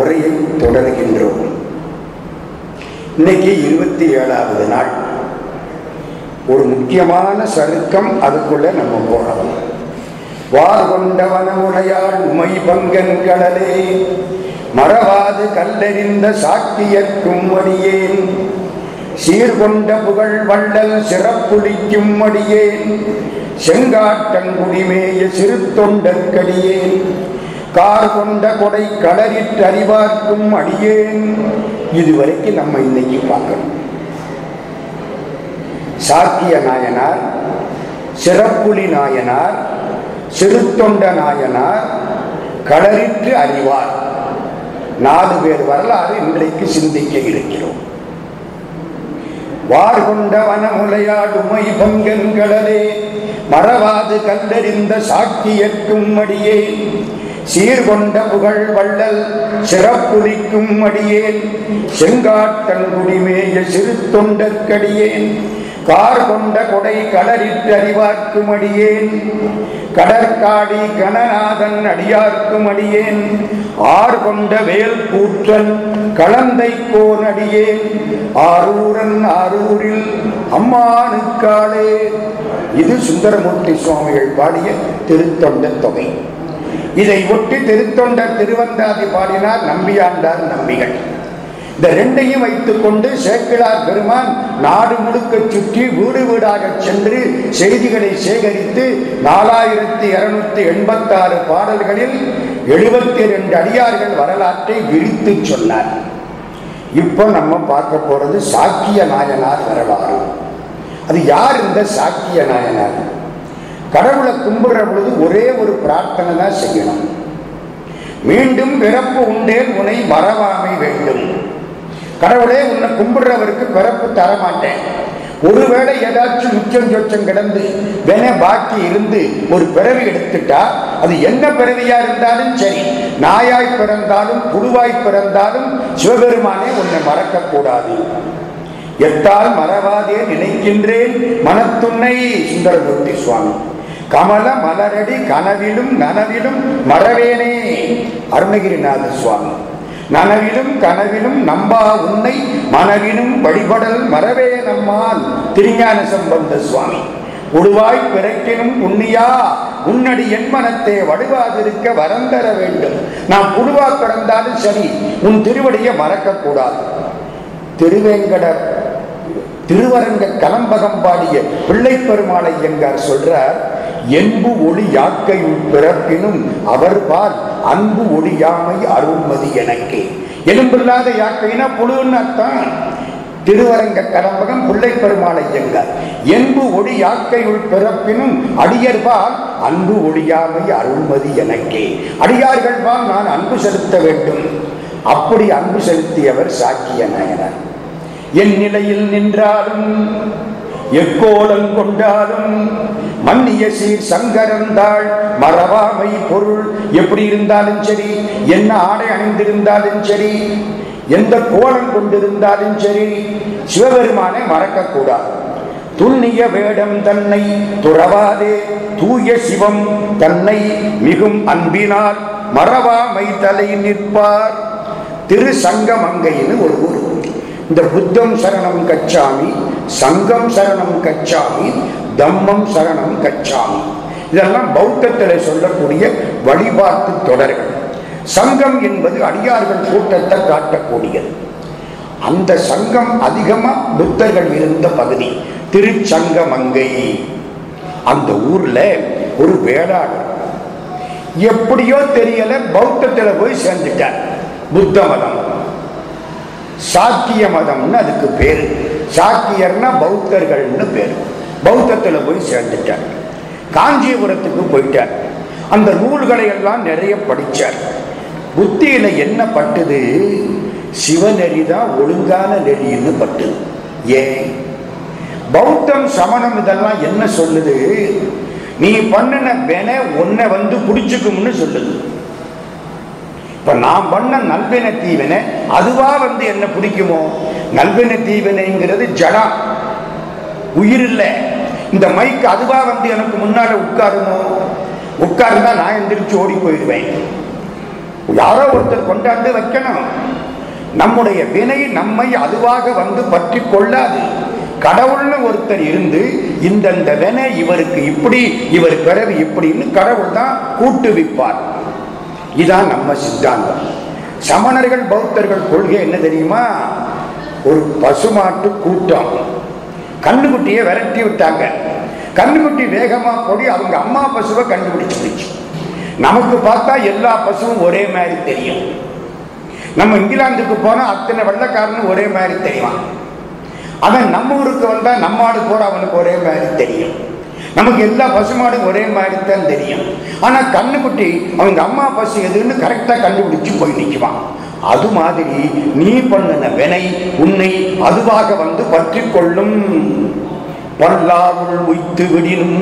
உரையை தொடர்கின்றோம். இன்னைக்கு இருபத்தி ஏழாவது நாள். ஒரு முக்கியமான சருக்கம் அதுக்குள்ள நம்ம போறோம். வார் கொண்டவனமுடையாள் உமை பங்கன் கடலே மறவாது கல்லறிந்த சாக்கியர்க்கும் அடியேன். சீர்கொண்ட புகழ் வள்ளல் சிறப்புளிக்கும் அடியேன். செங்காட்டங்குடிமேய சிறு தொண்டற்கடியேன் கார் கொண்ட கொடை கடலிட்டு அறிவார்க்கும் அடியேன். இதுவரைக்கும் நம்ம இன்னைக்கு பார்க்கணும். சாத்திய நாயனார் சிறப்புலி நாயனார் சிறுத்தொண்ட நாயனார் களரிட்டு அறிவார். நாலு பேர் வரலாறு இன்றைக்கு சிந்திக்க இருக்கிறோம். வார் கொண்ட வனமுலையாடுமை பங்கன்களே மறவாது கண்டறிந்த சாக்கியற்கும் அடியேன். சீர்கொண்ட புகழ் வள்ளல் சிறப்புதிக்கும் அடியேன். செங்காட்டங்குடிமேய சிறு தொண்டற்கடியேன் கார் கொண்ட கொடை கடலிட்டு அறிவார்க்கும் அடியேன். கடற்காடி கணநாதன் அடியார்க்கும் அடியேன். ஆர் கொண்ட வேல் கூற்றன் கலந்தை கோன் அடியேன். ஆரூரன் ஆரூரில் அம்மானுக்காளே. இது சுந்தரமூர்த்தி சுவாமிகள் பாடிய திருத்தொண்ட தொகை. இதை ஒட்டி திருத்தொண்டர் திருவந்தாதி பாடினார் நம்பியாண்டார் நம்பிகள். இந்த ரெண்டையும் வைத்துக் கொண்டு சேக்கிழார் பெருமான் நாடு முழுக்க சுற்றி வீடு வீடாக சென்று செய்திகளை சேகரித்து நாலாயிரத்தி இருநூத்தி எண்பத்தி ஆறு பாடல்களில் எழுபத்தி ரெண்டு அடியார்கள் வரலாற்றை விரித்து சொன்னார். இப்போ நம்ம பார்க்க போறது சாக்கிய நாயனார் வரலாறு. அது யார் இந்த சாக்கிய நாயனார்? கடவுளை கும்பிடுற பொழுது ஒரே ஒரு பிரார்த்தனை தான் செய்யணும். மீண்டும் பிறப்பு உண்டேன் உன்னை மறவாமை வேண்டும். கடவுளே உன்னை கும்பிடுறவருக்கு பிறப்பு தர மாட்டேன் ஒருவேளை ஏதாச்சும் உச்சம் சொச்சம் கிடந்து வென பாக்கி இருந்து ஒரு பிறவி எடுத்துட்டா அது என்ன பிறவியா இருந்தாலும் சரி நாயாய் பிறந்தாலும் புழுவாய் பிறந்தாலும் சிவபெருமானே உன்னை மறக்க கூடாது எத்தால் மறவாதே நினைக்கின்றேன் மனத்துன்னை சுந்தரமூர்த்தி சுவாமி. கமல மலரடி கனவிலும் நனவிலும் மறவேனே அருணகிரிநாத சுவாமி. நனவிலும் கனவிலும் நம்பா உன்னை மனவிலும் வழிபடல் மறவே நம்மால். திருஞான சம்பந்த சுவாமி. உடுவாய் பிறக்கினும் உண்ணியா உன்னடி என் மனத்தை வடுவாதிருக்க வரந்தர வேண்டும். நாம் புழுவா கடந்தாலும் சரி உன் திருவடியை மறக்க கூடாது திருவேங்கடர் திருவரங்க கலம்பகம் பாடிய பிள்ளை பெருமாளை எங்கார் சொல்றார்? என்பு ஒளி யாக்கையுள் பிறப்பினும் அவர் பால் அன்பு ஒளியாமை அருள்மதி எனக்கு. எலும்பில்லாத யாக்கைனா புழுன்னு தான் திருவரங்க கலம்பகம் பிள்ளை பெருமாளை எங்கார்? என்பு ஒளி யாக்கையுள் பிறப்பினும் அடியர்பால் அன்பு ஒளியாமை அருள்மதி எனக்கே. அடியார்கள்பால் நான் அன்பு செலுத்த வேண்டும். அப்படி அன்பு செலுத்தியவர் சாக்கிய நாயனர் என் நிலையில் நின்றாலும் எக்கோலம் கொண்டாலும் மன்னிய சீர் சங்கரந்தாள் மறவாமை பொருள். எப்படி இருந்தாலும் சரி என்ன ஆடை அணிந்திருந்தாலும் சரி எந்த கோலம் கொண்டிருந்தாலும் சரி சிவபெருமானை மறக்கக்கூடாது. துண்ணிய வேடம் தன்னை துறவாதே தூய சிவம் தன்னை மிகும் அன்பினார் மறவாமை தலை நிற்பார். திரு சங்கமங்கைன்னு ஒரு ஊர். இந்த புத்தம் சரணம் கச்சாமி சங்கம் சரணம் கச்சாமி தம்மம் சரணம் கச்சாமி. இதெல்லாம் பௌத்தத்தில் சொல்லக்கூடிய வழிபாட்டு தொடர்கள். சங்கம் என்பது அடியார்கள் கூட்டத்தை காட்டக்கூடியது. அந்த சங்கம் அதிகமா புத்தர்கள் இருந்த பகுதி திருச்சங்கமங்கை. அந்த ஊர்ல ஒரு வேளாளர் எப்படியோ தெரியல பௌத்தத்தில் போய் சேர்ந்துட்டார். புத்த மதம். சாக்கிய மதம்னு அதுக்கு பேரு. சாக்கியர்னா பௌத்தர்கள்னு பேரு. பௌத்தத்தில் போய் சேர்ந்துட்டார். காஞ்சிபுரத்துக்கு போயிட்டார். அந்த நூல்களை எல்லாம் நிறைய படித்தார் புத்தியில் என்ன பட்டுது? சிவநெறி தான் ஒழுங்கான நெறின்னு பட்டுது. ஏன்? பௌத்தம் சமணம் இதெல்லாம் என்ன சொல்லுது? நீ பண்ணின வென உன்னை வந்து பிடிச்சுக்கும்னு சொல்லுது. இப்ப நான் பண்ண நல்வின தீவனை அதுவா வந்து என்ன பிடிக்குமோ? நல்வின தீவனைங்கிறது ஜடம் உயிர் இல்லை. இந்த மைக்கு அதுவா வந்து எனக்கு முன்னால உட்காருமோ? உட்கார்ந்தா நான் எந்திரிச்சு ஓடி போயிடுவேன். யாரோ ஒருத்தர் கொண்டாந்து வைக்கணும். நம்முடைய வினை நம்மை அதுவாக வந்து பற்றி கொள்ளாது. கடவுள்னு ஒருத்தர் இருந்து இந்தந்த வினை இவருக்கு இப்படி இவர் பிறகு இப்படின்னு கடவுள் தான் கூட்டுவிப்பார். இதுதான் நம்ம சித்தாந்தம். சமணர்கள் பௌத்தர்கள் கொள்கை என்ன தெரியுமா? ஒரு பசுமாட்டு கூட்டம். கண்ணுக்குட்டியை விரட்டி விட்டாங்க. கண்ணுக்குட்டி வேகமா போய் அவங்க அம்மா பசுவை கண்டுபிடிச்சிருச்சு நமக்கு பார்த்தா எல்லா பசுவும் ஒரே மாதிரி தெரியும். நம்ம இங்கிலாந்துக்கு போனா அத்தனை வெள்ளக்காரனும் ஒரே மாதிரி தெரியும். அவன் நம்ம ஊருக்கு வந்தா நம்ம ஆடு போற அவனுக்கு ஒரே மாதிரி தெரியும். நமக்கு எல்லா பசுமாடும் ஒரே மாதிரி தான் தெரியும். ஆனால் கண்ணுக்குட்டி அவங்க அம்மா பசு எதுன்னு கரெக்டாக கண்டுபிடிச்சு போய் நிற்குவான் அது மாதிரி நீ பண்ணின வினை உன்னை அதுவாக வந்து பற்றி கொள்ளும் பல்லாவுள் உய்த்து விடினும்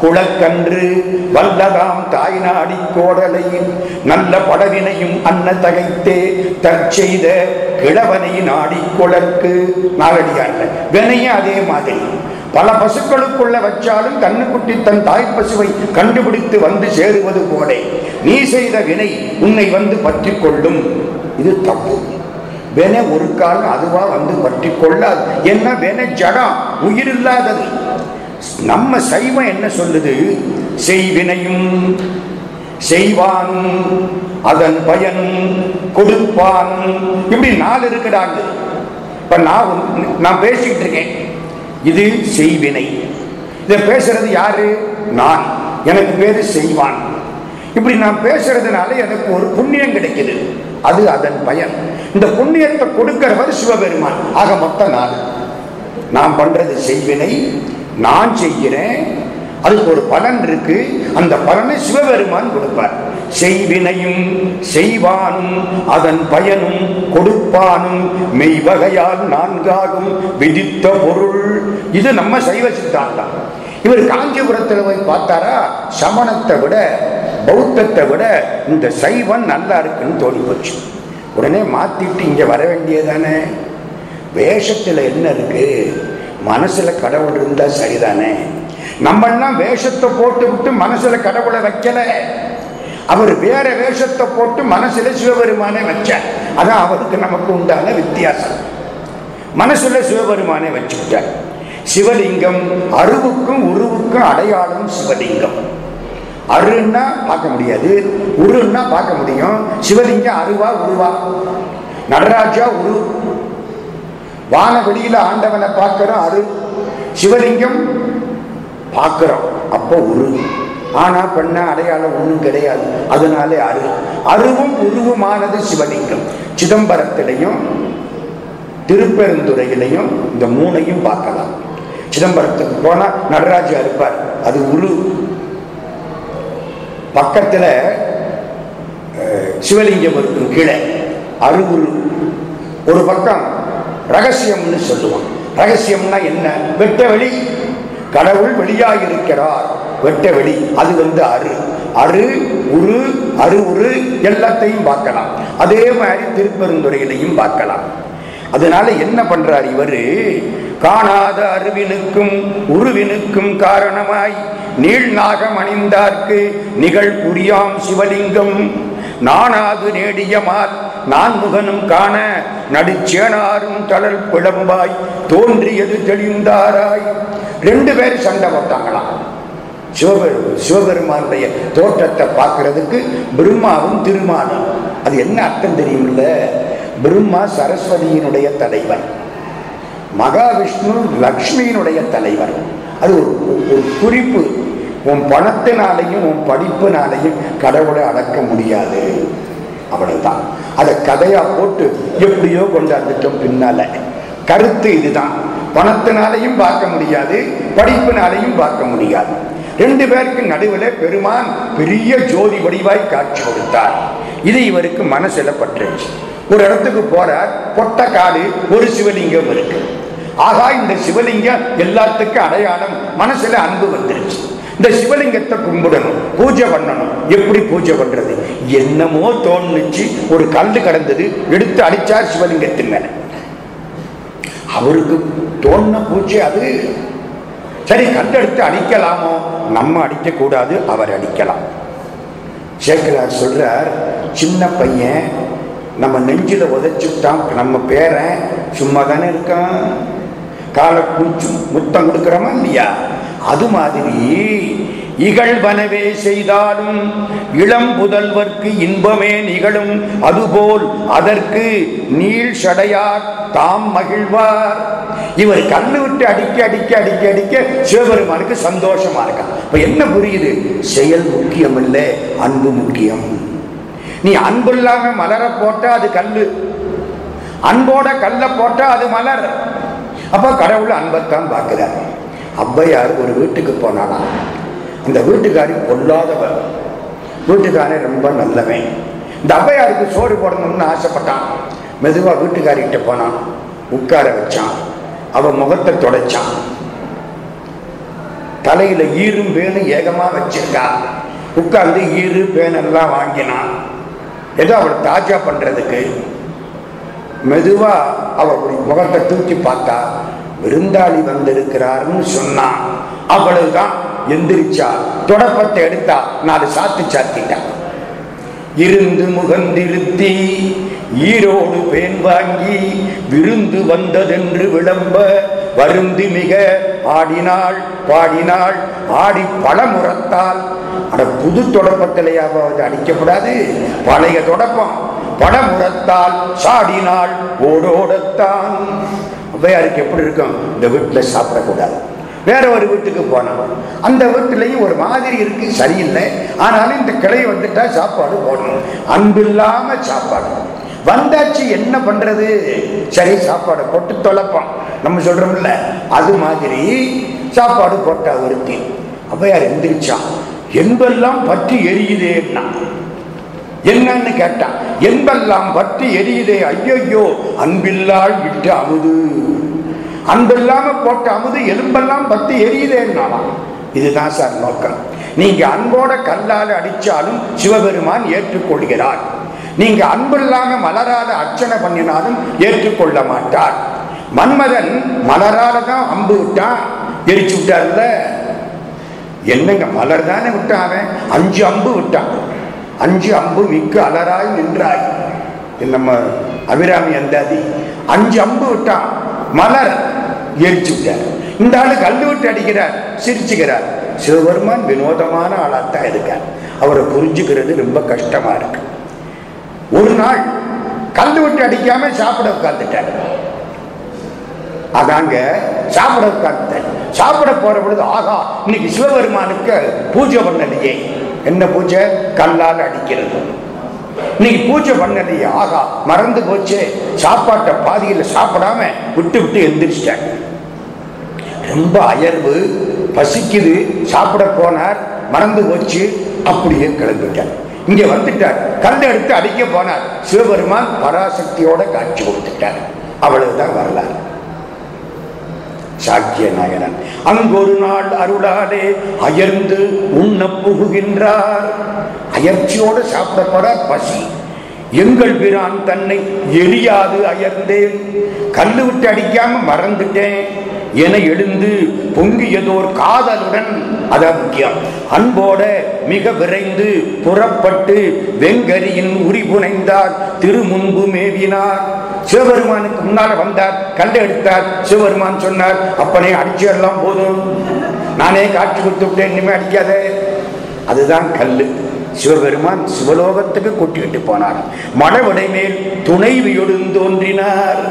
குளக்கன்று வல்லதாம் தாய் நாடி கோடலையும் நல்ல படவினையும் அன்ன தகைத்தே தற்செய்த கிழவனை நாடி குளர்க்கு நாளடியாங்க வினையும் அதே மாதிரி. பல பசுக்களுக்குள்ள வச்சாலும் கண்ணுக்குட்டி தன் தாய் பசுவை கண்டுபிடித்து வந்து சேருவது போல. நீ செய்த வினை உன்னை வந்து பற்றி கொள்ளும் இது தப்பு. வென ஒரு காலம் அதுவா வந்து பற்றி கொள்ளாது என்ன வென? ஜடம். உயிர் இல்லாதது நம்ம சைவம் என்ன சொல்லுது? செய்வினையும் செய்வானும் அதன் பயனும் கொடுப்பானும். இப்படி நாள் இருக்கிறாங்க இப்ப நான் நான் பேசிக்கிட்டு இருக்கேன். இது செய்வினை. இதை பேசுறது யாரு? நான். எனக்கு பேரு செய்வான். இப்படி நான் பேசுறதுனால எனக்கு ஒரு புண்ணியம் கிடைக்குது. அது அதன் பயன். இந்த புண்ணியத்தை கொடுக்கிறவர் சிவபெருமான். ஆக மொத்தம் நான் நான் பண்றது செய்வினை. நான் செய்கிறேன். அதுக்கு ஒரு பலன் இருக்கு. அந்த பலனை சிவபெருமான் கொடுப்பார். செய்வினையும் செய்வானும் அதன் பயனும் கொடுப்பானும். மெய்வகையால் நான்காகும் விதித்த பொருள். இது நம்ம சைவ சித்தாந்தம். இவர் காஞ்சிபுரத்தில் போய் பார்த்தாரா? சமணத்தை விட பௌத்தத்தை விட இந்த சைவம் நல்லா இருக்குன்னு தோணி போச்சு உடனே மாத்திட்டு இங்க வர வேண்டியதானே வேஷத்துல என்ன இருக்கு? மனசுல கடவுள் இருந்தா சரிதானே? நம்மெல்லாம் வேஷத்தை போட்டு விட்டு மனசுல கடவுளை வைக்கல. அவர் வேற வேஷத்தை போட்டு மனசுல சிவபெருமானே வச்சார் அதான் அவருக்கு நமக்கு உண்டான வித்தியாசம். மனசுல சிவபெருமானே வச்சுட்டார் சிவலிங்கம் அருவுக்கும் உருவுக்கும் அடையாளம் சிவலிங்கம். அருன்னா பார்க்க முடியாது. உருன்னா பார்க்க முடியும். சிவலிங்கம் அருவா உருவா. நடராஜா உரு. வான வெளியில ஆண்டவனை பார்க்கிறோம் அரு. சிவலிங்கம் பார்க்கிறோம். அப்போ உரு. ஆனா பெண்ண அடையாளம் ஒன்றும் கிடையாது. அதனாலே அரு. அருவும் உருவமானது சிவலிங்கம். சிதம்பரத்திலையும் திருப்பெருந்துறையிலையும் இந்த மூணையும் பார்க்கலாம். சிதம்பரத்துக்கு போனா நடராஜா இருப்பார் அது உரு. பக்கத்துல சிவலிங்கம் இருக்கும் கீழே. அருகுரு ஒரு பக்கம் ரகசியம்னு சொல்லுவோம் ரகசியம்னா என்ன? வெட்ட வெளி கடவுள் வெளியாக இருக்கிறார் வெட்ட வெளி அது வந்து அரு. அரு உரு அரு உரு எல்லாத்தையும் பார்க்கலாம். அதே மாதிரி திருப்பெருந்துறையிலையும் பார்க்கலாம். அதனால என்ன பண்றார் இவரு? காணாத அருவினுக்கும் உருவினுக்கும் காரணமாய் நீள் நாகம் அணிந்தார்க்கு நிகழ் புரியாம் சிவலிங்கம். நானாது நேடியமார் நான் முகனும் காண நடுச்சேனாரும் தளர் பிளம்பாய் தோன்றியது தெளிந்தாராய். ரெண்டு பேரும் சண்டை போட்டாங்களாம். சிவபெரு சிவபெருமானுடைய தோற்றத்தை பார்க்கறதுக்கு பிரம்மாவும் திருமாலும். அது என்ன அர்த்தம் தெரியுமில்ல? பிரம்மா சரஸ்வதியினுடைய தலைவர். மகாவிஷ்ணு லக்ஷ்மியினுடைய தலைவர். அது ஒரு ஒரு குறிப்பு. உன் பணத்தினாலையும் உன் படிப்பினாலையும் கடவுளை அடக்க முடியாது. அவ்வளவுதான் அதை கதையா போட்டு எப்படியோ கொண்டாந்துட்டோம் பின்னால. கருத்து இதுதான். பணத்தினாலையும் பார்க்க முடியாது படிப்பினாலையும் பார்க்க முடியாது. ரெண்டு பேருக்கு நடுவில் பெருமான் பெரிய ஜோதி வடிவாய் காட்சி கொடுத்தார். இது இவருக்கு மனசுல பற்றுச்சு ஒரு இடத்துக்கு போறார் பொட்ட காடு ஒரு சிவலிங்கம் இருக்கு. ஆகா இந்த சிவலிங்கம் எல்லாத்துக்கும் அடையாளம் மனசுல அன்பு வந்துருச்சு. இந்த சிவலிங்கத்தை கும்பிடணும். பூஜை பண்ணணும். எப்படி பூஜை பண்றது? என்னமோ தோணுச்சு. ஒரு கல் கடந்தது. எடுத்து அடிச்சார் சிவலிங்கத்தின் மேல. அவருக்கு தோணுன பூஜை அது. சரி கல்லெடுத்து அடிக்கலாமோ? நம்ம அடிக்க கூடாது அவர் அடிக்கலாம். சேக்கரார் சொல்றார் சின்ன பையன் நம்ம நெஞ்சில உதைச்சுட்டான். நம்ம பேரன் சும்மா தானே இருக்கான்? காலை குளிச்சு முத்தம் கொடுக்குறோமா இல்லையா? அது மாதிரி இகழ்வனவே செய்தாலும் இளம் புதல்வர்க்கு இன்பமே நிகழும். அதுபோல் அதற்கு நீள் சடையார் தாம் மகிழ்வார். இவர் கண்ணு விட்டு அடிக்க அடிக்க அடிக்க அடிக்க சிவபெருமானுக்கு சந்தோஷமா இருக்கான் இப்ப என்ன புரியுது? செயல் முக்கியம் இல்ல அன்பு முக்கியம். நீ அன்பு இல்லாம மலர போட்டா அது கல்லு. அன்போட கல்ல போட்டா அது மலர். அப்ப கடவுள் அன்பைத்தான் பார்க்கிறார். ஔவையார் ஒரு வீட்டுக்கு போனாலாம் அந்த வீட்டுக்காரி பொல்லாதவர் வீட்டுக்காரன் ரொம்ப நல்லவன். இந்த ஔவையாருக்கு சோறு போடணும்னு ஆசைப்பட்டான். மெதுவாக வீட்டுக்காரிகிட்ட போனான். உட்கார வச்சான். அவன் முகத்தை தொடச்சான். தலையில ஈரும் பேனும் ஏகமா வச்சிருக்கா. உட்கார்ந்து ஈரு பேனெல்லாம் வாங்கினான். ஏதோ அவளை தாஜா பண்றதுக்கு. மெதுவா அவளுடைய முகத்தை தூக்கி பார்த்தா விருந்தாளி வந்திருக்கிறார்னு சொன்னான் அவ்வளவுதான் எந்திரிச்சா தொடப்பத்தை எடுத்தா நாலு சாத்து சாத்திட்டா. இருந்து முகந்திருத்தி ஈரோடு பேன் வாங்கி விருந்து வந்ததென்று விளம்ப வருந்து மிக ஆடினாள் பாடினாள் ஆடி பழமுறத்தால் அட புது தொடப்பத்திலேயாவது அடிக்கப்படாது. பழைய தொடப்பம் படமுறத்தால் சாடினாள் ஓடோடத்தான். ஔவையாருக்கு எப்படி இருக்கும்? இந்த வீட்டில் சாப்பிடக்கூடாது. வேற ஒரு வீட்டுக்கு போனோம் அந்த வீட்டிலையும் ஒரு மாதிரி இருக்கு சரியில்லை. ஆனாலும் இந்த கிளை வந்துட்டா சாப்பாடு போடணும். அன்பில்லாம சாப்பாடு. வந்தாச்சு என்ன பண்றது? சரி சாப்பாடு போட்டு தொலைப்போம். நம்ம சொல்றோம்ல அது மாதிரி சாப்பாடு போட்டா ஒருத்தி ஔவையார் எந்திரிச்சான். என்பெல்லாம் பற்றி எரியுதேன்னா என்னன்னு கேட்டான் என்பெல்லாம் பற்றி எரியுதே ஐயோ அன்பில்லாள் விட்டு அமுது. அன்பில்லாம போட்ட அமுது எலும்பெல்லாம் பற்றி எரியுதேன்னாலாம் இதுதான் சார் நோக்கம். நீங்க அன்போட கல்லால் அடிச்சாலும் சிவபெருமான் ஏற்றுக்கொள்கிறார். நீங்க அன்பில்லாம மலரால அர்ச்சனை பண்ணினாலும் ஏற்றுக்கொள்ள மாட்டார். மன்மதன் மலரால தான் அம்பு விட்டான். எரிச்சு விட்டார்ல? என்னங்க மலர் தானே விட்டான் அஞ்சு அம்பு விட்டான். அஞ்சு அம்பு மிக்க அலராய் நின்றாய். நம்ம அபிராமி அந்தாதி. அஞ்சு அம்பு விட்டான் மலர் எரிச்சு விட்டார். இந்த ஆளு கல்லு விட்டு அடிக்கிறார் சிரிச்சுக்கிறார். சிவபெருமான் வினோதமான ஆளாத்தான் இருக்கார். அவரை புரிஞ்சுக்கிறது ரொம்ப கஷ்டமா இருக்கு. ஒரு நாள் கல்லு விட்டு அடிக்காம சாப்பிட உட்கார்ந்துட்டார். அதாங்க சாப்பிட உட்கார்ந்துட்டார். சாப்பிட போற பொழுது ஆகா இன்னைக்கு சிவபெருமானுக்கு பூஜை பண்ணலையே. என்ன பூஜை? கல்லால் அடிக்கிறது. இன்னைக்கு பூஜை பண்ணது ஆகா. மறந்து போச்சு. சாப்பாட்டை பாதியில் சாப்பிடாம விட்டு விட்டு எந்திரிச்சிட்டாங்க ரொம்ப அயர்வு. பசிக்குது. சாப்பிட போனார். மறந்து போச்சு. அப்படியே கிளம்பிட்டார். இங்க வந்துட்டார். கல் எடுத்து அடிக்க போனார். சிவபெருமான் பராசக்தியோட காட்சி கொடுத்துட்டார். அவ்வளவுதான் வரலாறு. சாக்கிய நாயனன் அங்கொரு நாள் அருளாலே அயர்ந்து உண்ண புகுகின்றார். அயர்ச்சியோடு சாப்பிட போறார் பசி. எங்கள் பிரான் தன்னை எரியாது அயர்ந்தேன். கல்லு விட்டு அடிக்காம மறந்துட்டேன். என எழுந்து பொங்கியதோர் காதலுடன் அதான் முக்கியம் அன்போட மிக விரைந்து புறப்பட்டு வெங்கரியின் உரி புனைந்தார் திருமுன்பு மேவினார். சிவபெருமானுக்கு முன்னால் வந்தார் கல்லை எடுத்தார். சிவபெருமான் சொன்னார் அப்பனே அடிச்சிடலாம் போதும். நானே காட்சி கொடுத்து விட்டேன் இனிமே அடிக்காதே. அதுதான் கல்லு. சிவபெருமான் சிவலோகத்துக்கு கொட்டிக்கிட்டு போனார். மடவடை மேல் துணைவியொடு தோன்றினார்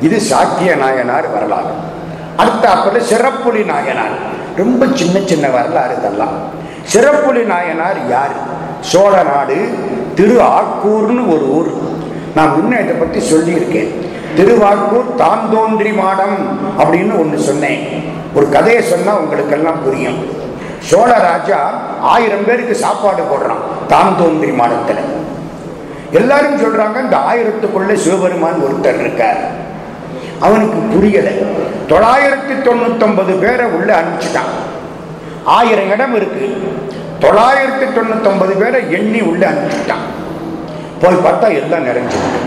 இது சாக்கிய நாயனார் வரலாறு. அடுத்தாப்புல சிறப்புலி நாயனார். ரொம்ப சின்ன சின்ன வரலாறு இதெல்லாம். சிறப்புலி நாயனார் யார்? சோழ நாடு திரு ஆக்கூர்னு ஒரு ஊர். நான் முன்ன இதை பற்றி சொல்லியிருக்கேன். திருவாக்கூர் தான் தோன்றி மாடம் அப்படின்னு ஒன்று சொன்னேன். ஒரு கதையை சொன்னால் உங்களுக்கெல்லாம் புரியும். சோழ ராஜா ஆயிரம் பேருக்கு சாப்பாடு போடுறான் தான் தோன்றி மாடத்தில். எல்லாரும் சொல்றாங்க இந்த ஆயிரத்துக்குள்ள சிவபெருமான் ஒருத்தர் இருக்கார். அவனுக்கு புரியலை. தொள்ளாயிரத்தி தொண்ணூத்தொன்பது பேரை உள்ள அனுப்பிச்சிட்டான். ஆயிரம் இடம் இருக்கு. தொள்ளாயிரத்தி தொண்ணூத்தொன்பது பேரை எண்ணி உள்ள அனுப்பிச்சிட்டான். போய் பார்த்தா எல்லாம் நிறைஞ்சிருக்கு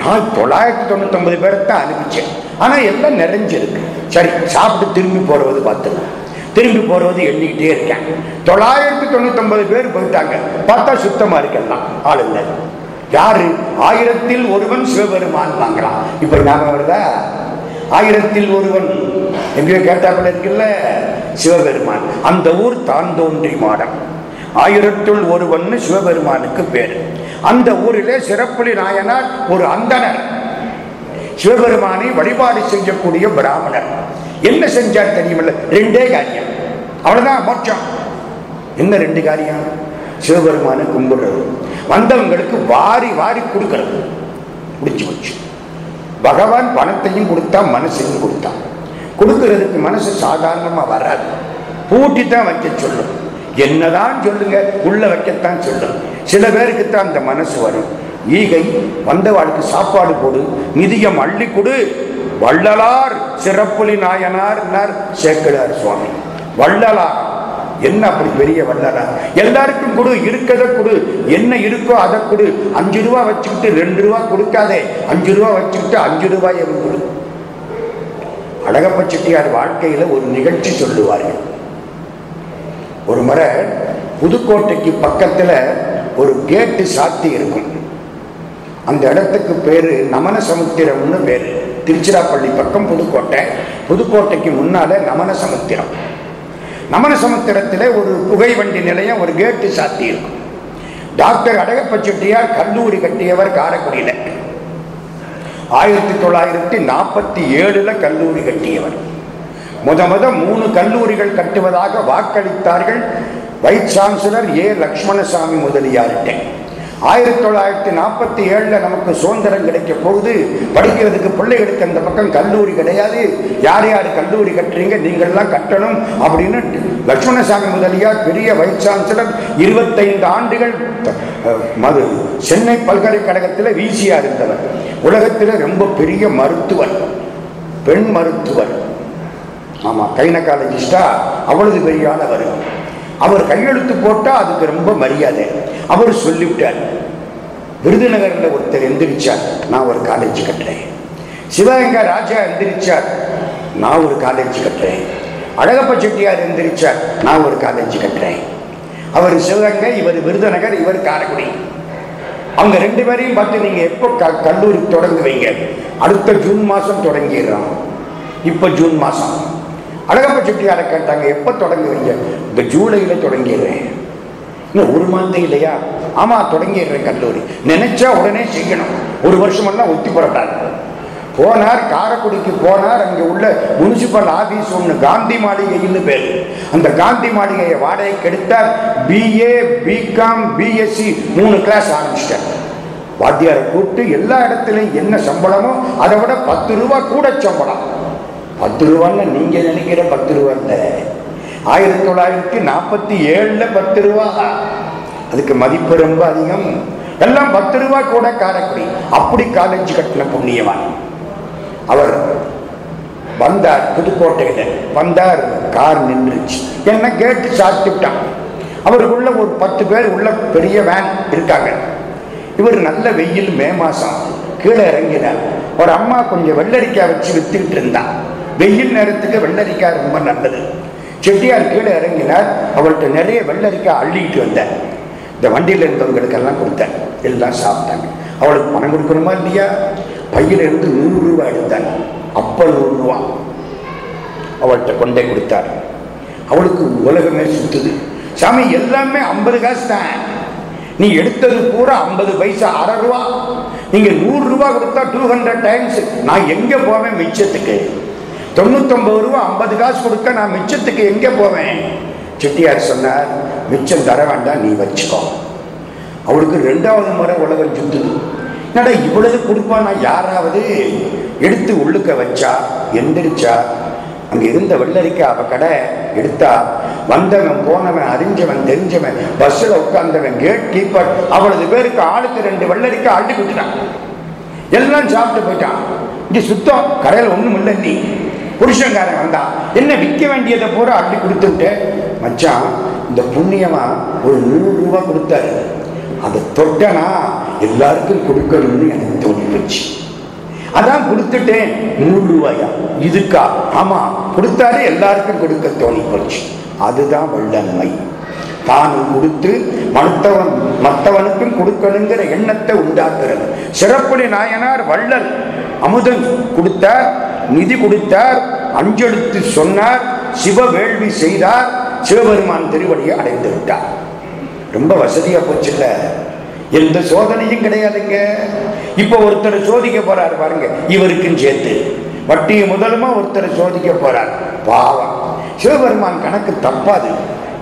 நான் தொள்ளாயிரத்தி தொண்ணூத்தொன்பது பேரை தான் அனுப்பிச்சேன். ஆனா எல்லாம் நிறைஞ்சிருக்கு சரி சாப்பிட்டு திரும்பி போறது பார்த்துக்கலாம். திரும்பி போறது எண்ணிக்கிட்டே இருக்கேன். தொள்ளாயிரத்தி தொண்ணூத்தொன்பது பேர் போயிட்டாங்க. பார்த்தா சுத்தமா இருக்கலாம் ஆளுங்க யாரு? ஆயிரத்தில் ஒருவன் சிவபெருமான் வாங்கலாம் இப்ப ஞாபகம் வருதா? ஆயிரத்தில் ஒருவன். எங்கேயோ கேட்டாப்புல இருக்குல்ல சிவபெருமான். அந்த ஊர் தான் தோன்றி மாடம். ஆயிரத்துள் ஒருவன் சிவபெருமானுக்கு பேர். அந்த ஊரிலே சிறப்புலி நாயனார் ஒரு அந்தனர் சிவபெருமானை வழிபாடு செய்யக்கூடிய பிராமணர். என்ன செஞ்சார் தெரியுமில்ல? ரெண்டே காரியம். அவ்வளவுதான் மோட்சம். என்ன ரெண்டு காரியம்? சிவபெருமானை கும்பிடுறது. வந்தவங்களுக்கு வாரி வாரி கொடுக்கறது. முடிச்சு வச்சு பகவான் பணத்தையும் கொடுத்தா மனசையும் கொடுத்தான் கொடுக்கறதுக்கு மனசு சாதாரணமா வராது. பூட்டி தான் வைக்க சொல்லும். என்னதான் சொல்லுங்க உள்ள வைக்கத்தான் சொல்லும். சில பேருக்கு தான் அந்த மனசு வரும். ஈகை வந்தவாளுக்கு சாப்பாடு கொடு நிதியம் அள்ளி கொடு. வள்ளலார் சிறப்புலி நாயனார் சேக்கலார் சுவாமி. வள்ளலார். என்ன அப்படி பெரிய வள்ளலார் எல்லாருக்கும் கொடு இருக்கதை கொடு. என்ன இருக்கோ அதை கொடு. அஞ்சு ரூபா வச்சுக்கிட்டு ரெண்டு ரூபா கொடுக்காதே. அஞ்சு ரூபா வச்சுக்கிட்டு அஞ்சு ரூபாய் கொடு. அழகப்ப செட்டியார் வாழ்க்கையில ஒரு நிகழ்ச்சி சொல்லுவார்கள். ஒரு முறை புதுக்கோட்டைக்கு பக்கத்துல ஒரு கேட்டு சாத்தி இருக்கும். அந்த இடத்துக்கு பேரு நமன சமுத்திரம்னு பேரு. திருச்சிராப்பள்ளி பக்கம் புதுக்கோட்டை. புதுக்கோட்டைக்கு முன்னால நமன சமுத்திரம் நமன சமுத்திரத்தில் ஒரு புகை வண்டி நிலையம் ஒரு கேட்டு சாத்தி இருக்கும். டாக்டர் அடகப்பச்செட்டியார் கல்லூரி கட்டியவர் காரைக்குடியில். ஆயிரத்தி தொள்ளாயிரத்தி நாற்பத்தி ஏழுல கல்லூரி கட்டியவர். முத முத மூணு கல்லூரிகள் கட்டுவதாக வாக்களித்தார்கள். வைஸ் சான்சலர் ஏ லக்ஷ்மணசாமி முதலியார்கிட்ட. ஆயிரத்தி தொள்ளாயிரத்தி நாற்பத்தி ஏழுல நமக்கு சுதந்திரம் கிடைக்க போகுது. படிக்கிறதுக்கு பிள்ளைகளுக்கு அந்த பக்கம் கல்லூரி கிடையாது. யார் யார் கல்லூரி கட்டுறீங்க? நீங்கள்லாம் கட்டணும் அப்படின்னு லட்சுமணசாமி முதலியார் பெரிய வைஸ் சான்சலர் இருபத்தைந்து ஆண்டுகள் மது சென்னை பல்கலைக்கழகத்தில் வீசியா இருந்தவர். உலகத்தில் ரொம்ப பெரிய மருத்துவர் பெண் மருத்துவர். ஆமாம் கைனகாலஜிஸ்டா அவ்வளவு பெரிய அவர் கையெழுத்து போட்டா அதுக்கு ரொம்ப மரியாதை. அவர் சொல்லிவிட்டார். விருதுநகர்ல ஒருத்தர் எந்திரிச்சார். நான் ஒரு காலேஜ் கட்டுறேன். சிவகங்கா ராஜா எந்திரிச்சார். நான் ஒரு காலேஜ் கட்டுறேன். அழகப்ப செட்டியார் எந்திரிச்சார். நான் ஒரு காலேஜ் கட்டுறேன். அவர் சிவகங்கை இவர் விருதுநகர் இவர் காரைக்குடி. அவங்க ரெண்டு பேரையும் பார்த்து நீங்க எப்போ க- கல்லூரி தொடங்குவீங்க? அடுத்த ஜூன் மாசம் தொடங்கிடுறோம். இப்ப ஜூன் மாசம். அழகப்ப செட்டியாரை கேட்டாங்க எப்ப தொடங்குவீங்க? இந்த ஜூலையில தொடங்கிடுறேன். இன்னும் ஒரு மாதம் இல்லையா? ஆமா தொடங்கிடுறேன் கல்லூரி. நினைச்சா உடனே செய்யணும். ஒரு வருஷமெல்லாம் ஒத்தி புறப்பட்டார் போனார் காரைக்குடிக்கு போனார் அங்க உள்ள முனிசிபல் ஆபீஸ் ஒன்று காந்தி மாளிகைன்னு பேர் அந்த காந்தி மாளிகையை வாடகைக்கு எடுத்தார். பிஏ பிகாம் பிஎஸ்சி மூணு கிளாஸ் ஆரம்பிச்சிட்டார். வாத்தியாரை கூப்பிட்டு எல்லா இடத்துலையும் என்ன சம்பளமோ அதை விட பத்து ரூபா கூட சம்பளம். பத்து ரூபான்னு நீங்க நினைக்கிற பத்து ரூபா ஆயிரத்தி தொள்ளாயிரத்தி நாற்பத்தி ஏழுல பத்து ரூபா. அதுக்கு மதிப்பு ரொம்ப அதிகம். எல்லாம் பத்து ரூபா கூட காரைக்குடி. அப்படி காலேஜ் கட்டின புண்ணியவான். அவர் வந்தார் புதுக்கோட்டையில. வந்தார் கார் நின்றுச்சு. என்ன கேட்டு சாத்திட்டான் அவருக்குள்ள ஒரு பத்து பேர் உள்ள பெரிய வேன் இருக்காங்க. இவர் நல்ல வெயில் மே மாசம். கீழே இறங்கினார். ஒரு அம்மா கொஞ்சம் வெள்ளரிக்காய் வச்சு வித்துக்கிட்டு இருந்தான். வெயில் நேரத்துக்கு வெள்ளரிக்காய் ரொம்ப நல்லது. செட்டியார் கீழே இறங்கினார். அவள்கிட்ட நிறைய வெள்ளரிக்காய் அள்ளிட்டு வந்தேன் இந்த வண்டியில் இருந்தவங்களுக்கெல்லாம் கொடுத்தேன் எல்லாம் சாப்பிட்டாங்க. அவளுக்கு பணம் கொடுக்கணுமா இல்லையா? பையில இருந்து நூறு ரூபாய் எடுத்தாங்க அப்போ நூறு ரூபா. அவள்கிட்ட கொண்டே கொடுத்தார். அவளுக்கு உலகமே சுத்துது. சாமி எல்லாமே ஐம்பது காசு தான் நீ எடுத்தது பூரா ஐம்பது பைசா அரை ரூபா. நீங்க நூறு ரூபா கொடுத்தா டூ ஹண்ட்ரட் டைம்ஸ் நான் எங்க போவேன் மிச்சத்துக்கு? தொண்ணூத்தொன்பது ரூபா ஐம்பது காசு கொடுக்க நான் மிச்சத்துக்கு எங்கே போவேன்? செட்டியார் சொன்னார் மிச்சம் தர வேண்டாம் நீ வச்சுக்கோ. அவளுக்கு ரெண்டாவது முறை உலகம் சுத்துது. என்னடா இவ்வளவு கொடுப்பானா? யாராவது எடுத்து உள்ளுக்க வச்சா எந்திரிச்சா? அங்கே இருந்த வெள்ளரிக்கா அவ கடை எடுத்தா வந்தவன் போனவன் அறிஞ்சவன் தெரிஞ்சவன் பஸ்ஸில் உட்கார்ந்தவன் கேட் கீப்பர் அவ்வளவு பேருக்கு ஆளுக்கு ரெண்டு வெள்ளரிக்கா அள்ளி விட்டுட்டான் எல்லாம் சாப்பிட்டு போயிட்டான். இங்கே சுத்தம் கடையில் ஒன்றும் இல்லை நீ. புருஷங்காரன் வந்தான் என்ன விற்க வேண்டியதை பூரா அப்படி கொடுத்துட்டு மச்சான் இந்த புண்ணியமா ஒரு நூறு ரூபா கொடுத்தாரு. அதை தொட்டனா எல்லாருக்கும் கொடுக்கணும்னு எனக்கு தோணி போச்சு அதான் கொடுத்துட்டேன் நூறு ரூபாயா? இதுக்கா? ஆமா கொடுத்தாரு எல்லாருக்கும் கொடுக்க தோணி போச்சு அதுதான் வல்லன்மை தானும் கொடுத்து மற்றவன் மற்றவனுக்கும் கொடுக்கணுங்கிற எண்ணத்தை உண்டாக்குறது. சிறப்புடி நாயனார் வள்ளல் அமுதன் கொடுத்தார். நிதி கொடுத்தார் அஞ்செழுத்து சொன்னார் சிவ வேள்வி செய்தார் சிவபெருமான் திருவடியை அடைந்து விட்டார். ரொம்ப வசதியா போச்சுல்ல? எந்த சோதனையும் கிடையாதுங்க. இப்ப ஒருத்தர் சோதிக்க போறார் பாருங்க இவருக்கும் சேர்த்து. வட்டி முதலுமா ஒருத்தர் சோதிக்க போறார். பாவம். சிவபெருமான் கணக்கு தப்பாது.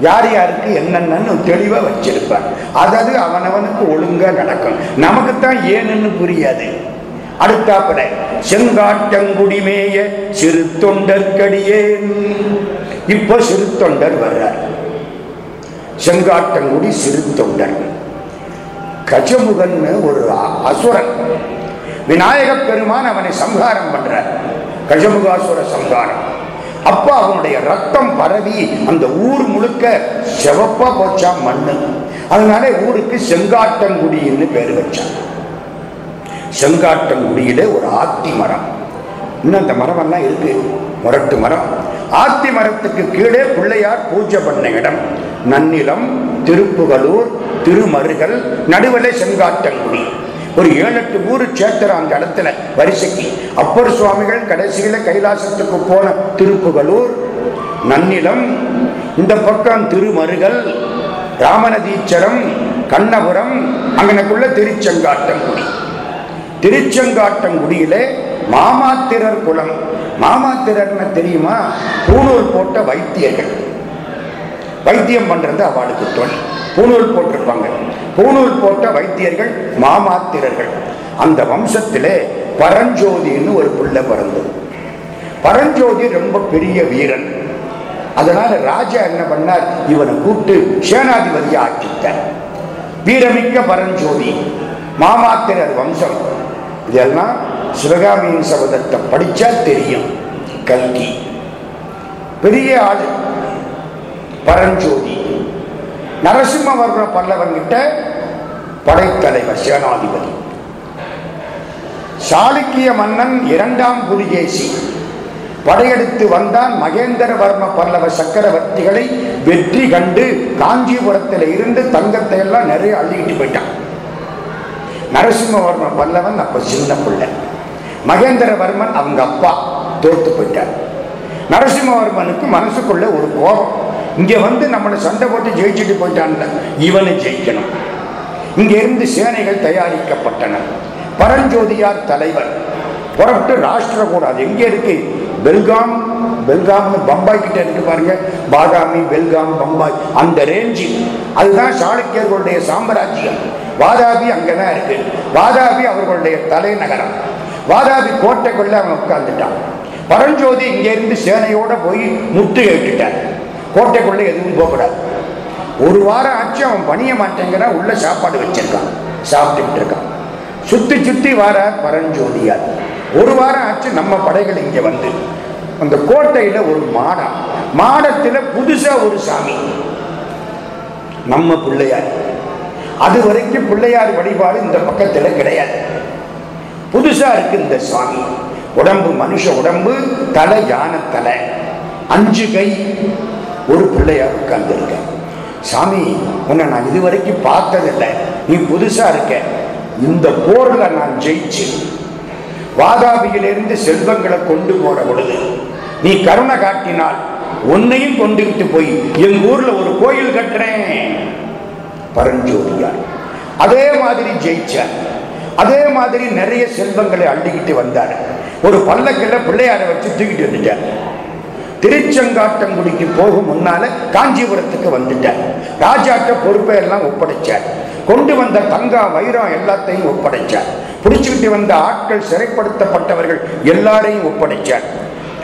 யார் யாருக்கு என்னென்னு தெளிவா வச்சிருப்பார். அதாவது அவனவனுக்கு ஒழுங்கா நடக்கும். நமக்குத்தான் ஏன்னு புரியாது. அடுத்தாப்பட செங்காட்டங்குடிமேய சிறு தொண்டற்கடியேன் இப்போ சிறு தொண்டர் வர்றார். செங்காட்டங்குடி சிறு தொண்டர் கஜமுகன் ஒரு அசுரன் விநாயக பெருமான் அவனை சம்ஹாரம் பண்றார். கஜமுகாசுர சம்ஹாரம். அப்ப அவனுடைய ரத்தம் பரவி அந்த ஊர் முழுக்க செவப்பா போச்சா மண்ணு. அதனால ஊருக்கு செங்காட்டங்குடின்னு பேர் வச்சான் செங்காட்டங்குடியில ஒரு ஆத்தி மரம். இன்னும் அந்த மரம் எல்லாம் இருக்கு. முரட்டு மரம். ஆத்தி மரத்துக்கு கீழே பிள்ளையார் பூஜை பண்ண இடம். நன்னிலம் திருப்புகலூர் திருமருகல் நடுவில் செங்காட்டங்குடி ஒரு ஏழு எட்டு ஊர் சேத்திரம் அந்த இடத்துல வரிசைக்கு. அப்பர் சுவாமிகள் கடைசியில கைலாசத்துக்கு போன திருப்புகலூர் நன்னிலம் இந்த பக்கம் திருமருகல் ராமநதீச்சரம் கண்ணபுரம் அங்கனக்குள்ள திருச்செங்காட்டங்குடி திருச்செங்காட்டங்குடியிலே மாமாத்திரர் குலம். மாமாத்திரர்னு தெரியுமா? பூணூல் போட்ட வைத்தியர்கள். வைத்தியம் பண்றது அவளுக்கு தொழில் பூணூல் போட்டிருப்பாங்க. பூணூல் போட்ட வைத்தியர்கள் மாமாத்திரர்கள். அந்த வம்சத்திலே பரஞ்சோதின்னு ஒரு பிள்ளை பிறந்தது. பரஞ்சோதி ரொம்ப பெரிய வீரன். அதனால ராஜா என்ன பண்ணார்? இவனை கூப்பிட்டு சேனாதிபதியை ஆக்கிட்டார். வீரமிக்க பரஞ்சோதி மாமாத்திரர் வம்சம். இதெல்லாம் சிவகாமியின் சபதத்தை படித்தா தெரியும். கல்கி. பெரிய ஆளு. பரஞ்சோதி. நரசிம்மவர்ம பல்லவன்கிட்ட படைத்தலைவர் சேனாதிபதி. சாளுக்கிய மன்னன் இரண்டாம் புலிகேசி. படையெடுத்து வந்தான் மகேந்திரவர்ம பல்லவ சக்கரவர்த்திகளை வெற்றி கண்டு காஞ்சிபுரத்தில் இருந்து தங்கத்தை எல்லாம் நிறைய அள்ளிக்கிட்டு போயிட்டான். நரசிம்மவர்மன் பல்லவன் அப்ப சின்ன பிள்ளை. மகேந்திரவர்மன் அவங்க அப்பா. தோத்து போயிட்டார். நரசிம்மவர்மனுக்கு மனசுக்குள்ள ஒரு கோபம். இங்கே வந்து நம்மளை சண்டை போட்டு ஜெயிச்சுட்டு போயிட்டான் இவனை ஜெயிக்கணும். இங்க இருந்து சேனைகள் தயாரிக்கப்பட்டன. பரஞ்சோதியார் தலைவர். புறப்பட்டு ராஷ்டிரகூட கூடாது எங்கே இருக்கு? பெல்காம் பெல்காம்னு பம்பாய் கிட்ட இருக்கு பாருங்க. பாதாமி பெல்காம் பம்பாய். அந்த ரேஞ்சு அதுதான் சாளுக்கியர்களுடைய சாம்ராஜ்யம். வாதாபி அங்கதான் இருக்கு. வாதாபி அவர்களுடைய தலைநகரம். வாதாபி கோட்டைக்குள்ள அவன் உட்கார்ந்துட்டான். பரஞ்சோதி இங்க இருந்து சேனையோட போய் முட்டு கேட்டுட்டான் கோட்டைக்குள்ள எதுவும் போகக்கூடாது. ஒரு வாரம் ஆச்சு அவன் பணிய மாட்டேங்கிறான் உள்ள சாப்பாடு வச்சிருக்கான். சாப்பிட்டுக்கிட்டு இருக்கான். சுத்தி சுத்தி வார பரஞ்சோதியார். ஒரு வாரம் ஆச்சு நம்ம படைகள் இங்க வந்து. அந்த கோட்டையில ஒரு மாடம் மாடத்துல புதுசா ஒரு சாமி. நம்ம பிள்ளையார். அது வரைக்கும் பிள்ளையார் வழிபாடு இந்த பக்கத்துல கிடையாது. புதுசா இருக்கு இந்த சாமி. உடம்பு மனுஷ உடம்பு தலை யானை தலை. அஞ்சு கை ஒரு பிள்ளையார் உட்கார்ந்து இருக்க சாமி உன்னை நான் இதுவரைக்கும் பார்த்ததில்லை. நீ புதுசா இருக்க. இந்த போர்ல நான் ஜெயிச்சு வாதாபியிலிருந்து செல்வங்களை கொண்டு போற பொழுது நீ கருணை காட்டினால் உன்னையும் கொண்டுகிட்டு போய் எங்க ஊர்ல ஒரு கோயில் கட்டுறேன். பரஞ்சோதியார். அதே மாதிரி ஜெயிச்சார். அதே மாதிரி நிறைய செல்வங்களை அள்ளிக்கிட்டு வந்தார். ஒரு பல்லக்கில் பிள்ளையாரை வச்சு தூக்கிட்டு வந்துட்டார். திருச்செங்காட்டங்குடிக்கு போகும் முன்னால காஞ்சிபுரத்துக்கு வந்துட்டார். ராஜாட்ட பொறுப்பை எல்லாம் ஒப்படைச்சார். கொண்டு வந்த தங்கா வைரம் எல்லாத்தையும் ஒப்படைச்சார். பிடிச்சுக்கிட்டு வந்த ஆட்கள் சிறைப்படுத்தப்பட்டவர்கள் எல்லாரையும் ஒப்படைச்சார்.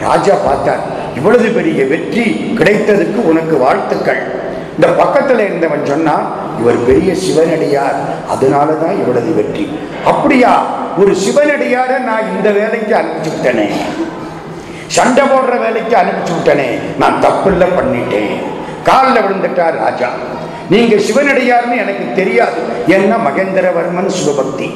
ராஜா பார்த்தார் இவ்வளவு பெரிய வெற்றி கிடைத்ததுக்கு உனக்கு வாழ்த்துக்கள். இந்த பக்கத்தில் இருந்தவன் சொன்னா இவர் பெரிய சிவனடியார் அதனால தான் இவ்வளவு வெற்றி. அப்படியா ஒரு சிவனடியார நான் இந்த வேலைக்கு அனுப்பிச்சு விட்டனே சண்டை போடுற வேலைக்கு அனுப்பிச்சு விட்டனே நான் தப்பில்ல பண்ணிட்டேன். காலில் விழுந்துட்டார் ராஜா. நீங்க சிவனடியார்னு எனக்கு தெரியாது. என்ன மகேந்திரவர்மன் சிவபக்தி?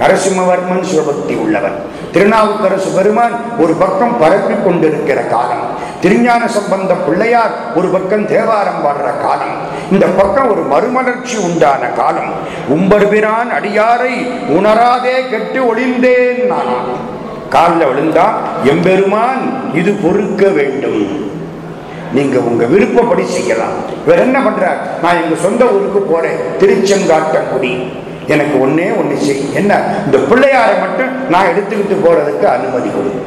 நரசிம்மவர்மன் சிவபக்தி உள்ளவன். திருநாவுக்கரசு பெருமான் ஒரு பக்கம் பரப்பி கொண்டிருக்கிற காலம். திருஞான சம்பந்த பிள்ளையார் ஒரு பக்கம் தேவாரம் பாடுற காலம். இந்த பக்கம் ஒரு மறுமலர்ச்சி உண்டான காலம். உம்பர்பிரான் அடியாரை உணராதே கெட்டு ஒளிந்தேன் நான் காலில் விழுந்தா எம்பெருமான் இது பொறுக்க வேண்டும். நீங்க உங்க விருப்பப்படி செய்யலாம். இவர் என்ன பண்றார்? நான் எங்க சொந்த ஊருக்கு போறேன். திருச்செங்காட்டங்குடி. எனக்கு ஒன்னே ஒன்று செய். என்ன? இந்த பிள்ளையாரை மட்டும் நான் எடுத்துக்கிட்டு போறதுக்கு அனுமதி கொடு.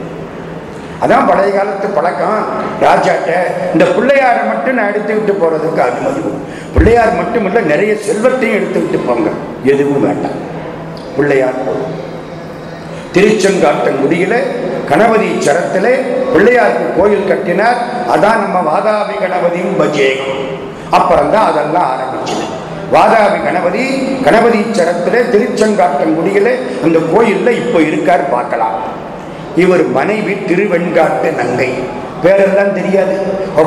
அதான் பழைய காலத்து பழக்கம். ராஜாட்ட இந்த பிள்ளையாரை மட்டும் நான் எடுத்துக்கிட்டு போறதுக்கு அனுமதி கொடு. பிள்ளையார் மட்டும் இல்லை நிறைய செல்வத்தையும் எடுத்துக்கிட்டு போங்க. எதுவும் வேண்டாம். பிள்ளையார் போதும். திருச்செங்காட்டங்குடியில கணபதி சரத்தில் பிள்ளையாருக்கு கோயில் கட்டினார். அதான் நம்ம வாதாபி கணபதியும் பஜேகம். அப்புறம் தான் அதெல்லாம் ஆரம்பிச்சது. வாதாபி கணபதி கணபதி சரத்திலே திருச்செங்காட்டங்குடியில அந்த கோயில்ல இப்போ இருக்கார் பார்க்கலாம். இவர் மனைவி திருவெண்காட்டு நங்கை. பேரெல்லாம் தெரியாது.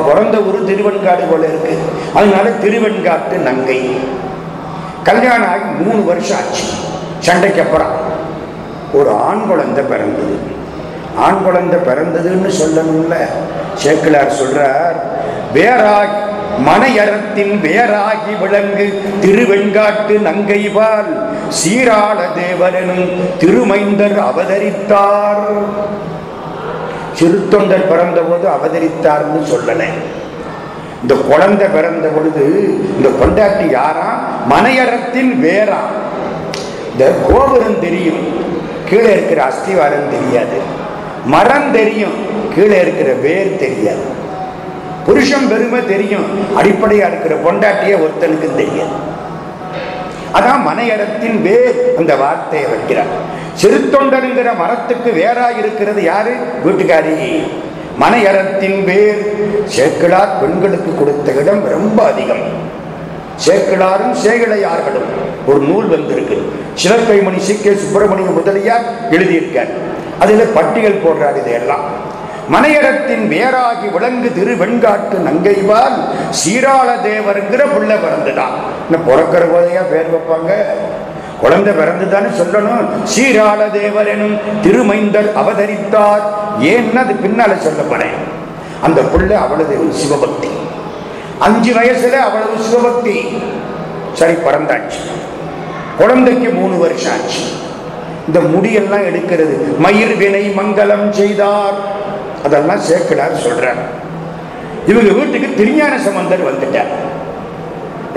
பிறந்த ஊர் திருவெண்காடு போல இருக்கு. அதனால திருவெண்காட்டு நங்கை. கல்யாணம் ஆகி மூணு வருஷம் ஆச்சு. சண்டைக்கு அப்புறம் ஒரு ஆண் குழந்தை பிறந்தது. ஆண் குழந்தை பிறந்ததுன்னு சொல்லணும்ல. சேக்கிலார் சொல்றார் வேறாகி மனையறத்தின் வேறாகி விளங்கு திருவெண்காட்டு நங்கைவால் சீராள தேவரனும் திருமைந்தர் அவதரித்தார். சிறுத்தொண்டர் பிறந்த போது அவதரித்தார்னு சொல்லல. இந்த குழந்தை பிறந்த பொழுது இந்த கொண்டாட்டி யாரா? மனையறத்தின் வேறா. இந்த கோபுரம் தெரியும் கீழே இருக்கிற அஸ்திவாரம் தெரியாது. மரம் தெரியும் கீழே இருக்கிற வேர் தெரியாது. புருஷன் பெருமை தெரியும். அடிப்படையா இருக்கிற பொண்டாட்டிய ஒருத்தனுக்கு தெரியும் அதான் மனையறத்தின் வேர் அந்த வார்த்தையை வைக்கிறார். சிறுத்தொண்டருங்கிற மரத்துக்கு வேறா இருக்கிறது யாரு? வீட்டுக்காரி. மனையறத்தின் வேர் சேக்கிழார் பெண்களுக்கு கொடுத்த இடம் ரொம்ப அதிகம். சேக்கிழாரும் சேகிழையார்களும். ஒரு நூல் வந்திருக்கு. சிலக்கைமணி சி கே சுப்பிரமணிய முதலியார் எழுதியிருக்கார். அதில் பட்டியல் போடுறார் இதையெல்லாம். மனையடத்தின் வேறாகி விளங்கு திரு வெண்காட்டு நங்கைவால் சீராள தேவருங்கிற பிள்ளை பிறந்துதான். இன்னும் பிறக்கிற போதையா பேர் வைப்பாங்க. குழந்தை பிறந்துதானே சொல்லணும். சீராள தேவர் எனும் திருமைந்தர் அவதரித்தார். ஏன்னு அது பின்னால சொல்லப்படேன் அந்த பிள்ளை அவ்வளவு சிவபக்தி. அஞ்சு வயசுல அவ்வளவு சிவபக்தி. சரி பிறந்தாச்சு. குழந்தைக்கு மூணு வருஷம் ஆச்சு. இந்த முடியெல்லாம் எடுக்கிறது. மயிர் வினை மங்களம் செய்தார். அதெல்லாம் சேர்க்கிறார் சொல்கிறார் இவங்க வீட்டுக்கு திருஞான சம்பந்தர் வந்துட்டார்.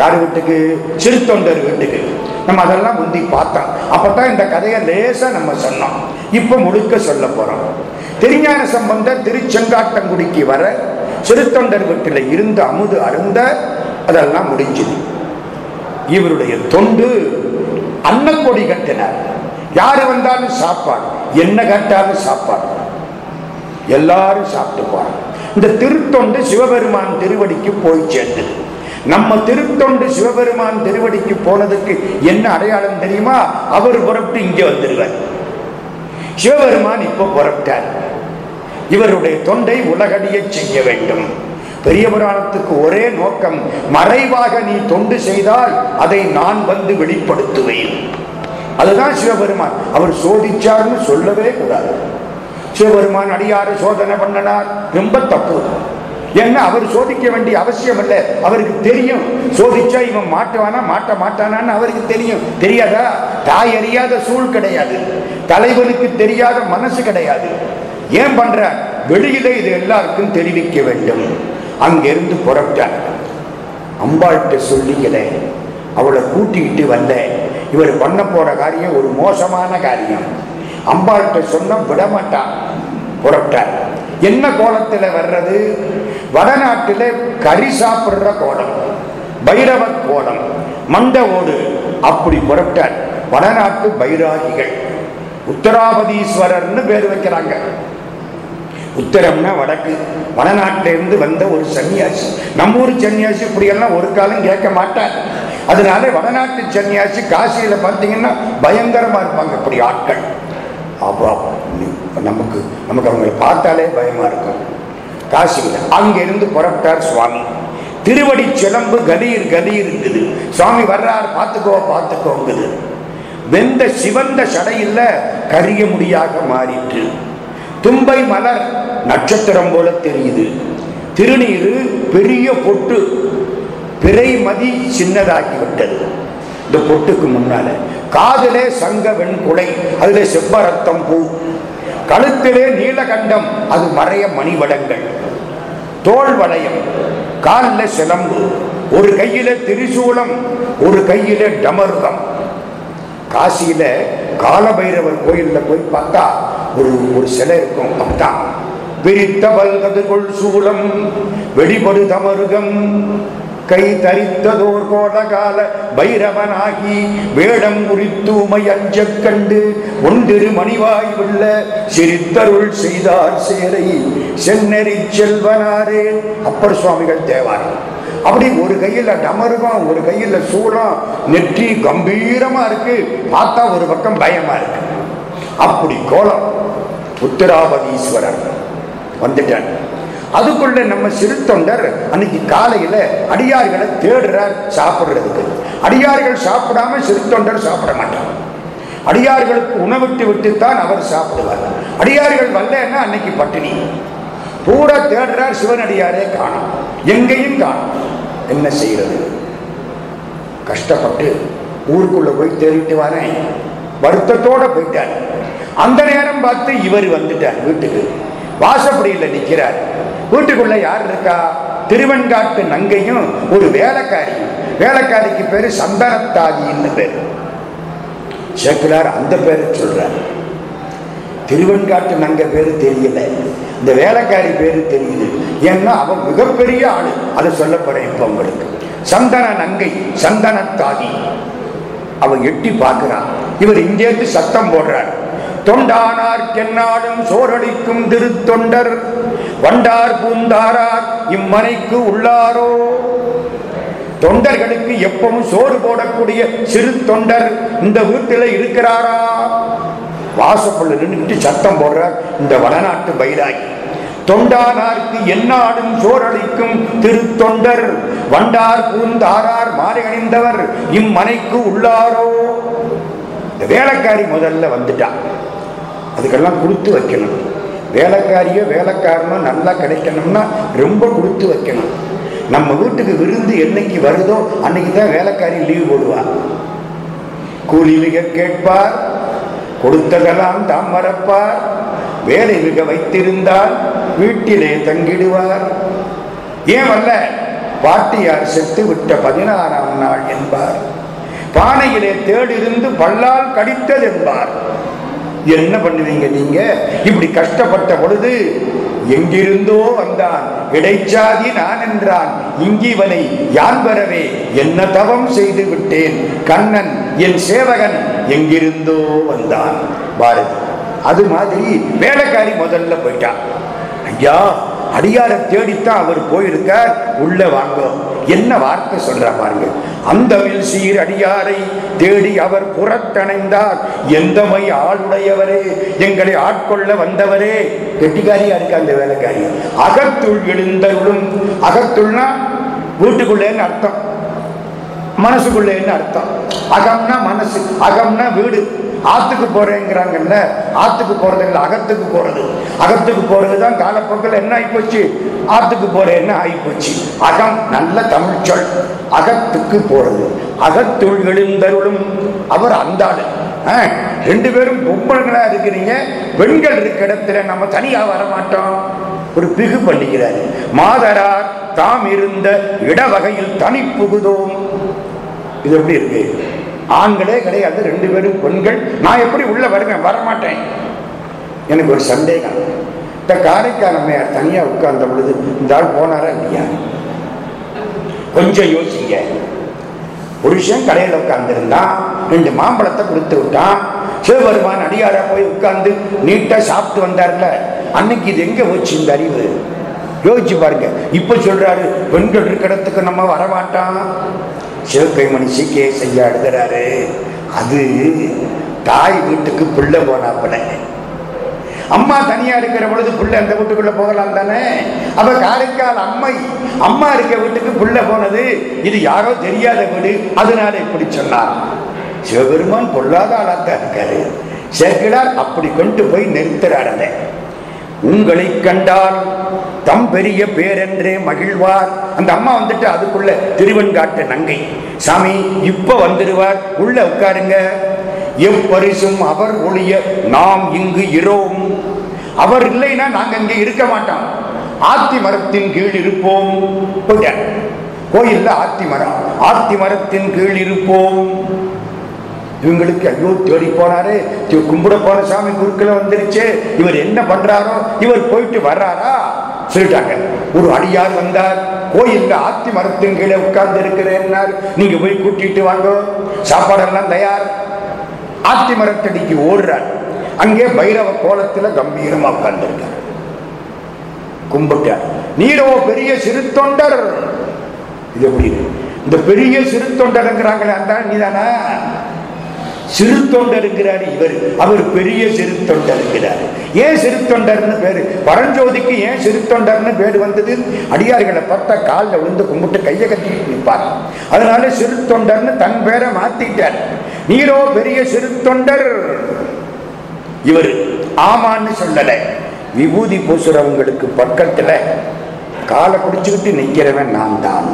யார் வீட்டுக்கு? சிறுத்தொண்டர் வீட்டுக்கு. நம்ம அதெல்லாம் முந்தி பார்த்தோம். அப்பதான் இந்த கதையை லேசாக நம்ம சொன்னோம். இப்போ முழுக்க சொல்ல போகிறோம் திருஞான சம்பந்தர் திருச்செங்காட்டங்குடிக்கு வர சிறுத்தொண்டர் வீட்டில் இருந்து அமுது அருந்த அதெல்லாம் முடிஞ்சுது. இவருடைய தொண்டு அன்னக்கொடி கட்டினார். யார் வந்தாலும் சாப்பாடு. என்ன கேட்டாலும் சாப்பாடு. எல்லாரும் சாப்பிட்டு போறாங்க. இந்த திருத்தொண்டு சிவபெருமான் திருவடிக்கு போய் சேர்ந்தது. நம்ம திருத்தொண்டு சிவபெருமான் திருவடிக்கு போனதுக்கு என்ன அடையாளம் தெரியுமா? அவர் புறப்பட்டு இங்க வந்துருவார் சிவபெருமான் இப்ப புறப்பட்டார். இவருடைய தொண்டை உலகடிய செய்ய வேண்டும். பெரிய புராணத்துக்கு ஒரே நோக்கம் மறைவாக நீ தொண்டு செய்தால் அதை நான் வந்து வெளிப்படுத்துவேன். அதுதான் சிவபெருமான். அவர் சோதிச்சார்னு சொல்லவே கூடாது. சிவபெருமான் அடியாறு சோதனை பண்ணனார். ரொம்ப தப்பு. ஏன்னா அவர் சோதிக்க வேண்டிய அவசியம் இல்லை. அவருக்கு தெரியும். சோதிச்சா இவன் மாட்டுவானா மாட்ட மாட்டானான்னு அவருக்கு தெரியும். தெரியாதா? தாய் அறியாத சூழ் கிடையாது. தலைவனுக்கு தெரியாத மனசு கிடையாது. ஏன் பண்ற? வெளியில இது எல்லாருக்கும் தெரிவிக்க வேண்டும். அங்கிருந்து புறப்பட்டார். அம்பாள்கிட்ட சொல்லிக்கல அவளை கூட்டிக்கிட்டு வந்த இவர் பண்ண போற காரியம் ஒரு மோசமான காரியம். அம்பாள்கிட்ட சொன்ன விடமாட்டான் புறப்பட்டார் என்ன கோலத்தில் வர்றது? வடநாட்டில் கறி சாப்பிடுற கோலம் பைரவ கோலம் மண்ட ஓடு அப்படி புறப்பட்டார். வடநாட்டு பைராகிகள் உத்தராபதீஸ்வரர்னு பேர் வைக்கிறாங்க. உத்தரம்னா வடக்கு. வடநாட்டிலிருந்து வந்த ஒரு சன்னியாசி. நம்ம ஊர் சன்னியாசி இப்படியெல்லாம் ஒரு காலம் கேட்க மாட்டார். அதனால வடநாட்டு சன்னியாசி காசியில பார்த்தீங்கன்னா பயங்கரமா இருப்பாங்க இப்படி ஆட்கள். அப்பா நமக்கு நமக்கு அவங்களை பார்த்தாலே பயமா இருக்கும். காசியில் அங்கிருந்து புறப்பட்டார் சுவாமி. திருவடி சிலம்பு கலீர் கலீர் இருக்குது சுவாமி வர்றார் பார்த்துக்கோ பார்த்துக்கோங்குது. வெந்த சிவந்த சடையில் கரிய முடியாக மாறிட்டு தும்பை மலர் நட்சத்திரம் போல தெரியுது. திருநீர் பெரிய பொட்டு பிறைமதி சின்னதாகி விட்டது இந்த பொட்டுக்கு முன்னால காதிலே சங்க வெண்குடை அதுல செவ்வரத்தம் பூ. கழுத்திலே நீலகண்டம் அது மறைய மணிவடங்கள். தோல் வளையம் காலில் சிலம்பு ஒரு கையில திரிசூலம் ஒரு கையில டமருகம் காசியில காலபைரவர் கோயில்ல போய் பார்த்தா ஒரு ஒரு சிலை இருக்கும் அப்பதான். விரித்த பல்கதிர்கொள் சூலம் வெடிபடு தமருகம். கை தரித்ததோர் கோடகால பைரவனாகி வேடம் உரித்தூமை அஞ்சக் கண்டு ஒன்றிரு மணிவாய் உள்ள சிரித்தருள் செய்தார் சேரை சென்னறி செல்வனாரே. அப்பர் சுவாமிகள் தேவார் அப்படி ஒரு கையில டமருகம் ஒரு கையில சூடம் நெற்றி கம்பீரமா இருக்கு. பார்த்தா ஒரு பக்கம் பயமா இருக்கு. அப்படி கோலம். உத்தராபதீஸ்வரர். வந்துட்டான் அதுக்குள்ள நம்ம சிறு தொண்டர் அன்னைக்கு காலையில அடியார்களை தேடுறார் சாப்பிடுறதுக்கு. அடியார்கள் சாப்பிடாம சிறு தொண்டர் சாப்பிட மாட்டார். அடியார்களுக்கு உணவிட்டு விட்டுத்தான் அவர் சாப்பிடுவார். அடியார்கள் வரலன்னா அன்னைக்கு பட்டினி. பூரா தேடுறார் சிவனடியாரே காணும். எங்கேயும் காணும். என்ன செய்யறது? கஷ்டப்பட்டு ஊருக்குள்ள போய் தேடிட்டு வரேன். வருத்தத்தோட போயிட்டார். அந்த நேரம் பார்த்து இவர் வந்துட்டார் வீட்டுக்கு. வாசப்படியில் நிற்கிறார் வீட்டுக்குள்ள யார் இருக்கா? திருவெண்காட்டு நங்கையும் ஒரு வேலைக்காரி. வேலைக்காரிக்கு பேரு சந்தனத்தாதின்னு பேரு. சேக்குலார் அந்த பேரை சொல்றார். திருவெண்காட்டு நங்க பேரு தெரியல. இந்த வேலைக்காரி பேரு தெரியுது ஏன்னா அவன் மிகப்பெரிய ஆளு. அதை சொல்லப்படும் இப்ப உங்களுக்கு. சந்தன நங்கை சந்தனத்தாதி அவன் எட்டி பார்க்கிறான். இவர் இங்கேருந்து சத்தம் போடுறார். தொண்டானார் கென்னாடும் சோரடிக்கும் திருத்தொண்டர். வண்டார் பூந்தாரார் இம்மனைக்கு உள்ளாரோ? தொண்டர்களுக்கு எப்பவும் சோறு போடக்கூடிய சிறு தொண்டர் இந்த வீட்டில் இருக்கிறாரா? வாசப்பள்ள நின்றுட்டு சத்தம் போடுறார் இந்த வடநாட்டு பைராகி. தொண்டானார்க்கு என்னாடும் சோரளிக்கும் திருத்தொண்டர். வண்டார் பூந்தாரார் மாறி அணிந்தவர் இம்மனைக்கு உள்ளாரோ? இந்த வேலைக்காரி முதல்ல வந்துட்டான் அதுக்கெல்லாம் கொடுத்து வைக்கணும். வேலைக்காரியோ வேலைக்காரனோ நல்லா கிடைக்கணும்னா ரொம்ப கொடுத்து வைக்கணும். நம்ம வீட்டுக்கு விருந்து என்னைக்கு வருதோ அன்னைக்கு தான் வேலைக்காரி லீவ் போடுவா. கூலி மிக கேட்பார் கொடுத்ததெல்லாம் தாம் மறப்பார். வேலை மிக வைத்திருந்தால் வீட்டிலே தங்கிடுவார். ஏன் வல்ல பாட்டியார் செத்து விட்ட பதினாறாம் நாள் என்பார். பானையிலே தேடிருந்து பல்லால் கடித்தது என்பார். என்ன பண்ணுவீங்க நீங்க? இப்படி கஷ்டப்பட்ட பொழுது எங்கிருந்தோ வந்தான். இடைச்சாதி நான் என்றான். இங்கிவனை யான் பெறவே என்ன தவம் செய்து விட்டேன். கண்ணன் என் சேவகன் எங்கிருந்தோ வந்தான். பாரதி அது மாதிரி வேலைக்காரி முதல்ல போயிட்டான் ஐயா அடியாரை தேடித்தான் அவர் போயிருக்கார் உள்ள வாங்க. என்ன வார்த்தை சொல்ற பாருங்க. அந்த சீர் அடியாரை தேடி அவர் புறத்தணைந்தார். எந்தமை ஆளுடையவரே எங்களை ஆட்கொள்ள வந்தவரே. கெட்டிக்காரியா இருக்க அந்த வேலைக்காரி? அகத்துள் எழுந்தருளும். அகத்துள்னா வீட்டுக்குள்ளேன்னு அர்த்தம். மனசுக்குள்ளேன்னு அர்த்தம்? அகம்னா மனசு அகம்னா வீடு. ஆத்துக்கு போறேங்கிறாங்கல்ல ஆத்துக்கு போறது இல்லை அகத்துக்கு போறது. அகத்துக்கு போறது தான் காலப்போக்கில் என்ன ஆகிப்போச்சு ஆத்துக்கு போறேன்னு ஆகிப்போச்சு அகம் நல்ல தமிழ் சொல். அகத்துக்கு போறது. அகத்துள் எழுந்தருளும் அவர் அந்த ஆ, ரெண்டு பேரும் பொம்பளைங்களா இருக்கிறீங்க. பெண்கள் இருக்க இடத்துல நம்ம தனியா வர மாட்டோம் ஒரு பிகு பண்ணிக்கிறாரு. மாதரார் தாம் இருந்த இடவகையில் தனி புகுதோம் இது எப்படி இருக்கு? ஆண்களே கிடையாது ரெண்டு பேரும் பெண்கள். நான் எப்படி உள்ள வருவேன்? வரமாட்டேன். எனக்கு ஒரு சந்தேகம். இந்த காரைக்கால் அம்மையார் தனியா உட்கார்ந்த பொழுது இந்த ஆள் போனாரா இல்லையா? கொஞ்சம் யோசிங்க. புருஷன் கடையில் உட்கார்ந்துருந்தான் ரெண்டு மாம்பழத்தை கொடுத்து விட்டான். சிவபெருமான் அடியாரா போய் உட்கார்ந்து நீட்டா சாப்பிட்டு வந்தார்ல. அன்னைக்கு இது எங்க போச்சு இந்த அறிவு? யோசிச்சு பாருங்க. இப்ப சொல்றாரு பெண்கள் இருக்கிறதுக்கு நம்ம வரமாட்டான் சிவகைமணி சீக்கிய செய்ய எழுதுறாரு அது தாய் வீட்டுக்கு பிள்ளை போனாப்பட அம்மா தனியா இருக்கிற பொழுது பிள்ளை அந்த வீட்டுக்குள்ள போகலாம் தானே? அவ காரைக்கால் அம்மை அம்மா இருக்க வீட்டுக்கு புள்ள போனது இது யாரோ தெரியாத வீடு. அதனால இப்படி சொன்னார். சிவபெருமான் பொல்லாத ஆளாத்தான் இருக்காரு. சேர்க்கிறார் அப்படி கொண்டு போய் நிறுத்துறாரு உங்களை கண்டால் தம் பெரிய பேரென்றே மகிழ்வார். அந்த அம்மா வந்துட்டு அதுக்குள்ள திருவெண்காட்டு நங்கை. சாமி இப்ப வந்துடுவார். உள்ள உட்காருங்க. எப்பரிசும் அவர் ஒளிய நாம் இங்கு இரோம் அவர் இல்லைன்னா நாங்க இங்க இருக்க மாட்டோம். ஆத்தி மரத்தின் கீழ் இருப்போம். போயிட்டார். கோயில்ல ஆத்தி மரம். ஆத்தி மரத்தின் கீழ் இருப்போம். இவங்களுக்கு ஐயோ தேடி போனாரு. தி- கும்பிட போன சாமி குறுக்கில் வந்துருச்சு. இவர் என்ன பண்றாரோ இவர் போயிட்டு வர்றாரா? சொல்லிட்டாங்க. ஒரு அடியார் வந்தார். கோயில்ல ஆத்தி மரத்தின் கீழே உட்கார்ந்து இருக்கிறேன்னார் நீங்க போய் கூட்டிட்டு வாங்க. சாப்பாடெல்லாம் தயார். ஆத்தி மரத்தடிக்கு ஓடுறார். அங்கே பைரவ கோலத்துல கம்பீரமா உட்கார்ந்துருக்கார். கும்பிட்டார். நீரோ பெரிய சிறு தொண்டர். இது எப்படி? இந்த பெரிய சிறு தொண்டர்ங்கிறாங்களே அந்த நீதானா? சிறு தொண்டருங்கிறார் இவர். அவர் பெரிய சிறு தொண்டருங்கிறார் ஏன் சிறு தொண்டர்னு பேரு? பரஞ்சோதிக்கு ஏன் சிறு தொண்டர்னு பேரு வந்தது? அடியார்களை பார்த்தா காலில் விழுந்து கும்பிட்டு கையை கட்டிட்டு நிற்பார். அதனால சிறு தொண்டர்னு தன் பேரை மாத்திட்டார். நீரோ பெரிய சிறு தொண்டர் இவர் ஆமான்னு சொல்லல. விபூதி பூசுறவங்களுக்கு பக்கத்துல காலை பிடிச்சுக்கிட்டு நிக்கிறவன் நான் தான்.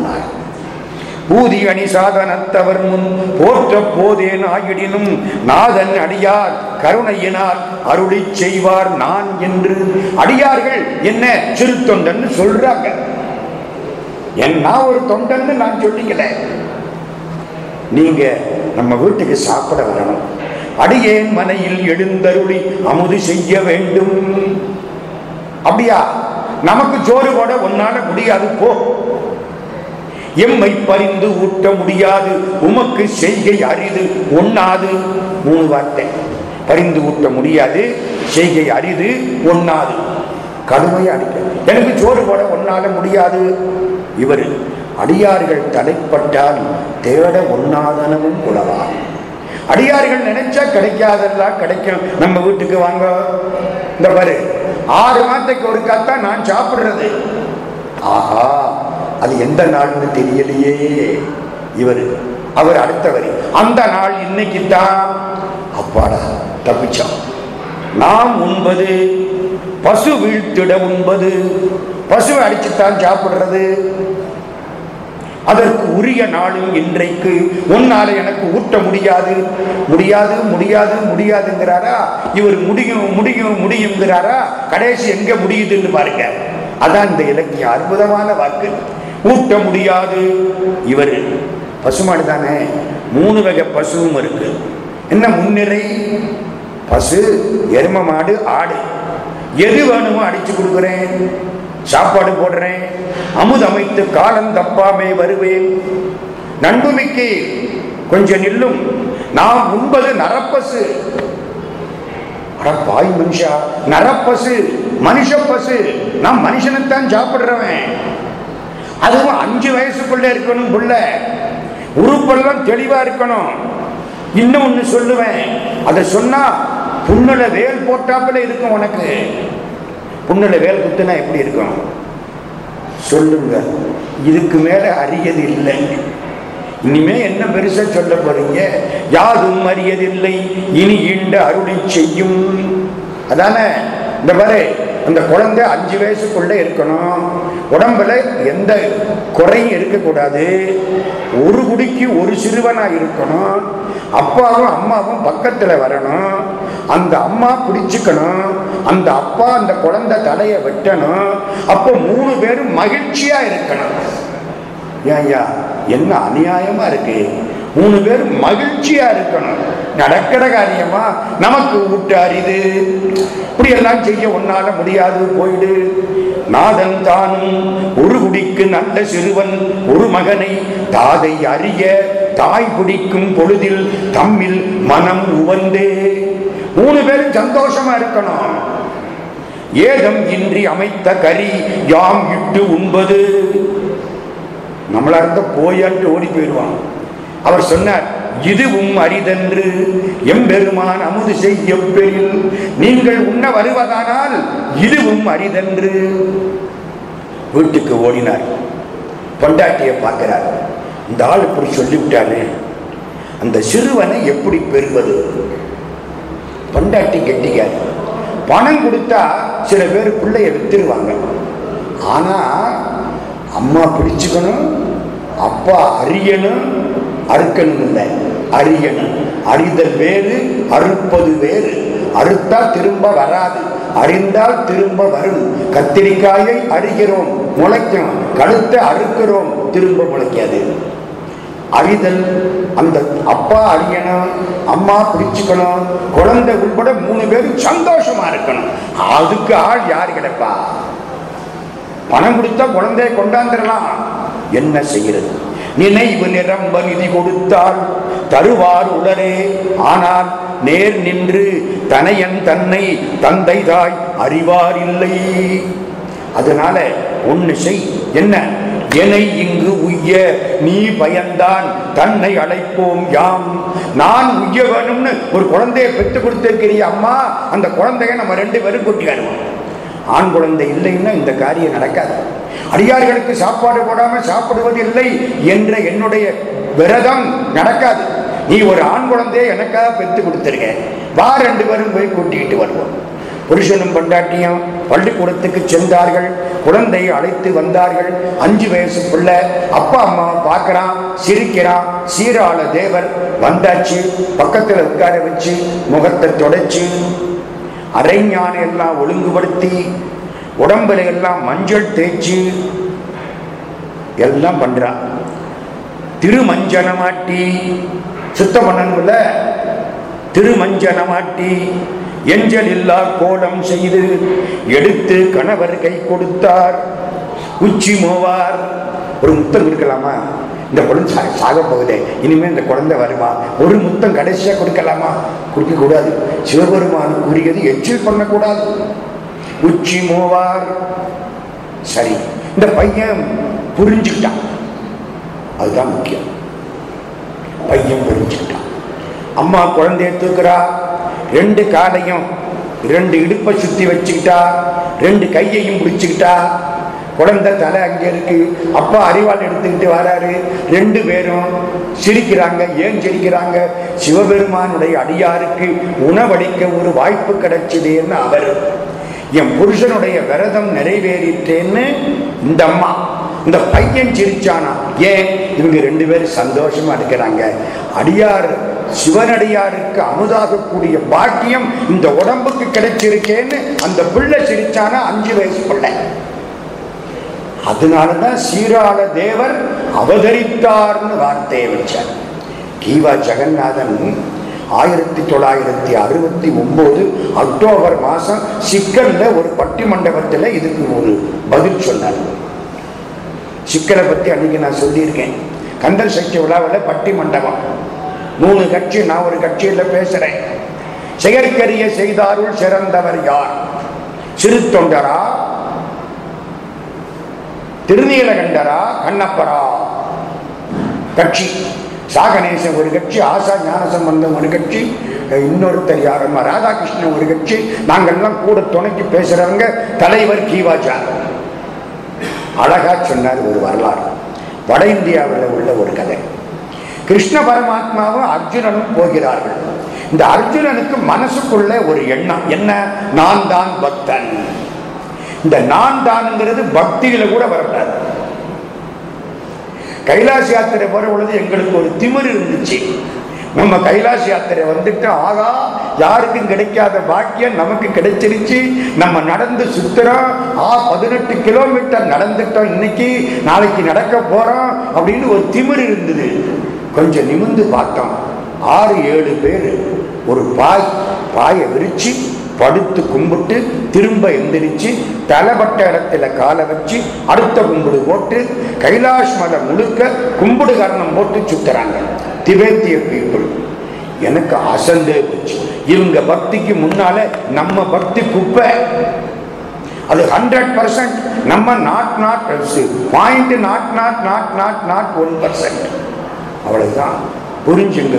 பூதி அணி சாதனத்தவர் முன் போற்ற போதேன் ஆயிடினும் நாதன் அடியார் கருணையினால் அருளி செய்வார் நான் என்று. அடியார்கள் என்ன சிறு தொண்டன் சொல்றாங்க. என்ன ஒரு தொண்டன் நான் சொல்லிக்கல. நீங்க நம்ம வீட்டுக்கு சாப்பிட வரணும். அடியேன் மனையில் எழுந்தருளி அமுது செய்ய வேண்டும். அப்படியா? நமக்கு சோறு போட ஒன்னால முடியாது போ. எம்மை பறிந்து ஊட்ட முடியாது. உமக்கு செய்கை அரிது ஒண்ணாது. மூணு வார்த்தை. பறிந்து ஊட்ட முடியாது செய்கை அரிது ஒண்ணாது. கடுமையா அடிக்க எனக்கு சோறு போட ஒன்னால முடியாது. இவர் அடியார்கள் தலைப்பட்டால் தேட ஒண்ணாதனவும் குலவா அடியார்கள் நினைச்சா கிடைக்காதெல்லாம் கிடைக்கும். நம்ம வீட்டுக்கு வாங்க. இந்த பாரு ஆறு மாதத்துக்கு ஒரு காத்தான் நான் சாப்பிடுறது. ஆஹா அது எந்த நாள்னு தெரியலையே. இவர் அவர் அடுத்தவர். அந்த நாள் இன்னைக்கு தான் அப்பாடா தப்பிச்சோம் நாம் உண்பது பசு வீழ்த்திட உண்பது பசுவை அடிச்சுத்தான் சாப்பிடுறது. அதற்கு உரிய நாளும் இன்றைக்கு. உன்னால எனக்கு ஊட்ட முடியாது. முடியாது முடியாது முடியாதுங்கிறாரா? இவர் முடியும் முடியும் முடியுங்கிறாரா கடைசி எங்க முடியுதுன்னு பாருங்க. அதான் இந்த இலக்கியம் அற்புதமான வாக்கு. கூட்ட முடியாது. இவர் பசுமாடு தானே. மூணு வகை பசுவும் இருக்கு. என்ன முன்னிலை பசு எரும மாடு ஆடு. எது வேணுமோ அடிச்சு கொடுக்குறேன். சாப்பாடு போடுறேன். அமுதமைத்து காலம் தப்பாமே வருவேன். நண்புமிக்கு கொஞ்சம் நில்லும். நாம் உண்பது நரப்பசு. பாய் மனுஷா நரப்பசு மனுஷ பசு நான் மனுஷனைத்தான் சாப்பிடுறவன். அதுவும் அஞ்சு வயசுக்குள்ள இருக்கணும் புள்ள. உறுப்பெல்லாம் தெளிவா இருக்கணும். இன்னும் ஒண்ணு சொல்லுவேன். அதை சொன்னா புண்ணுல வேல் போட்டாப்புல இருக்கும் உனக்கு. புண்ணுல வேல் குத்துனா எப்படி இருக்கும்? சொல்லுங்க. இதுக்கு மேல அரியது இல்லை. இனிமே என்ன பெருசா சொல்ல போறீங்க? யாதும் அறியதில்லை இனி ஈண்ட அருளை செய்யும். அதானே? இந்த பாரு அந்த குழந்தை அஞ்சு வயசுக்குள்ளே இருக்கணும். உடம்புல எந்த குறையும் இருக்கக்கூடாது ஒரு குடிக்கு ஒரு சிறுவனாக இருக்கணும். அப்பாவும் அம்மாவும் பக்கத்தில் வரணும். அந்த அம்மா பிடிச்சிக்கணும். அந்த அப்பா அந்த குழந்தை தலையை வெட்டணும். அப்போ மூணு பேரும் மகிழ்ச்சியாக இருக்கணும். ஏய்யா என்ன அநியாயமாக இருக்கு? மூணு பேர் மகிழ்ச்சியா இருக்கணும். நடக்கிற காரியமா நமக்கு விட்டு அரிது. இப்படி எல்லாம் செய்ய ஒன்னால முடியாது போயிடு. நாதன் தானும் ஒரு குடிக்கு நல்ல சிறுவன் ஒரு மகனை தாதை அறிய தாய் பிடிக்கும் பொழுதில் தம்மில் மனம் உவந்தே. மூணு பேரும் சந்தோஷமா இருக்கணும். ஏதம் இன்றி அமைத்த கறி யாம் இட்டு உண்பது. நம்மளா இருந்த போயான்ட்டு ஓடி போயிடுவான். அவர் சொன்னார் இதுவும் அரிதன்று. எம்பெருமான் அமுது செய்ய நீங்கள் உண்ண வருவதானால் இதுவும் அரிதன்று. வீட்டுக்கு ஓடினார். பொண்டாட்டியை பார்க்கிறார். இந்த ஆள் இப்படி சொல்லிவிட்டாரு அந்த சிறுவனை எப்படி பெறுவது? பொண்டாட்டி கெட்டிக்காரு பணம் கொடுத்தா சில பேர் பிள்ளைய வித்துருவாங்க. ஆனா அம்மா பிடிச்சுக்கணும் அப்பா அறியணும் அறுக்கணும் இல்லை. அறியணும் அறிதல் வேறு அறுப்பது வேறு. அறுத்தால் திரும்ப வராது. அறிந்தால் திரும்ப வரும். கத்திரிக்காயை அறிகிறோம் முளைக்கும் கழுத்தை அறுக்கிறோம் திரும்ப முளைக்காது. அறிதல் அந்த அப்பா அறியணும் அம்மா பிடிச்சுக்கணும் குழந்தை உட்பட மூணு பேரும் சந்தோஷமா இருக்கணும். அதுக்கு ஆள் யார் கிடைப்பா? பணம் கொடுத்தா குழந்தைய கொண்டாந்துடலாம். என்ன செய்கிறது நினைவு நிரம்ப நிதி கொடுத்தால் தருவார் உடனே. ஆனால் நேர் நின்று தனையன் தன்னை தந்தை தாய் அறிவார் இல்லை. அதனால ஒன்று செய். என்ன? என்னை இங்கு உய்ய. நீ பயந்தான் தன்னை அழைப்போம் யாம். நான் உய்ய வேணும்னு ஒரு குழந்தையை பெற்று கொடுத்திருக்கிறிய அம்மா. அந்த குழந்தைய நம்ம ரெண்டு பேரும் கூட்டியாருவோம் ஆண் குழந்தை இல்லைன்னா இந்த காரியம் நடக்காது. அடியார்களுக்கு சாப்பாடு போடாம சாப்பிடுவது இல்லை என்ற என்னுடைய விரதம் நடக்காது. நீ ஒரு ஆண் குழந்தையை எனக்காக பெற்று கொடுத்துருங்க வா ரெண்டு பேரும் போய் கூட்டிக்கிட்டு வருவோம். புருஷனும் பொண்டாட்டியும் பள்ளிக்கூடத்துக்கு சென்றார்கள். குழந்தையை அழைத்து வந்தார்கள். அஞ்சு வயசு பிள்ளை அப்பா அம்மா பார்க்கறான் சிரிக்கிறான். சீராள தேவர் வந்தாச்சு. பக்கத்துல உட்கார வச்சு முகத்தை தொடச்சு. அரைஞான எல்லாம் ஒழுங்குபடுத்தி உடம்புல எல்லாம் மஞ்சள் தேய்ச்சி எல்லாம் பண்ணுறான் திருமஞ்சனமாட்டி சுத்தம் பண்ணணும்ல? திருமஞ்சனமாட்டி எஞ்சல் இல்லா கோலம் செய்து எடுத்து கணவர் கை கொடுத்தார். உச்சி மோவார். ஒரு முத்தம் கொடுக்கலாமா? இந்த குழந்தை சா- சாக போகுதே. இனிமேல் இந்த குழந்தை வருமா? ஒரு முத்தம் கடைசியா கொடுக்கலாமா? கொடுக்க கூடாது சிவபெருமான் கூறியது எச்சில் பண்ணக்கூடாது. உச்சி மோவார். சரி இந்த பையன் புரிஞ்சுக்கிட்டான். அதுதான் முக்கியம். பையன் புரிஞ்சுக்கிட்டான். அம்மா குழந்தைய தூக்குறா. ரெண்டு காலையும் ரெண்டு இடுப்பை சுத்தி வச்சுக்கிட்டா. ரெண்டு கையையும் பிடிச்சுக்கிட்டா. குழந்தை தலை அங்கே இருக்கு. அப்பா அறிவால் எடுத்துக்கிட்டு வராரு. ரெண்டு பேரும் சிரிக்கிறாங்க ஏன் சிரிக்கிறாங்க? சிவபெருமானுடைய அடியாருக்கு உணவளிக்க ஒரு வாய்ப்பு கிடைச்சதுன்னு அவர் என் புருஷனுடைய விரதம் நிறைவேறிட்டேன்னு இந்த அம்மா இந்த பையன் சிரிச்சானா ஏன்? இவங்க ரெண்டு பேரும் சந்தோஷமா இருக்கிறாங்க. அடியார் சிவனடியாருக்கு அமுதாகக்கூடிய பாக்கியம் இந்த உடம்புக்கு கிடைச்சிருக்கேன்னு அந்த பிள்ளை சிரிச்சானா அஞ்சு வயசு பிள்ளை. அதனாலதான் சீராள தேவர் அவதரித்தார்னு வார்த்தையை வச்சார். கீவா ஜெகநாதன் ஆயிரத்தி தொள்ளாயிரத்தி அறுபத்தி ஒன்பது அக்டோபர் மாசம் சிக்கன்ல ஒரு பட்டி மண்டபத்தில் இதுக்கு ஒரு பதில் சொன்னார். சிக்கலை பத்தி அன்னைக்கு நான் சொல்லியிருக்கேன். கந்தல் சக்தி விழாவில் பட்டி மண்டபம் மூணு கட்சி நான் ஒரு கட்சியில் பேசுறேன். செயற்கரிய செய்தாருள் சிறந்தவர் யார்? சிறு தொண்டரா? திருநீலகண்டரா? கண்ணப்பரா? கட்சி. சாகணேசன் ஒரு கட்சி ஆசா ஞானசம்பந்தம் ஒரு கட்சி இன்னொருத்தர் யாரும் ராதாகிருஷ்ணன் ஒரு கட்சி. நாங்கள்லாம் கூட துணைக்கு பேசுறவங்க தலைவர் கீவாஜா அழகா சொன்னார் ஒரு வரலாறு. வட இந்தியாவில் உள்ள ஒரு கதை. கிருஷ்ண பரமாத்மாவும் அர்ஜுனனும் போகிறார்கள். இந்த அர்ஜுனனுக்கு மனசுக்குள்ள ஒரு எண்ணம். என்ன? நான் தான் பக்தன். இந்த நான் தான்ங்கிறது பக்தியில கூட வரக்கூடாது. கைலாச யாத்திரை போற பொழுது எங்களுக்கு ஒரு திமிர் இருந்துச்சு. நம்ம கைலாச யாத்திரை வந்துட்டு ஆகா யாருக்கும் கிடைக்காத பாக்கியம் நமக்கு கிடைச்சிருச்சு. நம்ம நடந்து சுத்துறோம். ஆ பதினெட்டு கிலோமீட்டர் நடந்துட்டோம் இன்னைக்கு. நாளைக்கு நடக்க போறோம் அப்படின்னு ஒரு திமிர் இருந்தது. கொஞ்சம் நிமிந்து பார்த்தோம். ஆறு ஏழு பேர் ஒரு பாய் பாயை விரிச்சு படுத்து கும்பிட்டு திரும்ப எந்திரிச்சு தலைப்பட்ட இடத்துல காலை வச்சு அடுத்த கும்பிடு போட்டு கைலாஷ் மலை முழுக்க கும்பிடு கரணம் போட்டு சுத்துறாங்க. திபேத்திய பீப்புள் எனக்கு அசந்தே போச்சு. இவங்க பக்திக்கு முன்னால நம்ம பக்தி குப்பை. அது ஹண்ட்ரட் பர்சன்ட் நம்ம nought nought point nought nought nought nought nought one percent அவ்வளவுதான். புரிஞ்சுங்க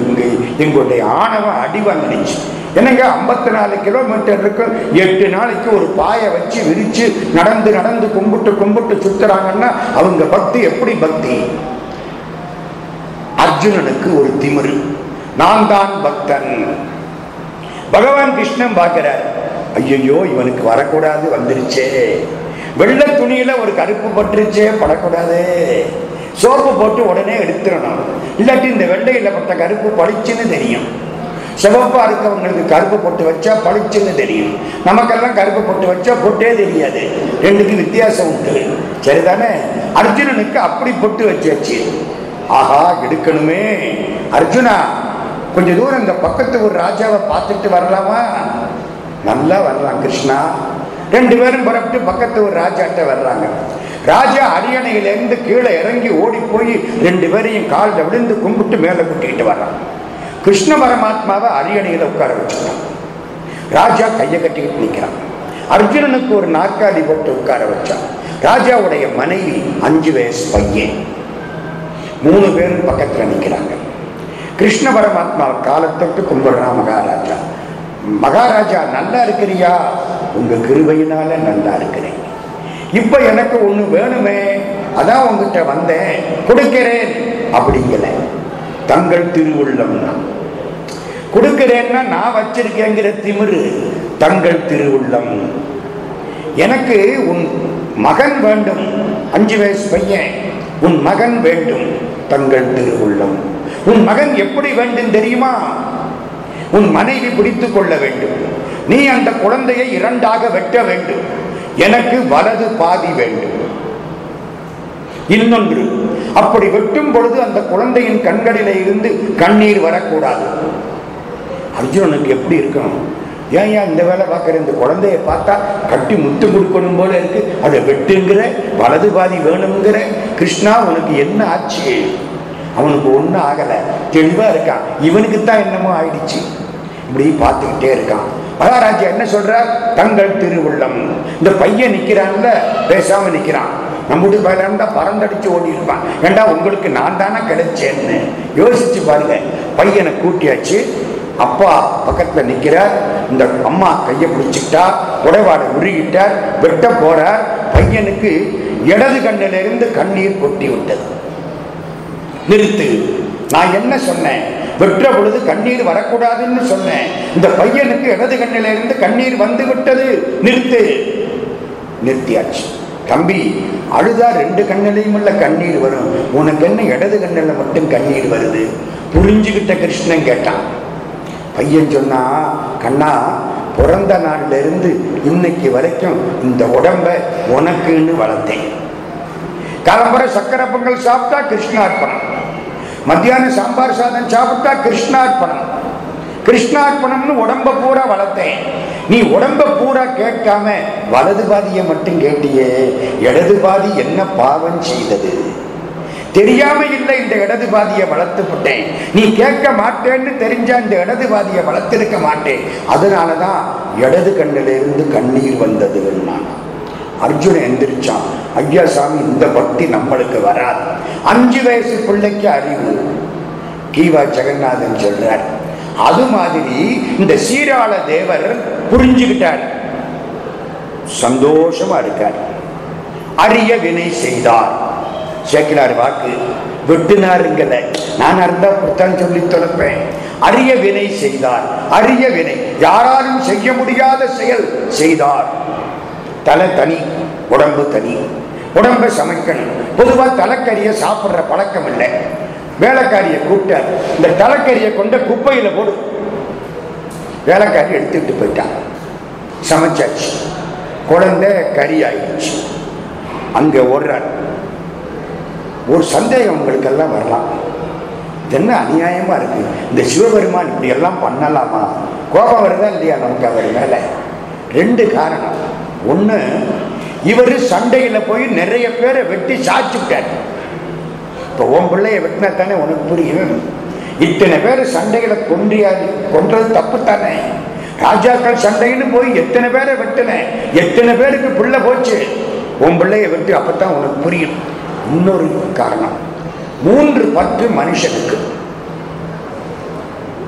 எங்களுடைய ஆணவம் அடி வாங்கிடுச்சு என்னங்க ஐம்பத்தி நாலு கிலோமீட்டர் இருக்கு. எட்டு நாளைக்கு ஒரு பாயை வச்சு விரிச்சு நடந்து நடந்து கும்பிட்டு கும்பிட்டு சுத்துறாங்கன்னா அவங்க பக்தி எப்படி பக்தி? அர்ஜுனனுக்கு ஒரு திமிரு. நான் தான் பக்தன். பகவான் கிருஷ்ணன் பார்க்கிறார். ஐயோ இவனுக்கு வரக்கூடாது வந்துருச்சே. வெள்ளை துணியில ஒரு கருப்பு பட்டுருச்சே படக்கூடாது. சோப்பு போட்டு உடனே எடுத்துடணும். இல்லாட்டி இந்த வெள்ளையில் பட்ட கருப்பு பளிச்சுன்னு தெரியும். சிவப்பா இருக்கவங்களுக்கு கருப்பு பொட்டு வச்சா பளிச்சுன்னு தெரியும். நமக்கெல்லாம் கருப்பு பொட்டு வச்சா பொட்டே தெரியாது. ரெண்டுக்கு வித்தியாசம் உண்டு. சரிதானே? அர்ஜுனனுக்கு அப்படி பொட்டு வச்சாச்சு. ஆஹா எடுக்கணுமே. அர்ஜுனா கொஞ்ச தூரம் இந்த பக்கத்து ஒரு ராஜாவை பார்த்துட்டு வரலாமா? நல்லா வரலாம் கிருஷ்ணா. ரெண்டு பேரும் புறப்பட்டு பக்கத்து ஒரு ராஜாட்ட வர்றாங்க. ராஜா அரியணையிலிருந்து கீழே இறங்கி ஓடி போய் ரெண்டு பேரையும் காலில் விழுந்து கும்பிட்டு மேலே கூட்டிகிட்டு வர்றான். கிருஷ்ண பரமாத்மாவை அரியணையில் உட்கார வச்சுட்டான் ராஜா கையை கட்டிக்கிட்டு நிற்கிறான் அர்ஜுனனுக்கு ஒரு நாற்காலி போட்டு உட்கார வச்சான். ராஜாவுடைய மனைவி அஞ்சு வயசு பையன். மூணு பேரும் பக்கத்தில் நிற்கிறாங்க கிருஷ்ண பரமாத்மா காலத்தொட்டு கும்பிடுறான் மகாராஜா. மகாராஜா நல்லா இருக்கிறியா? உங்க கிருபையினால நல்லா இருக்கிறேன். இப்ப எனக்கு ஒண்ணு வேணுமே அதான் உங்ககிட்ட வந்தேன் கொடுக்கிறேன். அப்படிங்கல தங்கள் திருவுள்ளம்னா கொடுக்கிறேன்னா நான் வச்சிருக்கேங்கிற திமிரு தங்கள் திருவுள்ளம். எனக்கு உன் மகன் வேண்டும் அஞ்சு வயசு பையன் உன் மகன் வேண்டும் தங்கள் திருவுள்ளம். உன் மகன் எப்படி வேண்டும் தெரியுமா? உன் மனைவி பிடித்து கொள்ள வேண்டும். நீ அந்த குழந்தையை இரண்டாக வெட்ட வேண்டும். எனக்கு வலது பாதி வேண்டும். இன்னொன்று அப்படி வெட்டும் பொழுது அந்த குழந்தையின் கண்களிலே இருந்து கண்ணீர் வரக்கூடாது. அர்ஜுனனுக்கு எப்படி இருக்கணும்? ஏன் ஏன் இந்த வேலை பார்க்குற இந்த குழந்தைய பார்த்தா கட்டி முத்து கொடுக்கணும் போல இருக்கு? அதை வெட்டுங்கிற வலது பாதி வேணுங்கிற கிருஷ்ணா உனக்கு என்ன ஆச்சு? அவனுக்கு ஒன்றும் ஆகலை. தெளிவாக இருக்கான். இவனுக்கு தான் என்னமோ ஆயிடுச்சு. இப்படி பார்த்துக்கிட்டே இருக்கான். மகாராஜா என்ன சொல்றார்? தங்கள் திருவுள்ளம். இந்த பையன் நிக்கிறான்ல பேசாம நிக்கிறான். நம்முடைய பையன் இருந்தா பறந்தடிச்சு ஓடி இருப்பான் ஏண்டா உங்களுக்கு நான் தானே கிடைச்சேன்னு. யோசிச்சு பாருங்க. பையனை கூட்டியாச்சு. அப்பா பக்கத்துல நிக்கிறார். இந்த அம்மா கையை பிடிச்சிட்டா உடைவாடை உருகிட்டார் வெட்ட போறார். பையனுக்கு இடது கண்ணிலிருந்து கண்ணீர் கொட்டி விட்டது நிறுத்து. நான் என்ன சொன்னேன்? வெற்ற பொழுது கண்ணீர் வரக்கூடாதுன்னு சொன்னேன். இந்த பையனுக்கு இடது கண்ணில இருந்து கண்ணீர் வந்து விட்டது நிறுத்து. நிறுத்தியாச்சு. தம்பி அழுதா ரெண்டு கண்ணிலையும் உள்ள கண்ணீர் வரும். உனக்கு என்ன இடது கண்ணில் மட்டும் கண்ணீர் வருது? புரிஞ்சுக்கிட்ட கிருஷ்ணன் கேட்டான். பையன் சொன்னா கண்ணா பிறந்த நாள்ல இருந்து இன்னைக்கு வரைக்கும் இந்த உடம்ப உனக்குன்னு வளர்த்தேன். காலம்பரை சக்கரை பொங்கல் சாப்பிட்டா கிருஷ்ணார்ப்பணம். மத்தியானம் சாம்பார் சாதம் சாப்பிட்டா கிருஷ்ணார்ப்பணம். கிருஷ்ணார்ப்பணம்னு உடம்ப பூரா வளர்த்தேன். நீ உடம்ப பூரா கேட்காம வலது பாதியை மட்டும் கேட்டியே இடது பாதி என்ன பாவம் செய்தது? தெரியாம இல்லை இந்த இடது பாதியை வளர்த்து விட்டேன் நீ கேட்க மாட்டேன்னு தெரிஞ்சா இந்த இடது பாதியை வளர்த்திருக்க மாட்டேன். அதனாலதான் இடது கண்ணிலிருந்து கண்ணீர் வந்தது நான். அர்ஜுனன் எந்திரிச்சான். ஐயா சாமி இந்த பக்தி நம்மளுக்கு வராது. அஞ்சு வயசு பிள்ளைக்கு அறிவு. கீவா ஜெகநாதன் சொல்றார். அது மாதிரி இந்த சீராள தேவர் புரிஞ்சுக்கிட்டார். சந்தோஷமா இருக்கார். அரிய வினை செய்தார். சேக்கிலார் வாக்கு. வெட்டினாருங்கல நான் இருந்தா கொடுத்தான் சொல்லி தொலைப்பேன். அரிய வினை செய்தார். அரிய வினை. யாராலும் செய்ய முடியாத செயல் செய்தார். தலை தனி உடம்பு தனி. உடம்பை சமைக்கணும். பொதுவாக தலைக்கறியை சாப்பிட்ற பழக்கம் இல்லை. வேலைக்காரியை கூப்பிட்டார் இந்த தலைக்கறியை கொண்ட குப்பையில் போடு. வேலைக்காரி எடுத்துக்கிட்டு போயிட்டான் சமைச்சாச்சு. குழந்தை கறி ஆயிடுச்சு அங்கே ஓடுறார் ஒரு சந்தேகம் உங்களுக்கெல்லாம் வரலாம். என்ன அநியாயமாக இருக்குது இந்த சிவபெருமான் இப்படி எல்லாம் பண்ணலாமா? கோபம் வருதா இல்லையா நமக்கு அவர் மேலே? ரெண்டு காரணம். ஒன்று இவர் சண்டையில் போய் நிறைய பேரை வெட்டி சாச்சுட்டார் இப்போ உன் பிள்ளைய வெட்டினா தானே உனக்கு புரியும்? இத்தனை பேர் சண்டைகளை கொன்றியாது கொன்றது தப்பு தானே? ராஜாக்கள் சண்டைன்னு போய் எத்தனை பேரை வெட்டினேன் எத்தனை பேருக்கு பிள்ளை போச்சு? உன் பிள்ளைய வெட்டி அப்பதான் உனக்கு புரியும். இன்னொரு காரணம் மூன்று பத்து மனுஷனுக்கு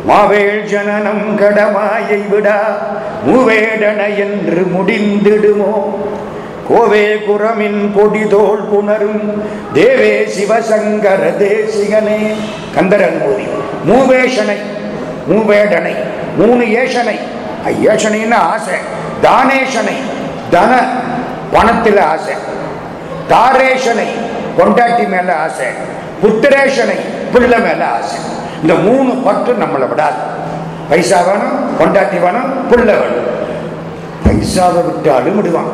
மாவேள் ஜனனம் கடமாயை விடா மூவேடன என்று முடிந்திடுமோ? கோவே குரமின் பொடிதோல் புணரும் தேவே சிவசங்கர தேசிகனே. கந்தரன் போதி மூவேஷனை மூவேடனை மூணு ஏஷனை. ஏஷனைன்னு ஆசை தானேஷனை தன பணத்தில் ஆசை. தாரேஷனை கொண்டாட்டி மேல ஆசை. புத்திரேஷனை பிள்ளை மேல ஆசை. இந்த மூணு பற்று நம்மளை விடாது. பைசா வேணும் பொண்டாட்டி வேணும் பிள்ளை வேணும். பைசாவை விட்டாலும் விடுவான்.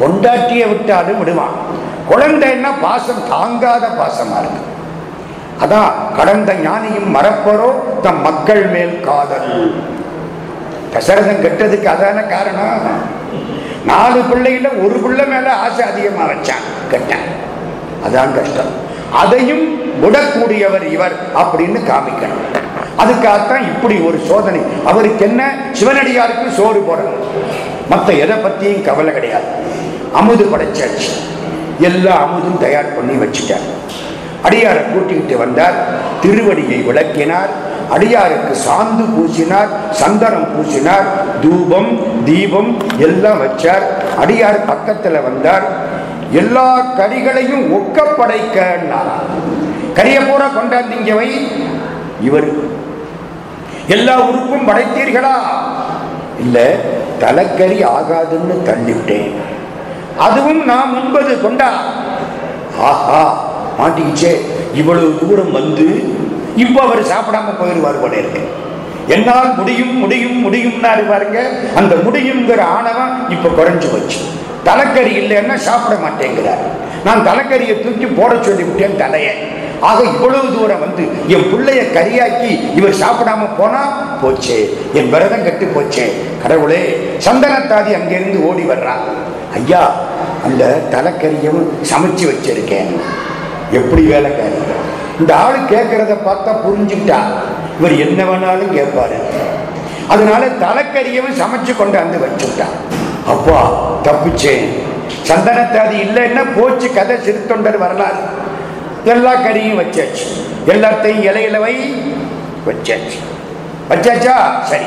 பொண்டாட்டியை விட்டாலும் விடுவான். குழந்தைன்னா பாசம் தாங்காத பாசமா இருக்கு. அதான் கடந்த ஞானியும் மறப்பரோ தம் மக்கள் மேல் காதல். தசரதம் கெட்டதுக்கு அதான காரணம்? நாலு பிள்ளைகள ஒரு பிள்ளை மேல ஆசை அதிகமா வச்சான் கெட்டான். அதான் கஷ்டம். அதையும் விடக்கூடியவர் இவர் அப்படின்னு காமிக்கணும். அதுக்காகத்தான் இப்படி ஒரு சோதனை. அவருக்கு என்ன? சிவனடியாருக்கு சோறு போடணும். மற்ற எதை பத்தியும் கவலை கிடையாது. அமுது படைச்சாச்சு. எல்லா அமுதும் தயார் பண்ணி வச்சுட்டார். அடியாரை கூட்டிக்கிட்டு வந்தார். திருவடியை விளக்கினார். அடியாருக்கு சாந்து பூசினார். சந்தனம் பூசினார். தூபம் தீபம் எல்லாம் வச்சார். அடியார் பக்கத்தில் வந்தார். எல்லா கரிகளையும் ஒக்க படைக்க கரிய பூரா கொண்டாந்தீங்கவை இவர். எல்லா உறுப்பும் படைத்தீர்களா? இல்ல தலைக்கறி ஆகாதுன்னு தள்ளிவிட்டேன். அதுவும் நாம் உண்பது கொண்டா? ஆஹா மாட்டிக்கிச்சே. இவ்வளவு தூரம் வந்து இப்ப அவர் சாப்பிடாம போயிடுவார் போல இருக்கு. என்னால் முடியும் முடியும் முடியும்னாரு பாருங்க. அந்த முடியுங்கிற ஆணவம் இப்ப குறைஞ்சு போச்சு. தலைக்கறி இல்லைன்னா சாப்பிட மாட்டேங்கிறார். நான் தலைக்கறியை தூக்கி போட சொல்லி விட்டேன் தலையை. ஆக இவ்வளவு தூரம் வந்து என் பிள்ளைய கரியாக்கி இவர் சாப்பிடாம போனா போச்சே. என் விரதம் கட்டு போச்சே. கடவுளே சந்தனத்தாதி அங்கிருந்து ஓடி வர்றான் ஐயா அந்த தலைக்கறியும் சமைச்சு வச்சிருக்கேன். எப்படி வேலைக்காரி? இந்த ஆள் கேட்கறத பார்த்தா புரிஞ்சுட்டா இவர் என்ன வேணாலும் கேட்பாரு. அதனால தலைக்கறியவும் சமைச்சு கொண்டாந்து வச்சுட்டான். அப்பா தப்பிச்சேன். சந்தனத்தாதி இல்லைன்னா போச்சு கதை சிறுத்தொண்டர் வரலாறு. எல்லா கறியும் வச்சாச்சு. எல்லாத்தையும் இலையில வை வச்சாச்சு. வச்சாச்சா? சரி.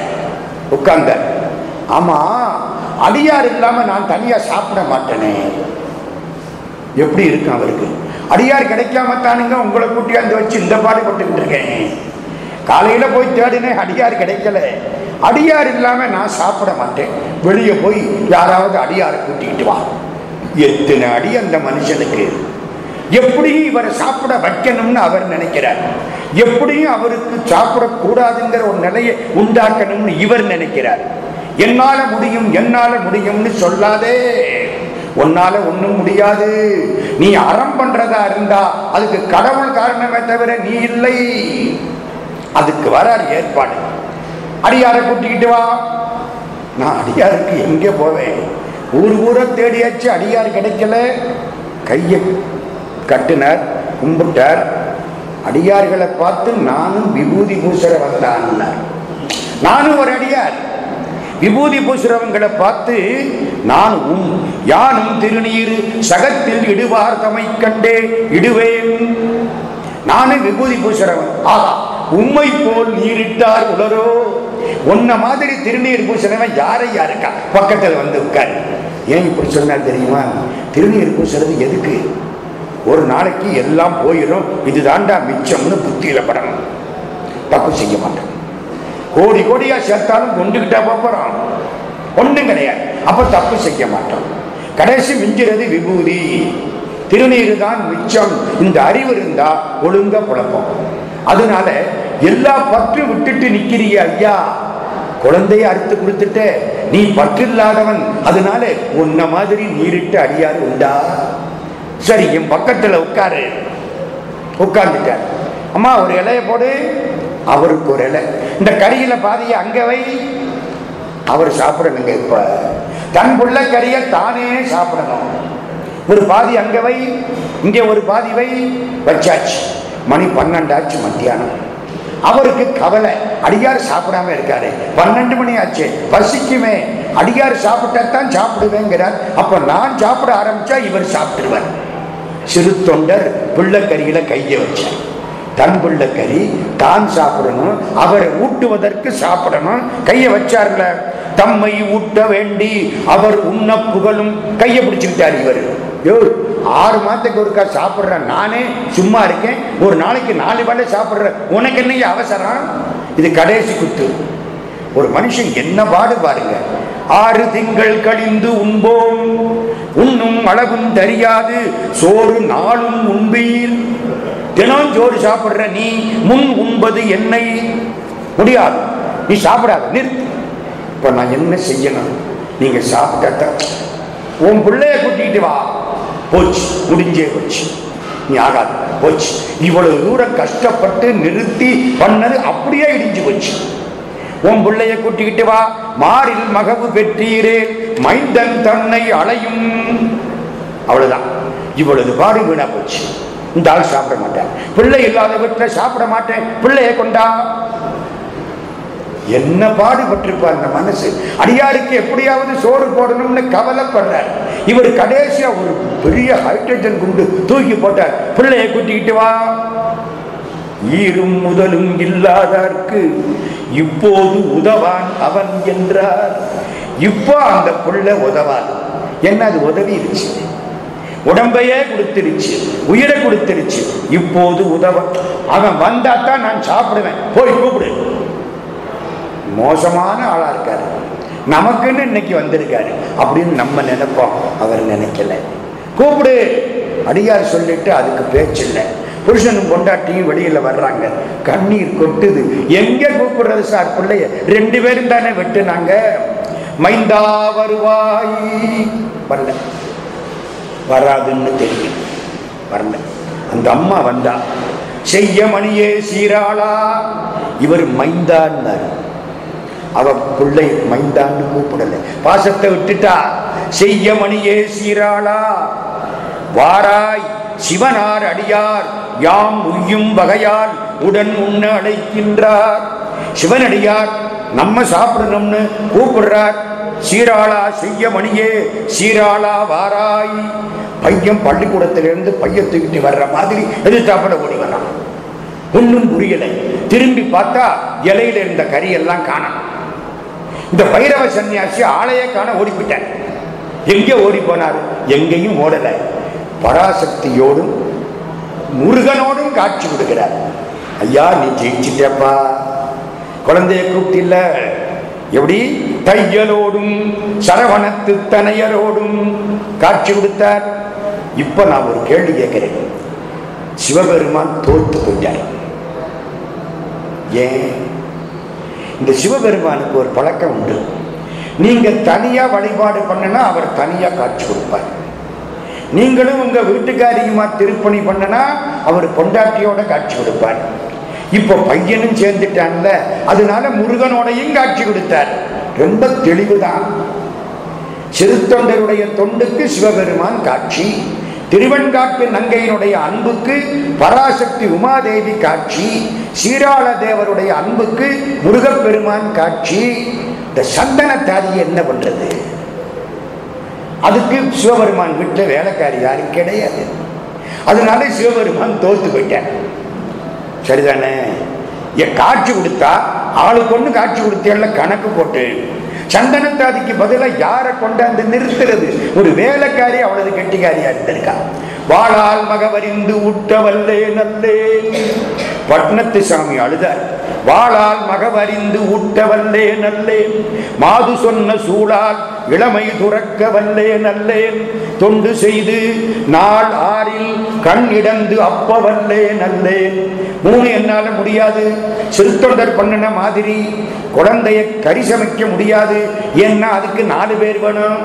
உட்காந்த ஆமா அடியார் இல்லாம நான் தனியா சாப்பிட மாட்டேனே. எப்படி இருக்கும் அவருக்கு? அடியார் கிடைக்காம தானுங்க உங்களை கூட்டியாந்து வச்சு இந்த பாடுபட்டுக்கிட்டு இருக்கேன். காலையில போய் தேடினேன் அடியார் கிடைக்கல. அடியார் இல்லாம நான் சாப்பிட மாட்டேன். வெளியே போய் யாராவது அடியாரை கூட்டிக்கிட்டு வா. எத்தனை அடி அந்த மனுஷனுக்கு? எப்படியும் இவரை சாப்பிட வைக்கணும்னு அவர் நினைக்கிறார். எப்படியும் அவருக்கு சாப்பிடக்கூடாதுங்கிற ஒரு நிலையை உண்டாக்கணும்னு இவர் நினைக்கிறார். என்னால முடியும் என்னால முடியும்னு சொல்லாதே. உன்னால ஒண்ணும் முடியாது. நீ அறம் பண்றதா இருந்தா அதுக்கு கடவுள் காரணமே தவிர நீ இல்லை. அதுக்கு வரார் ஏற்பாடு. அடியாரை கூட்டிக்கிட்டு வா. நான் அடியாருக்கு எங்கே போவேன்? ஊர் ஊரை தேடியாச்சு அடியார் கிடைக்கல. கையை கட்டினர் கும்பிட்டார். அடியார்களை பார்த்து நானும் விபூதி பூசுற வந்தான் நானும் ஒரு அடியார். விபூதி பூசுறவங்களை பார்த்து நான் யானும் திருநீர் சகத்தில் இடுவார் தமை கண்டே இடுவேன். நானும் விபூதி பூசுறவன். ஆகா உண்மை போல் நீரிட்டார் உலரோ. உன்ன மாதிரி திருநீர் பூசுறவன் யாரை யாருக்கா பக்கத்தில் வந்து உட்காரு. ஏன் இப்படி சொன்னார் தெரியுமா? திருநீர் பூசுறது எதுக்கு? ஒரு நாளைக்கு எல்லாம் போயிடும் இது தாண்டா மிச்சம்னு புத்தியில படணும் தப்பு செய்ய மாட்டோம் கோடி கோடியா சேர்த்தாலும் கொண்டுகிட்டா போறோம் ஒன்றும் கிடையாது. அப்ப தப்பு செய்ய மாட்டோம் கடைசி மிஞ்சுறது விபூதி. திருநீரு தான் மிச்சம். இந்த அறிவு இருந்தா ஒழுங்கா குழப்பம் அதனால எல்லா பற்று விட்டுட்டு நிக்கிறிய ஐயா. குழந்தைய அறுத்து கொடுத்துட்ட நீ பற்று இல்லாதவன். அதனால உன்ன மாதிரி நீரிட்டு அடியாரு உண்டா? சரி என் பக்கத்துல உட்காரு. உட்கார்ந்துட்டார். அம்மா ஒரு இலைய போடு. அவருக்கு ஒரு இலை. இந்த கறியில பாதிய அங்க வை. அவர் சாப்பிடணுங்க இப்ப. தன் புள்ள கறிய தானே சாப்பிடணும். ஒரு பாதி அங்க வை இங்க ஒரு பாதி வை வச்சாச்சு. மணி பன்னெண்டாச்சு மத்தியானம். அவருக்கு கவலை அடியார் சாப்பிடாம இருக்காரு. பன்னெண்டு மணி ஆச்சு பசிக்குமே. அடியார் சாப்பிட்டாத்தான் சாப்பிடுவேங்கிறார். அப்ப நான் சாப்பிட ஆரம்பிச்சா இவர் சாப்பிட்டுருவார். சிறு தொண்டர் பிள்ளைக்கறியில கையை வச்சார். தன் கறி தான் சாப்பிடணும். அவரை ஊட்டுவதற்கு சாப்பிடணும். கைய வச்சார்ல? தம்மை ஊட்ட வேண்டி அவர் உண்ண புகழும். கைய பிடிச்சுக்கிட்டார் இவர். ஆறு மாதத்துக்கு ஒருக்கா சாப்பிட்றேன் நானே சும்மா இருக்கேன். ஒரு நாளைக்கு நாலு வேலை சாப்பிட்றேன் உனக்கு என்னைய அவசரம்? இது கடைசி குத்து. ஒரு மனுஷன் என்ன பாடு பாருங்க. ஆறு திங்கள் கழிந்து உண்போம். உண்ணும் அளவும் தெரியாது. சோறு நாளும் உண்பீர். தினம் ஜோடி சாப்பிடுற நீ முன் உண்பது என்னை. முடியாது. நீ சாப்பிடாத நிறுத்து இப்ப நான் என்ன செய்யணும்? நீங்க சாப்பிட்டா உன் பிள்ளைய கூட்டிக்கிட்டு வா. போச்சு முடிஞ்சே போச்சு. நீ ஆகாது. போச்சு. இவ்வளவு தூரம் கஷ்டப்பட்டு நிறுத்தி பண்ணது அப்படியே இடிஞ்சு போச்சு. உன் பிள்ளைய கூட்டிக்கிட்டு வா. மாறில் மகவு பெற்றீரே. மைந்தன் தன்னை அலையும். அவ்வளவுதான். இவ்வளவு பாடு வீணா போச்சு. இந்த ஆள் சாப்பிட மாட்டேன் பிள்ளை இல்லாத வீட்டில் சாப்பிட மாட்டேன். பிள்ளையை கொண்டா. என்ன பாடுபட்டிருப்பார் அந்த மனசு? அடியாருக்கு எப்படியாவது சோறு போடணும்னு கவலைப்படுறார். இவர் கடைசியா ஒரு பெரிய ஹைட்ரஜன் குண்டு தூக்கி போட்டார். பிள்ளையை கூட்டிக்கிட்டு வா. ஈரும் முதலும் இல்லாதார்க்கு இப்போது உதவான் அவன் என்றார். இப்போ அந்த பிள்ளை உதவான் என்ன அது உதவிருச்சு உடம்பையே கொடுத்துருச்சு உயிரை கொடுத்துருச்சு இப்போது உதவ அவன் வந்தா தான் நான் சாப்பிடுவேன். போய் கூப்பிடு. மோசமான ஆளா இருக்காரு. நமக்குன்னு இன்னைக்கு வந்திருக்காரு. அப்படின்னு நம்ம நினைப்போம். அவர் நினைக்கல. கூப்பிடு. அடியார் சொல்லிட்டு அதுக்கு பேச்சு இல்லை புருஷனும் பொண்டாட்டியும் வெளியில வர்றாங்க. கண்ணீர் கொட்டுது. எங்க கூப்பிடுறது சார் பிள்ளைய? ரெண்டு பேரும் தானே வெட்டுனாங்க. மைந்தா வருவாய். வரல. வராதுன்னு தெரியும். வரல. அந்த அம்மா வந்தா செய்ய மணியே சீராளா? இவர் மைந்தான்னாரு. அவ பிள்ளை மைந்தான்னு கூப்பிடல. பாசத்தை விட்டுட்டா செய்ய மணியே சீராளா? வாராய் சிவனார் அடியார் யாம் உய்யும் வகையால் உடன் உண்ண அழைக்கின்றார். சிவனடியார் நம்ம சாப்பிடணும்னு கூப்பிடுறார் சீராளா செய்ய மணியே சீராளா வாராய். பையன் பள்ளிக்கூடத்திலிருந்து பையன் தூக்கிட்டு வர்ற மாதிரி எதிர்த்தாப்பட ஓடி வரான். ஒன்றும் புரியலை. திரும்பி பார்த்தா இலையில இருந்த கறி எல்லாம் இந்த பைரவ சன்னியாசி ஆளையே காண ஓடிவிட்டார் எங்கே ஓடி போனார்? எங்கேயும் ஓடல. பராசக்தியோடும் முருகனோடும் காட்சி கொடுக்கிறார். ஐயா நீ ஜெயிச்சிட்டப்பா. குழந்தைய கூப்பிட்டில்ல? எப்படி? தையலோடும் சரவணத்து தனையரோடும் காட்சி கொடுத்தார். இப்ப நான் ஒரு கேள்வி கேட்கிறேன். சிவபெருமான் தோத்து போயிட்டார். ஏன்? இந்த சிவபெருமானுக்கு ஒரு பழக்கம் உண்டு. நீங்க தனியா வழிபாடு பண்ணனா அவர் தனியா காட்சி கொடுப்பார். நீங்களும் உங்க வீட்டுக்காரியுமா திருப்பணி பண்ணனா அவர் பொண்டாட்டியோட காட்சி கொடுப்பார். இப்போ பையனும் சேர்ந்துட்டான்ல. அதனால முருகனோடையும் காட்சி கொடுத்தார். ரொம்ப தெளிவுதான். சிறுத்தொண்டருடைய தொண்டுக்கு சிவபெருமான் காட்சி. திருவெண்காட்டு நங்கையினுடைய அன்புக்கு பராசக்தி உமாதேவி காட்சி. சீராள தேவருடைய அன்புக்கு முருகப்பெருமான் காட்சி. இந்த சந்தன தாதி என்ன பண்றது? அதுக்கு சிவபெருமான் வீட்டில் வேலைக்காரி யாரும் கிடையாது. அதனால சிவபெருமான் தோத்து போயிட்டார். சரிதானே? என் காட்சி கொடுத்தா? ஆளுக்கு ஒன்று காட்சி கொடுத்தேன்ல கணக்கு போட்டு. சந்தனத்தாதிக்கு பதிலாக யாரை கொண்டாந்து நிறுத்துறது? ஒரு வேலைக்காரி அவளது கெட்டிக்காரியா இருந்திருக்கா? வாழால் மகவரிந்து ஊட்டவல்லே நல்லே. பட்னத்து சாமி அழுதார். வாழால் ஊட்ட வல்லே நல்லேன் மாது சொன்ன சூழால் இளமை துறக்க வல்லே நல்லேன் தொண்டு செய்து நாள் ஆறில் கண் இடந்து அப்ப வல்லே நல்லேன் மூணு என்னால முடியாது. சிறுத்தொண்டர் பண்ணின மாதிரி குழந்தைய கரிசமைக்க முடியாது. ஏன்னா அதுக்கு நாலு பேர் வேணும்.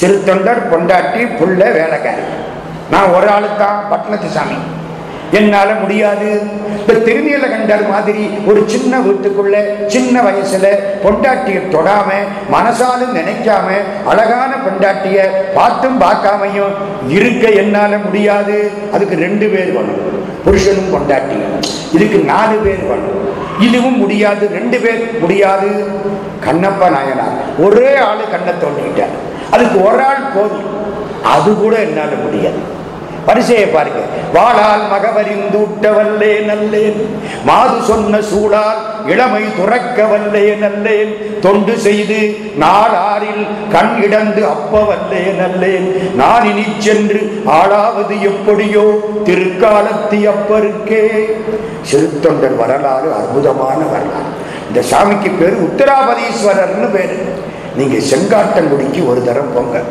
சிறுத்தொண்டர் பொண்டாட்டி புள்ள வேலைக்காரி. நான் ஒரு ஆளு தான் பட்னத்து சாமி. என்னால முடியாது. இந்த திருநீல கண்டர் மாதிரி ஒரு சின்ன வீட்டுக்குள்ள சின்ன வயசுல பொண்டாட்டிய தொடாம மனசாலும் நினைக்காம அழகான பொண்டாட்டிய பார்த்தும் பார்க்காமையும் இருக்க என்னால முடியாது. அதுக்கு ரெண்டு பேர் வேணும். புருஷனும் பொண்டாட்டியும். இதுக்கு நாலு பேர் வேணும். இதுவும் முடியாது ரெண்டு பேர் முடியாது. கண்ணப்ப நாயனார் ஒரே ஆளு கண்ணை தோண்டிக்கிட்டார். அதுக்கு ஒரு ஆள் போதும். அது கூட என்னால முடியாது. பரிசையை பாருங்க. வாழால் மகவரிந்தூட்ட வல்லே நல்லேன். மாது சொன்ன சூழால் இளமை துறக்க வல்லே நல்லேன். தொண்டு செய்து நாளாரில் கண் இடந்து அப்ப வல்லே நல்லேன். நான் இனி சென்று ஆளாவது எப்படியோ திருக்காலத்தி அப்பருக்கே. சிறுத்தொண்டர் வரலாறு அற்புதமான வரலாறு. இந்த சாமிக்கு பேர் உத்தராபதீஸ்வரர்னு பேரு. நீங்க செங்காட்டங்குடிக்கு ஒரு தரம் போங்க.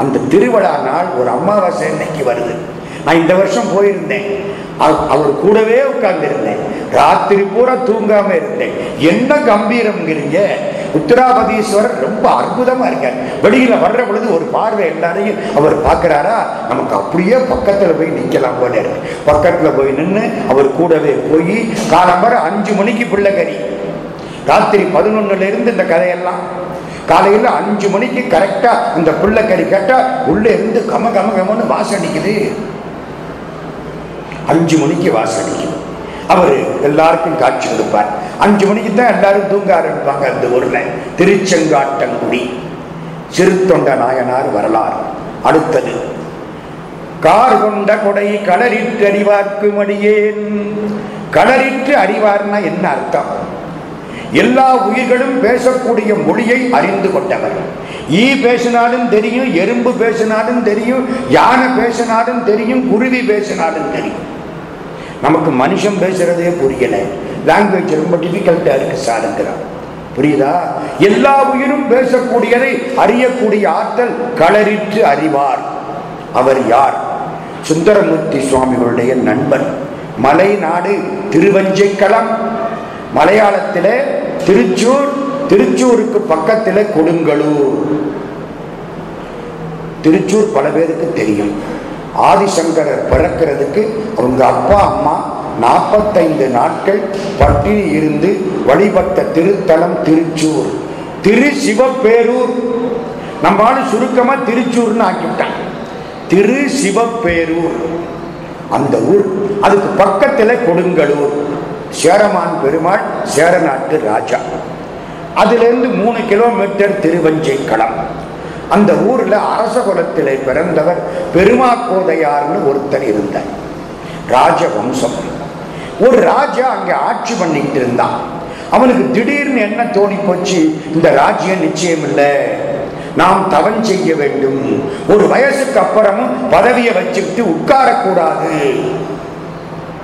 அந்த திருவிழா நாள் ஒரு அமாவாசை இன்னைக்கு வருது. நான் இந்த வருஷம் போயிருந்தேன். அவர் கூடவே உட்கார்ந்திருந்தேன். ராத்திரி பூரா தூங்காம இருந்தேன். என்ன கம்பீரம்ங்கிறீங்க? உத்தராபதீஸ்வரர் ரொம்ப அற்புதமா இருக்கார். வெளியில வர்ற பொழுது ஒரு பார்வை எல்லாரையும் அவர் பார்க்கிறாரா? நமக்கு அப்படியே பக்கத்துல போய் நிக்கலாம் போல இருக்கு. பக்கத்துல போய் நின்று அவர் கூடவே போய் காலம்பரம் அஞ்சு மணிக்கு பிள்ளைகறி. ராத்திரி பதினொன்னுல இருந்து இந்த கதையெல்லாம். காலையில் அஞ்சு மணிக்கு கரெக்டாக இந்த பிள்ளைக்கறி கேட்டால் உள்ளே இருந்து கம கம கமன்னு வாசடிக்குது அஞ்சு மணிக்கு வாசடிக்குது அவர் எல்லாருக்கும் காட்சி கொடுப்பார். அஞ்சு மணிக்கு தான் எல்லாரும் தூங்க ஆரம்பிப்பாங்க அந்த ஊரில். திருச்செங்காட்டங்குடி. சிறுத்தொண்ட நாயனார் வரலாறு. அடுத்தது கார் கொண்ட கொடை கடலிற்று அறிவார்க்கு மடியேன் கடலிற்று அறிவார்னா என்ன அர்த்தம்? எல்லா உயிர்களும் பேசக்கூடிய மொழியை அறிந்து கொண்டவர் ஈ பேசினாலும் தெரியும் எறும்பு பேசினாலும் தெரியும் யானை பேசினாலும் தெரியும் குருவி பேசினாலும் தெரியும். நமக்கு மனுஷன் பேசுறதே புரியல. லாங்குவேஜ் ரொம்ப டிஃபிகல்ட்டா இருக்கு சாருங்கிறார் புரியுதா? எல்லா உயிரும் பேசக்கூடியதை அறியக்கூடிய ஆற்றல் களரிற்று அறிவார். அவர் யார்? சுந்தரமூர்த்தி சுவாமிகளுடைய நண்பன். மலை நாடு திருவஞ்சைக்களம் மலையாளத்திலே திருச்சூர் திருச்சூருக்கு பக்கத்தில் கொடுங்கலூர் திருச்சூர் பல பேருக்கு தெரியும். ஆதிசங்கரர் பிறக்கிறதுக்கு அவங்க அப்பா அம்மா நாற்பத்தைந்து நாட்கள் பட்டினி இருந்து வழிபட்ட திருத்தலம் திருச்சூர். திரு சிவப்பேரூர். நம்மளால சுருக்கமா திருச்சூர்னு ஆக்கிவிட்டான் திரு சிவப்பேரூர். அந்த ஊர். அதுக்கு பக்கத்தில் கொடுங்கலூர் சேரமான் பெருமாள் சேரநாட்டு ராஜா. அதிலிருந்து மூணு கிலோமீட்டர் திருவஞ்சைக்களம் அந்த ஊர்ல அரச குலத்திலே பிறந்தவர் பெருமாக்கோதையார்னு ஒருத்தர் இருந்தார். ராஜவம்சம். ஒரு ராஜா அங்கே ஆட்சி பண்ணிட்டு இருந்தான். அவனுக்கு திடீர்னு என்ன தோணி போச்சு? இந்த ராஜ்யம் நிச்சயம் இல்லை. நாம் தவன் செய்ய வேண்டும். ஒரு வயசுக்கு அப்புறமும் பதவியை வச்சுக்கிட்டு உட்காரக்கூடாது.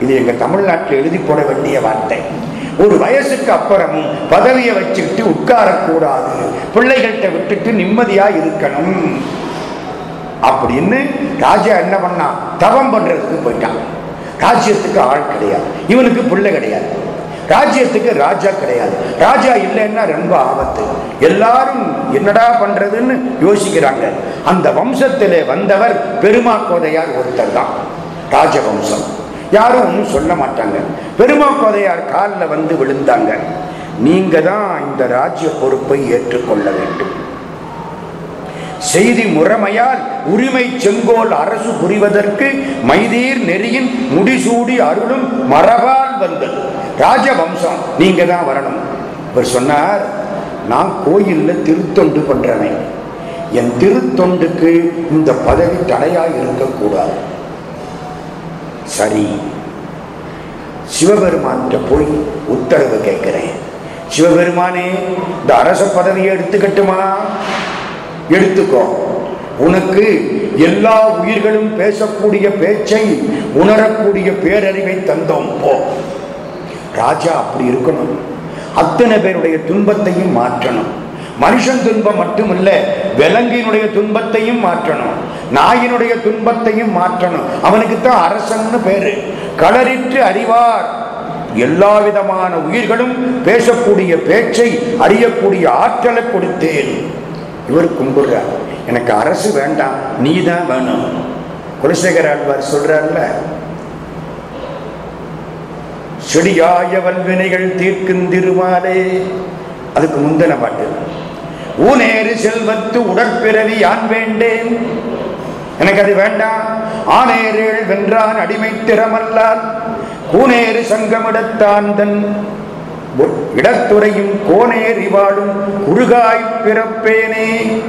இது எங்க தமிழ்நாட்டில் எழுதி போட வேண்டிய வார்த்தை. ஒரு வயசுக்கு அப்புறம் பதவியை வச்சுக்கிட்டு உட்காரக்கூடாது. பிள்ளைகள்கிட்ட விட்டுட்டு நிம்மதியா இருக்கணும். அப்படின்னு ராஜா என்ன பண்ணான்? தவம் பண்றதுக்கு போயிட்டான். ராஜ்யத்துக்கு ஆள் கிடையாது. இவனுக்கு பிள்ளை கிடையாது. ராஜ்யத்துக்கு ராஜா கிடையாது. ராஜா இல்லைன்னா ரொம்ப ஆபத்து. எல்லாரும் என்னடா பண்றதுன்னு யோசிக்கிறாங்க. அந்த வம்சத்திலே வந்தவர் பெருமாக்கோதையார் ஒருத்தர் தான் ராஜவம்சம். யாரும் ஒன்றும் சொல்ல மாட்டாங்க. பெருமாக்கோதையார் காலில் வந்து விழுந்தாங்க. நீங்க தான் இந்த ராஜ்ய பொறுப்பை ஏற்றுக்கொள்ள வேண்டும். செய்தி முறைமையால் உரிமை செங்கோல் அரசு புரிவதற்கு மைதீர் நெறியின் முடிசூடி அருளும் மரபால் வந்தது. ராஜவம்சம் நீங்க தான் வரணும். இவர் சொன்னார் நான் கோயில்ல திருத்தொண்டு பண்றேன். என் திருத்தொண்டுக்கு இந்த பதவி தடையா இருக்கக்கூடாது. சரி. சிவபெருமான்கிட்ட போய் உத்தரவு கேட்கிறேன். சிவபெருமானே இந்த அரச பதவியை எடுத்துக்கட்டுமா? எடுத்துக்கோ. உனக்கு எல்லா உயிர்களும் பேசக்கூடிய பேச்சை உணரக்கூடிய பேரறிவை தந்தோம் போ. ராஜா அப்படி இருக்கணும். அத்தனை பேருடைய துன்பத்தையும் மாற்றணும். மனுஷன் துன்பம் மட்டுமல்ல விலங்கினுடைய துன்பத்தையும் மாற்றணும் நாயினுடைய துன்பத்தையும் மாற்றணும். அவனுக்கு தான் அரசன்னு பேரு. களறிற்று அறிவார். எல்லா விதமான உயிர்களும் பேசக்கூடிய பேச்சை அறியக்கூடிய ஆற்றலை கொடுத்தேன். இவர் கும்பிடுறார். எனக்கு அரசு வேண்டாம் நீ தான் வேணும். குலசேகர் ஆழ்வார் சொல்றார்ல செடியாய வல்வினைகள் தீர்க்கும் திருமாலே அதுக்கு முந்தின பாட்டு. ஊனேறு செல்வத்து உடற்பிறவி யான் வேண்டேன்? எனக்கு அது வேண்டாம் ஆனேரேள் வென்றான் அடிமை திறமல்லால். கூனேறு சங்கமிடத்தான் தன் இடத்துறையும் கோனேறி வாழும் குறுகாய் பிறப்பேனே.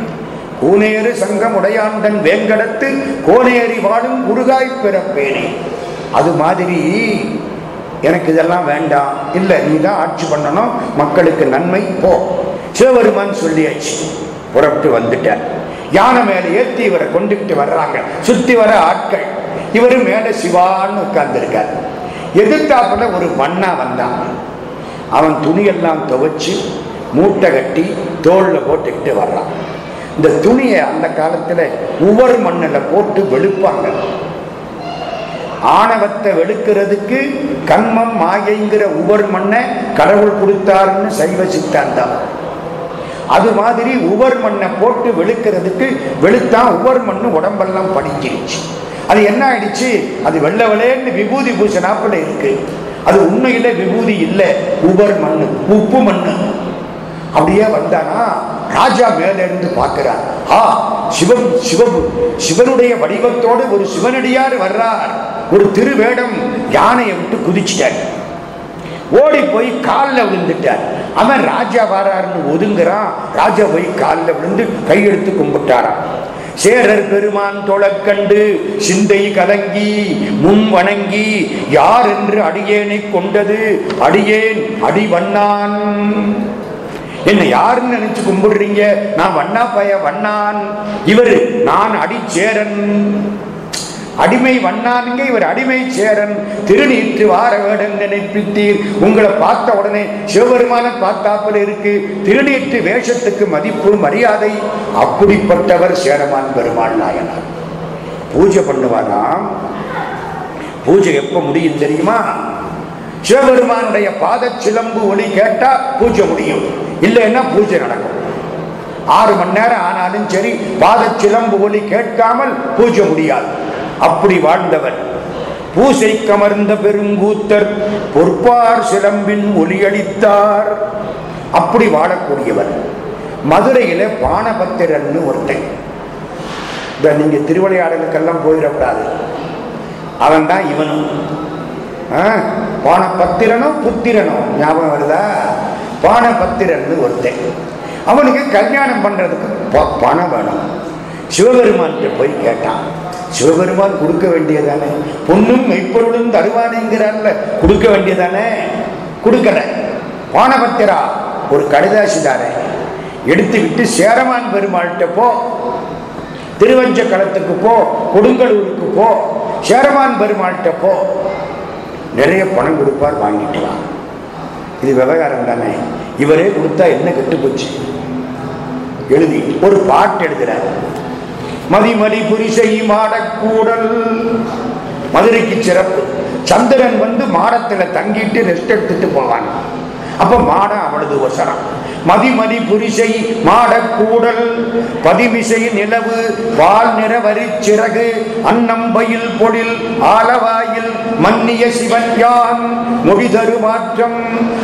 கூனேறு சங்கமுடையாண்டன் வேங்கடத்து கோனேறி வாழும் குறுகாய் பிறப்பேனே. அது மாதிரி எனக்கு இதெல்லாம் வேண்டாம். இல்லை நீ தான் ஆட்சி பண்ணணும். மக்களுக்கு நன்மை போ. சிவபெருமான் சொல்லியாச்சு. புறப்பட்டு வந்துட்டார். யானை மேலே ஏற்றி இவரை கொண்டுகிட்டு வர்றாங்க. சுற்றி வர ஆட்கள். இவர் மேலே சிவான்னு உட்கார்ந்துருக்கார். எதிர்த்தாப்புல ஒரு மண்ணா வந்தான். அவன் துணியெல்லாம் துவைச்சு மூட்டை கட்டி தோளில் போட்டுக்கிட்டு வர்றான். இந்த துணியை அந்த காலத்தில் ஒவ்வொரு மண்ணில் போட்டு வெளுப்பாங்க. ஆணவத்தை வெளுக்கிறதுக்கு கண்மம் மாயைங்கிற உவர் மண்ணை கடவுள் கொடுத்தாருன்னு சைவ சித்தாந்தான் அது மாதிரி உவர் மண்ணை போட்டு வெளுக்கிறதுக்கு வெளுத்தான் உவர் மண்ணு உடம்பெல்லாம் படிஞ்சிருச்சு அது என்ன ஆயிடுச்சு? அது வெள்ள வெள்ளைன்னு விபூதி பூசணாப்புல இருக்கு. அது உண்மையில விபூதி இல்லை உவர் மண்ணு உப்பு மண்ணு. அப்படியே வந்தானா? ராஜா மேல இருந்து பார்க்கிறார். ஆ சிவம் சிவம். சிவனுடைய வடிவத்தோடு ஒரு சிவனடியார் வர்றார். ஒரு திருவேடம் யானையை விட்டு குதிச்சிட்டார். ஓடி போய் காலில் விழுந்துட்டார். அவன் ராஜா வாராருன்னு ஒதுங்குறான். ராஜா போய் காலில் விழுந்து கையெடுத்து கும்பிட்டாராம். சேரர் பெருமான் தொழக்கண்டு சிந்தை கலங்கி முன் வணங்கி யார் என்று அடியேனை கொண்டது? அடியேன் அடி வண்ணான். என்ன யாருன்னு நினைச்சு கும்பிடுறீங்க? நான் வண்ணா பய வண்ணான். இவர் நான் அடிச்சேரன். அடிமை வண்ணானுங்க இவர் அடிமை சேரன். திருநீற்று வார வேடன் நினைப்பித்தீர் உங்களை பார்த்த உடனே சிவபெருமான பார்த்தாப்புல இருக்கு. திருநீற்று வேஷத்துக்கு மதிப்பு மரியாதை. அப்படிப்பட்டவர் சேரமான் பெருமாள் நாயனார். பூஜை பண்ணுவாராம் பூஜை எப்ப முடியும் தெரியுமா? சிவபெருமானுடைய பாத சிலம்பு ஒளி கேட்டா பூஜை முடியும். இல்லைன்னா பூஜை நடக்கும். ஆறு மணி நேரம் ஆனாலும் சரி பாத சிலம்பு ஒளி கேட்காமல் பூஜை முடியாது. அப்படி வாழ்ந்தவர். பூசை கமர்ந்த பெருங்கூத்தர் பொற்பார் சிலம்பின் ஒலியளித்தார். அப்படி வாழக்கூடியவர். மதுரையில பானபத்திரன் ஒருத்தன். இந்த நீங்க திருவிளையாடலுக்கெல்லாம் போயிடக்கூடாது. அவன் தான் இவனும். ஆ, பானபத்திரனோ புத்திரனோ? ஞாபகம் வருதா? பானபத்திரன்னு ஒருத்தன். அவனுக்கு கல்யாணம் பண்றதுக்கு ப- பணம் வேணும். சிவபெருமான்கிட்ட போய் கேட்டான். சிவபெருமான் கொடுக்க வேண்டியதானே? பொண்ணும் மெய்ப்பொருளும் தருவானேங்கிறான்ல கொடுக்க வேண்டியதானே? கொடுக்கல பானபத்திரா ஒரு கடிதாசி தானே எடுத்து விட்டு சேரமான் பெருமாள்கிட்ட போ. திருவஞ்ச களத்துக்கு போ கொடுங்கலூருக்கு போ. சேரமான் பெருமாள்கிட்ட போ. நிறைய பணம் கொடுப்பார் வாங்கிட்டு வா. இது விவகாரம் தானே? இவரே கொடுத்தா என்ன கெட்டு போச்சு எழுதி ஒரு பாட்டு எழுதுறாரு. மதிமதி புரிசை மாடக்கூடல் மதுரைக்கு சிறப்பு. சந்திரன் வந்து மாடத்துல தங்கிட்டு ரெஸ்ட் எடுத்துட்டு போவான். அப்ப மாட அவளது வசனம். மதிமதி புரிசை மாடக்கூடல் பதிமிசை நிலவு பால் நிறவரி சிறகு அன்னம்பயில் பொழில் ஆலவாயில் மன்னிய சிவன் யான் மொழி மாற்றம்.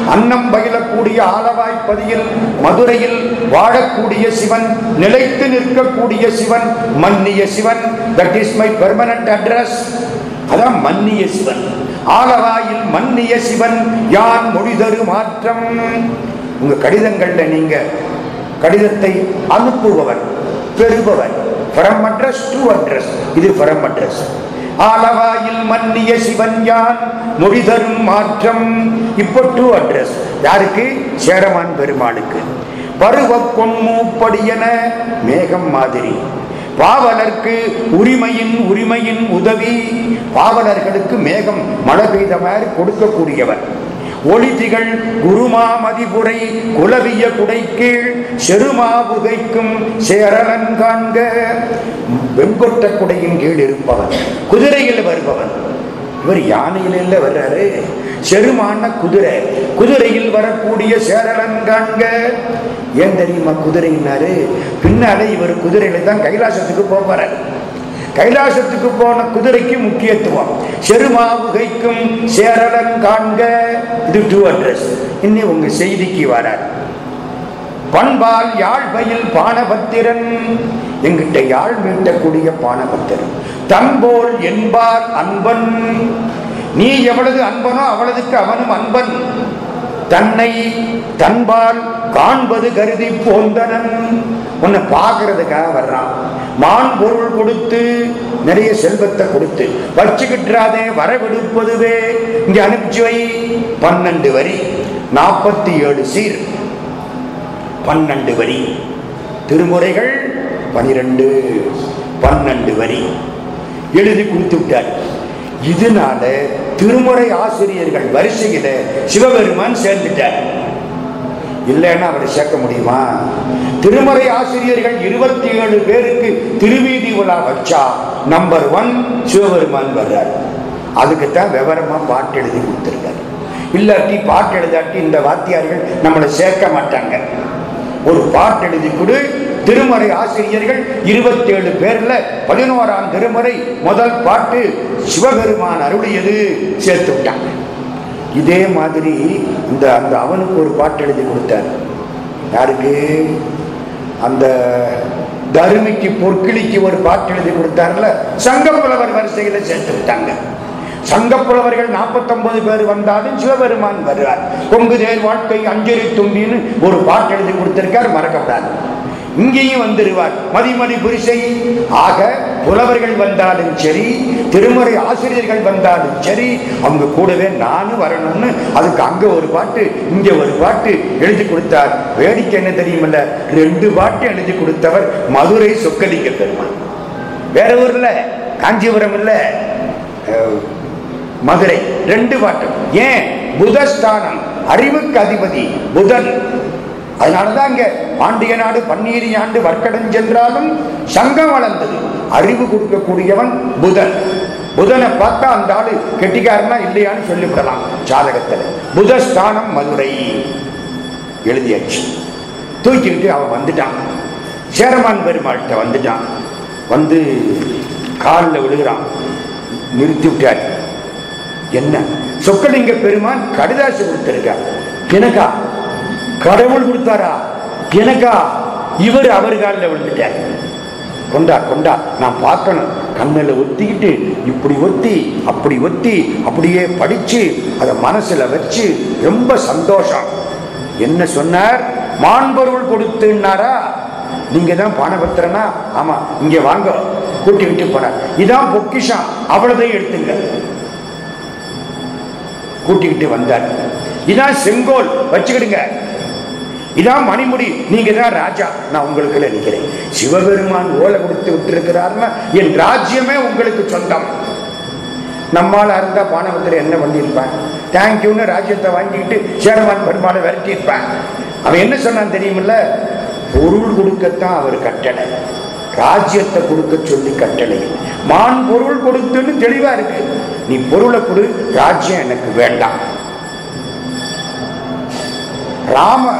அன்னம் பயிலக்கூடிய ஆலவாய்ப்பதியில் மதுரையில் வாழக்கூடிய சிவன் நிலைத்து நிற்கக்கூடிய சிவன் மன்னிய Sivan. That is my permanent address அதான் மன்னிய சிவன். ஆலவாயில் மன்னிய சிவன் யான் மொழி தரு மாற்றம்? உங்க கடிதங்கள்ல நீங்க கடிதத்தை அனுப்புபவர் பெறுபவர். ஃப்ரம் அட்ரஸ் டு அட்ரஸ் இது ஃப்ரம் அட்ரஸ் ஆலவாயில் மன்னிய சிவன் யான் மொழி தரும் மாற்றம்? இப்போ டு அட்ரஸ் யாருக்கு? சேரமான் பெருமாளுக்கு. பருவ பொன்மூப்படியன மேகம் மாதிரி. பாவலர்க்கு உரிமையின் உரிமையின் உதவி. பாவலர்களுக்கு மேகம் மழை பெய்த மாதிரி கொடுக்கக்கூடியவர். ஒளிதிகள் குருமா குருமாமதிபுரை குலவிய குடைக்கீழ் செருமா புகைக்கும் சேரலன் காண்க. வெங்கொட்ட குடையின் கீழ் இருப்பவன் குதிரையில் வருபவன். இவர் யானையில வர்றாரு. செருமான குதிரை. குதிரையில் வரக்கூடிய சேரலன் காண்க. ஏன் தெரியுமா குதிரைன்னாரு? பின்னாலே இவர் குதிரையில தான் கைலாசத்துக்கு போறாரு. கைலாசத்துக்கு போன குதிரைக்கு முக்கியத்துவம். செருமாவுகைக்கும் சேரலன் காண்க. இது டூ அட்ரஸ் இன்னும் உங்க செய்திக்கு வரார் பண்பால் யாழ்வையில் பானபத்திரன். எங்கிட்ட யாழ் மீட்டக்கூடிய பானபத்திரன். தன்போல் என்பார் அன்பன். நீ எவ்வளவு அன்பனோ அவ்வளவுக்கு அவனும் அன்பன். தன்னை தன்பால் காண்பது கருதி போந்தனன். உன்னை பார்க்கறதுக்காக வர்றான். மான் பொருள் கொடுத்து நிறைய செல்வத்தை கொடுத்து. வச்சுக்கிட்டாதே வரவிடுப்பதுவே இங்க அனுப்பிச்சு வை. பன்னெண்டு வரி. நாற்பத்தி ஏழு சீர். பன்னெண்டு வரி. திருமுறைகள் பனிரெண்டு பன்னெண்டு வரி. எழுதி கொடுத்து விட்டார். இதனால திருமுறை ஆசிரியர்கள் வரிசையில சிவபெருமான் சேர்ந்துட்டார். இல்லைன்னா அவரை சேர்க்க முடியுமா? திருமறை ஆசிரியர்கள் இருபத்தி ஏழு பேருக்கு திருவீதி விழா வச்சா நம்பர் ஒன் சிவபெருமான் வர்றார். அதுக்குத்தான் விவரமா பாட்டு எழுதி கொடுத்துருக்காரு. இல்லாட்டி பாட்டு எழுதாட்டி இந்த வாத்தியார்கள் நம்மளை சேர்க்க மாட்டாங்க. ஒரு பாட்டு எழுதி கொடு திருமறை ஆசிரியர்கள் இருபத்தி ஏழு பேர்ல பதினோராம் திருமறை முதல் பாட்டு சிவபெருமான் அருளியது. சேர்த்து விட்டாங்க. இதே மாதிரி இந்த அந்த அவனுக்கு ஒரு பாட்டு எழுதி கொடுத்தார். யாருக்கு? அந்த தருமிக்கு பொற்கிளிக்கு ஒரு பாட்டு எழுதி கொடுத்தார்ல சங்கப்புலவர் வரிசையில சேர்த்து விட்டாங்க. சங்கப்புலவர்கள் 49 பேர் வந்தாலும் சிவபெருமான் வருவார். கொங்கு தேர் வாழ்க்கை அஞ்சலி தும்பின்னு ஒரு பாட்டு எழுதி கொடுத்திருக்கார் மறக்கப்படாது. இங்கேயும் வந்துருவார். மதிமதி புரிசை. ஆக புலவர்கள் வந்தாலும் சரி திருமுறை ஆசிரியர்கள் வந்தாலும் சரி அவங்க கூடவே நானும் வரணும்னு அதுக்கு அங்க ஒரு பாட்டு இங்க ஒரு பாட்டு எழுதி கொடுத்தார். வேடிக்கை என்ன தெரியுமில்ல? ரெண்டு பாட்டு எழுதி கொடுத்தவர் மதுரை சொக்கலிங்க பெருமாள். வேற ஊர்ல காஞ்சிபுரம் இல்லை மதுரை. ரெண்டு வாட்டம் ஏன்? புதஸ்தானம். அறிவுக்கு அதிபதி புதன். அதனாலதான் இங்க பாண்டிய நாடு பன்னீரி ஆண்டு வர்க்கடன் சென்றாலும் சங்கம் வளர்ந்தது. அறிவு கொடுக்கக்கூடியவன் புதன். புதனை பார்த்தா அந்த ஆளு கெட்டிக்காரனா இல்லையான்னு சொல்லிவிடலாம் ஜாதகத்தில். புதஸ்தானம் மதுரை. எழுதியாச்சு. தூக்கிக்கிட்டு அவன் வந்துட்டான். சேரமான் பெருமாள்கிட்ட வந்துட்டான். வந்து காலில் விழுகிறான். நிறுத்தி விட்டார். என்ன? சொக்கலிங்க பெருமான் கடிதாசு கொடுத்திருக்கார். எனக்கா? கடவுள் கொடுத்தாரா? எனக்கா? இவர் அவர் காலில் விழுந்துட்டார். கொண்டா கொண்டா நான் பார்க்கணும். கண்ணில் ஒத்திக்கிட்டு இப்படி ஒத்தி அப்படி ஒத்தி அப்படியே படிச்சு அதை மனசுல வச்சு ரொம்ப சந்தோஷம். என்ன சொன்னார்? மாண்பொருள் கொடுத்துன்னாரா? நீங்க தான் பணபத்திரனா ஆமா இங்க வாங்க. கூட்டிக்கிட்டு போனார் இதான் பொக்கிஷம். அவ்வளவுதான் எடுத்துங்க. கூட்டிக்கிட்டு வந்தார். இதான் செங்கோல் வச்சுக்கிடுங்க. இதான் மணிமுடி நீங்க தான் ராஜா. நான் உங்களுக்கு நினைக்கிறேன் சிவபெருமான் ஓலை கொடுத்து விட்டிருக்கிறார்னா என் ராஜ்யமே உங்களுக்கு சொந்தம். நம்மால் இருந்தா பானவத்தில் என்ன பண்ணியிருப்பேன் தேங்க்யூன்னு ராஜ்யத்தை வாங்கிட்டு சேரமான் பெருமாளை விரட்டியிருப்பேன் அவன் என்ன சொன்னான் தெரியுமில்ல? பொருள் கொடுக்கத்தான் அவர் கட்டளை. ராஜ்யத்தை கொடுக்க சொல்லி கட்டளை. மான் பொருள் கொடுத்துன்னு தெளிவா இருக்கு. நீ பொருளை கொடு ராஜ்யம் எனக்கு வேண்டாம். ராம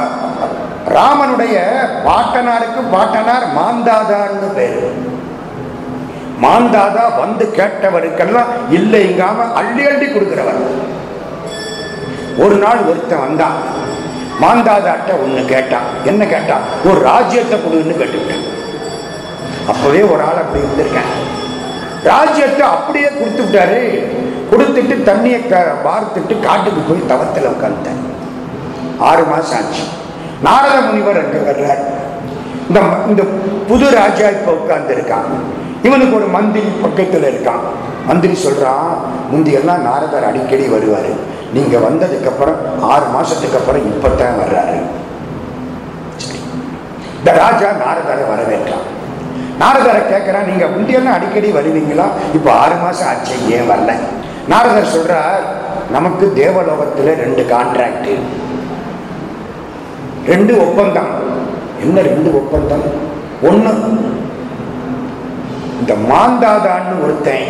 ராமனுடைய பாட்டனாருக்கு பாட்டனார் மாந்தாதான்னு பேரு. மாந்தாதா வந்து கேட்டவருக்கெல்லாம் இல்லைங்காம அள்ளி அள்ளி கொடுக்கிறவர். ஒரு நாள் ஒருத்தன் வந்தான். மாந்தாதாட்ட ஒண்ணு கேட்டான். என்ன கேட்டான்? ஒரு ராஜ்யத்தை கொடுன்னு கேட்டுக்கிட்டான். அப்பவே ஒரு ஆள் அப்படி இருந்திருக்கேன் ராஜ்யத்தை அப்படியே கொடுத்து விட்டாரு. கொடுத்துட்டு தண்ணியை க- வார்த்துட்டு காட்டுக்கு போய் தவத்தில் உட்காந்துட்டேன் ஆறு மாசம் ஆச்சு. நாரத முனிவர் அங்க வர்றார். இந்த இந்த புது ராஜா இப்ப உட்கார்ந்துருக்கான். இவனுக்கு ஒரு மந்திரி பக்கத்தில் இருக்கான். மந்திரி சொல்றான் முந்தியெல்லாம் நாரதர் அடிக்கடி வருவாரு. நீங்க வந்ததுக்கு அப்புறம் ஆறு மாசத்துக்கு அப்புறம் இப்பதான் வர்றாரு. சரி. இந்த ராஜா நாரதரை வரவேற்றான். நாரதரை கேட்கிறான் நீங்க முந்தியெல்லாம் அடிக்கடி வருவீங்களா? இப்ப ஆறு மாசம் ஆச்சு ஏன் வரல? நாரதர் சொல்றார் நமக்கு தேவலோகத்துல ரெண்டு கான்ட்ராக்ட் ரெண்டு ஒப்பந்தம். என்ன ரெண்டு ஒப்பந்தம்? ஒண்ணு இந்த மாந்தாதான்னு ஒருத்தன்.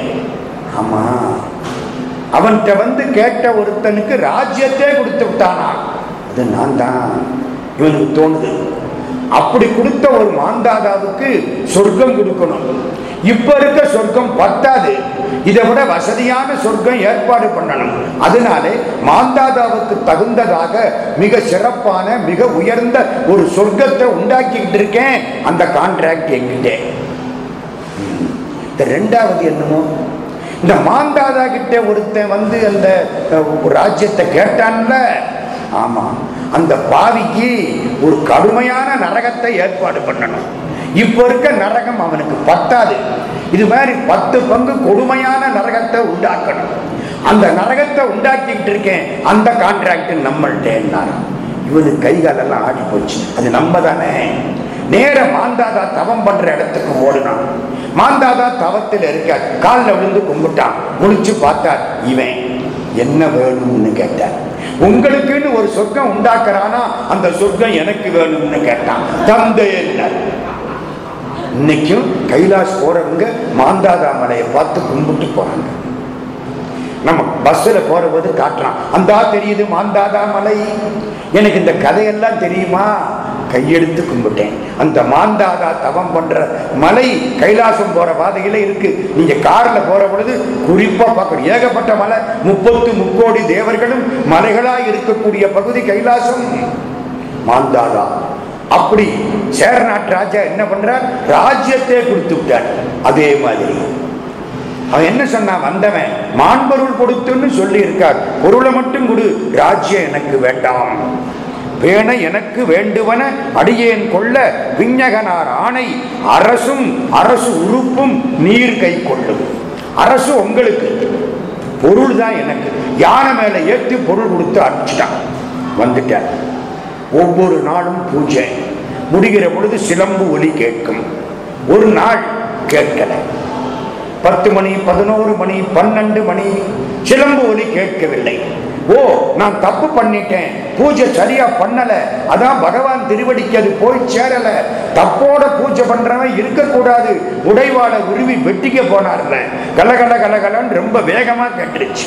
ஆமா. அவன்கிட்ட வந்து கேட்ட ஒருத்தனுக்கு ராஜ்யத்தே கொடுத்து விட்டானா அது நான் தான் இவனுக்கு தோணுது. அப்படி கொடுத்த ஒரு மாந்தாதாவுக்கு சொர்க்கம் கொடுக்கணும். இப்ப இருக்க சொர்க்கம் பத்தாது. இதை விட வசதியான சொர்க்கம் ஏற்பாடு பண்ணணும். அதனாலே மாந்தாதாவுக்கு தகுந்ததாக மிக சிறப்பான மிக உயர்ந்த ஒரு சொர்க்கத்தை உண்டாக்கிக்கிட்டு இருக்கேன். அந்த கான்ட்ராக்ட் எங்கிட்டே இந்த ரெண்டாவது என்னமோ? இந்த மாந்தாதா கிட்ட ஒருத்தன் வந்து அந்த ராஜ்யத்தை கேட்டான்ல. ஆமா. அந்த பாவிக்கு ஒரு கடுமையான நரகத்தை ஏற்பாடு பண்ணணும். இப்ப இருக்க நரகம் அவனுக்கு பத்தாது. இது மாதிரி பத்து பங்கு கொடுமையான நரகத்தை உண்டாக்கணும். அந்த நரகத்தை உண்டாக்கிட்டு இருக்கேன் அந்த கான்ட்ராக்ட் நம்மள்கிட்ட இவனுக்கு கை காலெல்லாம் ஆடி போச்சு. அது நம்ம தானே நேர மாந்தாதா தவம் பண்ற இடத்துக்கு ஓடுனான். மாந்தாதா தவத்தில் இருக்க காலில் விழுந்து கும்பிட்டான். முடிச்சு பார்த்தார் இவன். என்ன வேணும்னு கேட்டார் உங்களுக்குன்னு ஒரு சொர்க்கம் உண்டாக்குறானா அந்த சொர்க்கம் எனக்கு வேணும்னு கேட்டான் தந்தை என்ன? இன்னைக்கும் கைலாஷ் போறவங்க மாந்தாதா மலையை பார்த்து கும்பிட்டு போறாங்க. நம்ம பஸ்ல போறபோது காட்டுறான். அந்தா தெரியுது மாந்தாதா மலை. எனக்கு இந்த கதையெல்லாம் தெரியுமா? கையெடுத்து கும்பிட்டேன். அந்த மாந்தாதா தவம் பண்ற மலை கைலாசம் போற பாதையில இருக்கு. நீங்க கார்ல போற பொழுது குறிப்பா பார்க்கணும். ஏகப்பட்ட மலை முப்பத்து முக்கோடி தேவர்களும் மலைகளா இருக்கக்கூடிய பகுதி கைலாசம். மாந்தாதா. அப்படி சேரநாட்டு ராஜா என்ன பண்றார்? ராஜ்யத்தை கொடுத்து விட்டார். அதே மாதிரி அவன் என்ன சொன்னான்? வந்தவன் மாண்பொருள் கொடுத்துன்னு சொல்லி இருக்கார் பொருளை மட்டும் கொடு ராஜ்யம் எனக்கு வேண்டாம். வேண எனக்கு வேண்டுவன அடியேன் கொள்ள விஞ்ஞகனார் ஆணை அரசும் அரசு உறுப்பும் நீர் கை கொள்ளும். அரசு உங்களுக்கு. பொருள் தான் எனக்கு. யானை மேல ஏற்றி பொருள் கொடுத்து அனுப்பிச்சிட்டான். வந்துட்டார். ஒவ்வொரு நாளும் பூஜை. முடிகிற பொழுது சிலம்பு ஒலி கேட்கும். ஒரு நாள் கேட்கலை. பத்து மணி பதினோரு மணி பன்னெண்டு மணி சிலம்பு ஒலி கேட்கவில்லை. ஓ நான் தப்பு பண்ணிட்டேன். பூஜை சரியா பண்ணல. அதான் பகவான் திருவடிக்கு அது போய் சேரல. தப்போட பூஜை பண்றவன் இருக்கக்கூடாது. உடைவாட உருவி வெட்டிக்க போனார்ல. கலகல கலகலன்னு ரொம்ப வேகமா கேட்டுருச்சு.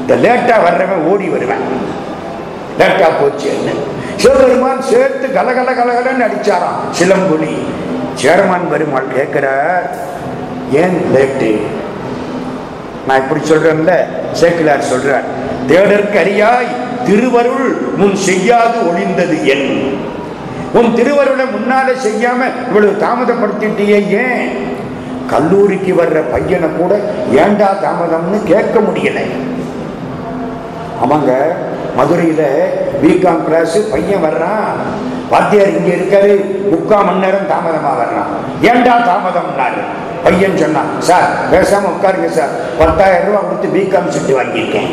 இந்த லேட்டா வர்றவன் ஓடி வருவேன். லேட்டா போச்சு என்ன? சிவபெருமான் சேர்த்து கலகல கலகலன்னு அடிச்சாராம். சிலம்புலி சேரமான் பெருமாள் கேட்கிறார் ஏன் லேட்டு நான் இப்படி சொல்றேன்ல சேக்கிலார் சொல்றார் தேடற்கு அறியாய் திருவருள் முன் செய்யாது ஒளிந்தது என். உன் திருவருளை முன்னாலே செய்யாம இவ்வளவு தாமதப்படுத்திட்டியே ஏன்? கல்லூரிக்கு வர்ற பையனை கூட ஏண்டா தாமதம்னு கேட்க முடியல. ஆமாங்க மதுரையில் பிகாம் கிளாஸ் பையன் வர்றான். வாத்தியார் இங்க இருக்காரு. முக்கால் மணி நேரம் தாமதமா வரலாம் ஏண்டா தாமதம்னாரு? பையன் சொன்னான் சார் பேசாம உட்காருங்க சார். பத்தாயிரம் ரூபாய் கொடுத்து பிகாம் சீட்டு வாங்கியிருக்கேன்.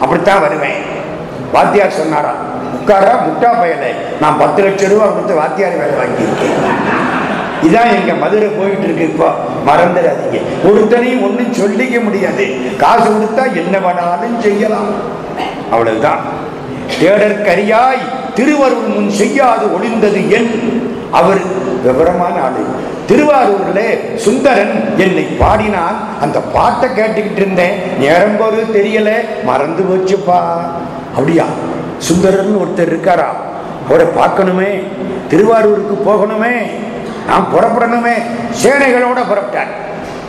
அப்படித்தான் வருவேன். வாத்தியார் சொன்னாராம் உட்காரா? முட்டா பயலை. நான் பத்து லட்சம் ரூபாய் கொடுத்து வாத்தியார் வேலை வாங்கியிருக்கேன். இதான் எங்க மதுரை போயிட்டு இருக்கு இப்போ. மறந்துடாதீங்க. ஒருத்தனையும் ஒன்றும் சொல்லிக்க முடியாது. காசு கொடுத்தா என்ன வேணாலும் செய்யலாம். அவ்வளவுதான். தேடற்கரியாய் திருவருள் முன் செய்யாது ஒளிந்தது என். அவர் விவரமான ஆளு. திருவாரூர்லே சுந்தரன் என்னை பாடினான். அந்த பாட்டை கேட்டுக்கிட்டு இருந்தேன். நேரம் போது தெரியல. மறந்து போச்சுப்பா. அப்படியா? சுந்தரன் ஒருத்தர் இருக்காரா? அவரை பார்க்கணுமே. திருவாரூருக்கு போகணுமே. நான் புறப்படணுமே. சேனைகளோட புறப்பட்டார்.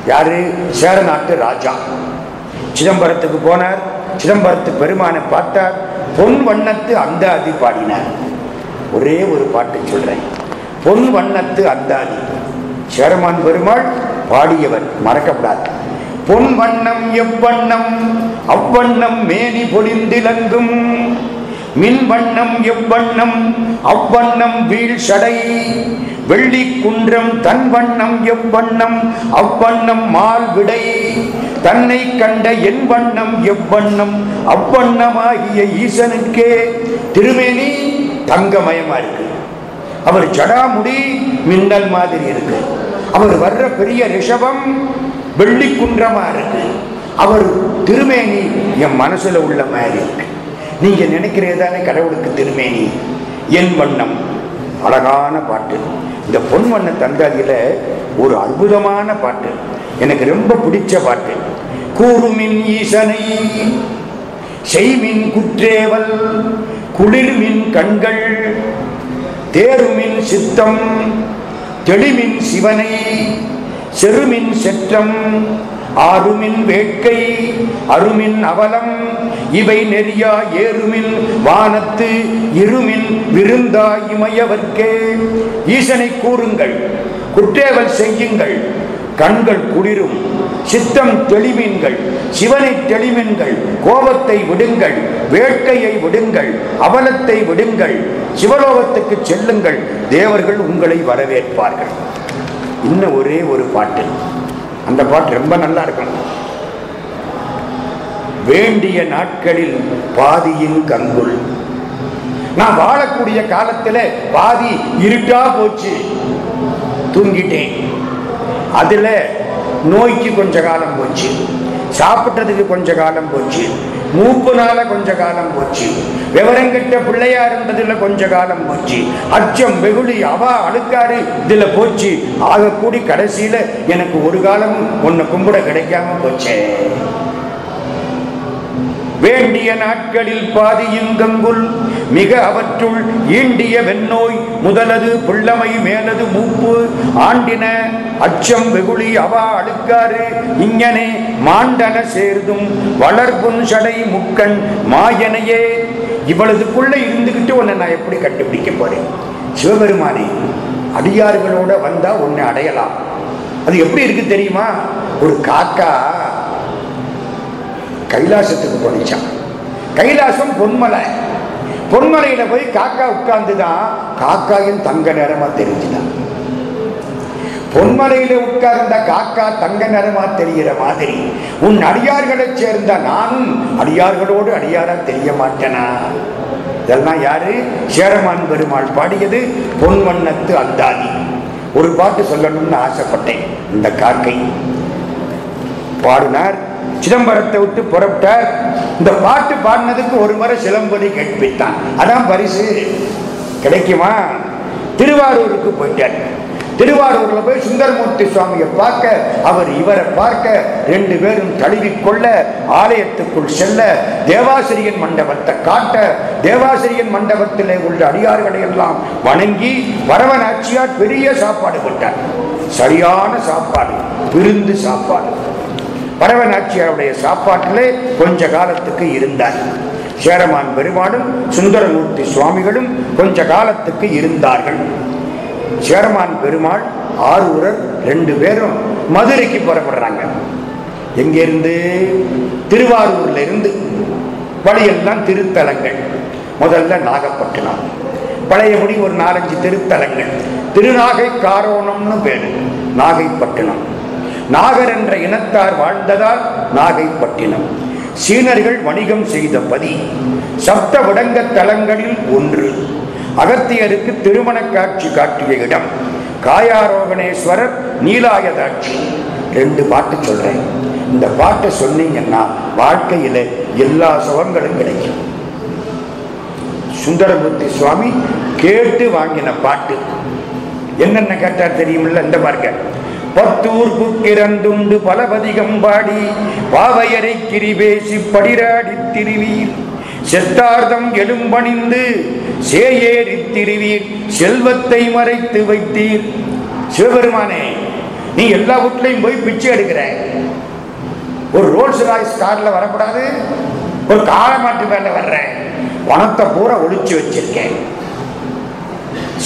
யாரு? சேர நாட்டு ராஜா. சிதம்பரத்துக்கு போனார். சிதம்பரத்து பெருமானை பார்த்தார். பொன் வண்ணத்து அந்தாதி பாடினார். ஒரே ஒரு பாட்டு சொல்றேன். பொன் வண்ணத்து அந்தாதி. சேரமான் பெருமாள் பாடியவர் மறக்கப்படாது. பொன் வண்ணம் எவ்வண்ணம் அவ்வண்ணம் மேனி பொழிந்திலங்கும். மின் வண்ணம் எவ்வண்ணம் அவ்வண்ணம் வீழ் சடை. வெள்ளி குன்றம் தன் வண்ணம் எவ்வண்ணம் அவ்வண்ணம் மால் விடை. தன்னை கண்ட என் வண்ணம் எவ்வண்ணம் அவ்வண்ணமாகிய ஈசனுக்கே திருமேனி தங்கமயமா இருக்கு. அவர் ஜடாமுடி மின்னல் மாதிரி இருக்கு. அவர் வர்ற பெரிய ரிஷபம் வெள்ளி குன்றமா இருக்கு. அவர் திருமேனி என் மனசுல உள்ள மாதிரி இருக்கு. நீங்க நினைக்கிறேதானே கடவுளுக்கு திருமேனி? என் வண்ணம். அழகான பாட்டு. இந்த பொன் வண்ண தந்தாதியில ஒரு அற்புதமான பாட்டு. எனக்கு ரொம்ப பிடிச்ச பாட்டு. கூறுமின் ஈசனை செய்மின் குற்றேவல் குளிர்மின் கண்கள் தேருமின் சித்தம் தெளிமின் சிவனை செருமின் செற்றம் ஆறுமின் வேட்கை அருமின் அவலம் இவை நெறியா ஏறுமின் வானத்து இருமின் விருந்தா இமயவர்க்கே. ஈசனை கூறுங்கள் குற்றேவல் செய்யுங்கள் கண்கள் குளிரும். சித்தம் தெளிமீன்கள். சிவனை தெளிமீன்கள். கோபத்தை விடுங்கள். வேட்கையை விடுங்கள். அவலத்தை விடுங்கள். சிவலோகத்துக்கு செல்லுங்கள். தேவர்கள் உங்களை வரவேற்பார்கள். இன்னும் ஒரே ஒரு பாட்டு. அந்த பாட்டு ரொம்ப நல்லா இருக்கும் வேண்டிய நாட்களில் பாதியின் கங்குள் நான் வாழக்கூடிய காலத்தில் பாதி இருட்டா போச்சு. தூங்கிட்டேன். அதில் நோய்க்கு கொஞ்ச காலம் போச்சு சாப்பிட்டதுக்கு கொஞ்ச காலம் போச்சு மூப்புனால கொஞ்ச காலம் போச்சு விவரம் கிட்ட பிள்ளையா இருந்ததுல கொஞ்ச காலம் போச்சு அச்சம் வெகுளி அவா அழுக்காறு இதுல போச்சு. ஆகக்கூடி கடைசியில எனக்கு ஒரு காலம் உன்னை கும்பிட கிடைக்காம போச்சே. வேண்டிய நாட்களில் பாதியும் மிக அவற்றுள் ஈண்டிய வெண்ணோய் முதலது புள்ளமை மேலது மூப்பு ஆண்டின அச்சம் வெகுளி அவா அழுக்காறு இங்கனே மாண்டன சேர்தும் வளர்புன் சடை முக்கண் மாயனையே. இவ்வளவுக்குள்ள இருந்துகிட்டு உன்னை நான் எப்படி கண்டுபிடிக்க போறேன்? சிவபெருமானே அடியார்களோட வந்தா உன்னை அடையலாம். அது எப்படி இருக்கு தெரியுமா? ஒரு காக்கா கைலாசத்துக்கு போனிச்சான் கைலாசம் பொன்மலை. பொன்மலையில போய் காக்கா உட்கார்ந்துதான் காக்காயும் தங்க நிறமா தெரிஞ்சுதான் பொன்மலையில உட்கார்ந்த காக்கா தங்க நிறமா தெரிகிற மாதிரி உன் அடியார்களை சேர்ந்த நானும் அடியார்களோடு அடியாரா தெரிய மாட்டேனா? இதெல்லாம் யாரு? சேரமான் பெருமாள் பாடியது பொன்வண்ணத்து அந்தாதி. ஒரு பாட்டு சொல்லணும்னு ஆசைப்பட்டேன் இந்த காக்கை. பாடினார் சிதம்பரத்தை விட்டு புறப்பட்டார் இந்த பாட்டு பாடினதுக்கு ஒரு முறை சிலம்பொலி கற்பித்தான் அதான் பரிசு. கிடைக்குமா? திருவாரூருக்கு போயிட்டார். திருவாரூர்ல போய் சுந்தரமூர்த்தி சுவாமியை பார்க்க அவர் இவரை பார்க்க ரெண்டு பேரும் தழுவிக்கொள்ள ஆலயத்துக்குள் செல்ல தேவாசிரியன் மண்டபத்தை காட்ட தேவாசிரியன் மண்டபத்திலே உள்ள அடியார்களை எல்லாம் வணங்கி வரவனாட்சியார் பெரிய சாப்பாடு கொண்டார் சரியான சாப்பாடு விருந்து சாப்பாடு. பரவநாச்சியாருடைய சாப்பாட்டிலே கொஞ்ச காலத்துக்கு இருந்தார். சேரமான் பெருமாளும் சுந்தரமூர்த்தி சுவாமிகளும் கொஞ்ச காலத்துக்கு இருந்தார்கள். சேரமான் பெருமாள் ஆரூரர் ரெண்டு பேரும் மதுரைக்கு புறப்படுறாங்க. எங்கிருந்து? திருவாரூர்ல இருந்து. வழியெல்லாம் திருத்தலங்கள். முதல்ல நாகப்பட்டினம். பழையபடி ஒரு நாலஞ்சு திருத்தலங்கள். திருநாகை காரோணம்னு பேரு. நாகைப்பட்டினம். நாகர் என்ற இனத்தார் வாழ்ந்ததால் நாகைப்பட்டினம். சீனர்கள் வணிகம் செய்த பதி சப்த விடங்க தலங்களில் ஒன்று. அகத்தியருக்கு திருமண காட்சி காட்டிய இடம் காயாரோகணேஸ்வரர் நீலாயதாட்சி. ரெண்டு பாட்டு சொல்றேன். இந்த பாட்டை சொன்னீங்கன்னா வாழ்க்கையில எல்லா சுகங்களும் கிடைக்கும். சுந்தரமூர்த்தி சுவாமி கேட்டு வாங்கின பாட்டு. என்னென்ன கேட்டார் தெரியுமில்ல? இந்த பாருங்க. பத்தூர் புக்கிரந்துண்டு பலபதிகம் பாடி பாவையரை கிரிபேசி படிராடி திருவீர். செத்தார்தம் எழும்பணிந்து சேயேறி திருவீர். செல்வத்தை மறைத்து வைத்தீர். சிவபெருமானே நீ எல்லா வீட்லையும் போய் பிச்சை எடுக்கிற. ஒரு ரோல்ஸ் ராய்ஸ் கார்ல வரக்கூடாது. ஒரு காலமாட்டு மேல வர்றேன் பணத்தை பூரா ஒழிச்சு வச்சிருக்கேன்.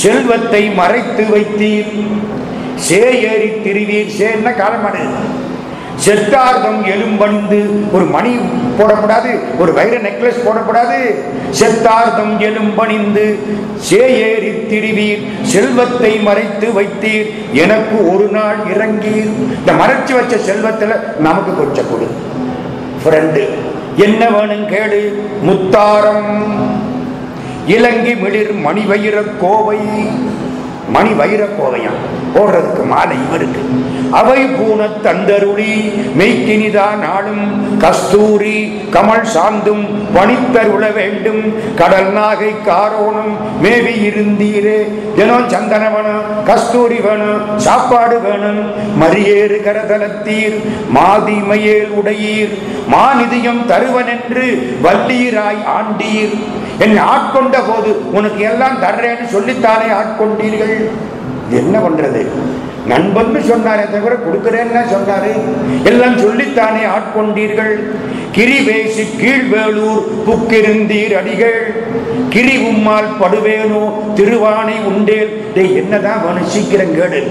செல்வத்தை மறைத்து வைத்தீர். சே ஏறி திருவீர் சேன்னா காலமாடு செத்தார்த்தம் எலும்பணிந்து ஒரு மணி போடக்கூடாது ஒரு வைர நெக்லஸ் போடக்கூடாது. செத்தார்த்தம் எலும்பணிந்து சே ஏறி திருவீர் செல்வத்தை மறைத்து வைத்தீர் எனக்கு ஒரு நாள் இறங்கீர். இந்த மறைச்சு வச்ச செல்வத்தில் நமக்கு கொஞ்சம் கொடு. ஃப்ரெண்டு என்ன வேணும் கேடு முத்தாரம். இலங்கை மிளிர் மணிவயிர கோவை. மணி வைர கோவையாம் போடுறதுக்கு மாலை இவருக்கு. அவை பூன தந்தருளி மெய்க்கினிதா நாளும் கஸ்தூரி கமல் சாந்தும் பணித்தருள வேண்டும் கடல் நாகை காரோணம் மேவி இருந்தீரே தினம் சந்தன வேணும் கஸ்தூரி வேணும் சாப்பாடு வேணும் மரியேறு கரதலத்தீர் மாதிமையேல் உடையீர் மாநிதியம் தருவன் என்று வல்லீராய் ஆண்டீர். என்னை ஆட்கொண்ட போது உனக்கு எல்லாம் தர்றேன்னு சொல்லித்தானே ஆட்கொண்டீர்கள்? என்ன பண்றது? நண்பன் சொன்னாரே தவிர கொடுக்கிறேன்னு சொன்னாரு. எல்லாம் சொல்லித்தானே ஆட்கொண்டீர்கள்? கிரி பேசி கீழ்வேலூர் புக்கிருந்தீர் அடிகள். கிரி உம்மால் படுவேனோ திருவானை உண்டேல். என்னதான் வேணும் சீக்கிரம் கேடு?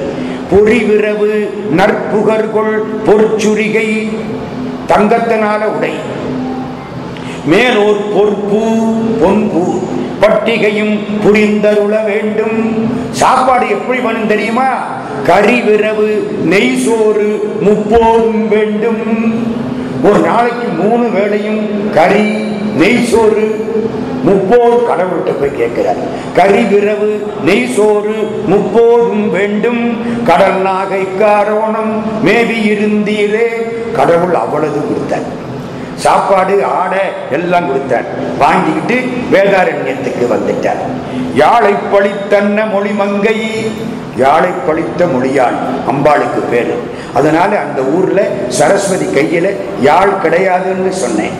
பொறிவிரவு நற்புகர்கொள் பொற்சுரிகை தங்கத்தினால உடை. மேலோர் பொறுப்பு பொன்பூ பட்டிகையும் புரிந்தருள வேண்டும். சாப்பாடு எப்படி பண்ணும் தெரியுமா? கறி விரவு நெய் சோறு முப்போதும் வேண்டும். ஒரு நாளைக்கு மூணு வேளையும் கறி நெய் சோறு முப்போது கடவுள்கிட்ட போய் கேட்கிறார். கறி விரவு நெய் சோறு முப்போதும் வேண்டும். கடல் நாகை காரோணம் மேவி இருந்தீரே. கடவுள் அவ்வளவு கொடுத்தார். சாப்பாடு ஆடை எல்லாம் கொடுத்தார். வாங்கிக்கிட்டு வேதாரண்யத்துக்கு வந்துட்டார். யாழை பழித்தன்ன மொழி மங்கை. யாழை பழித்த மொழியாள் அம்பாளுக்கு பேரு. அதனால அந்த ஊர்ல சரஸ்வதி கையில யாழ் கிடையாதுன்னு சொன்னேன்.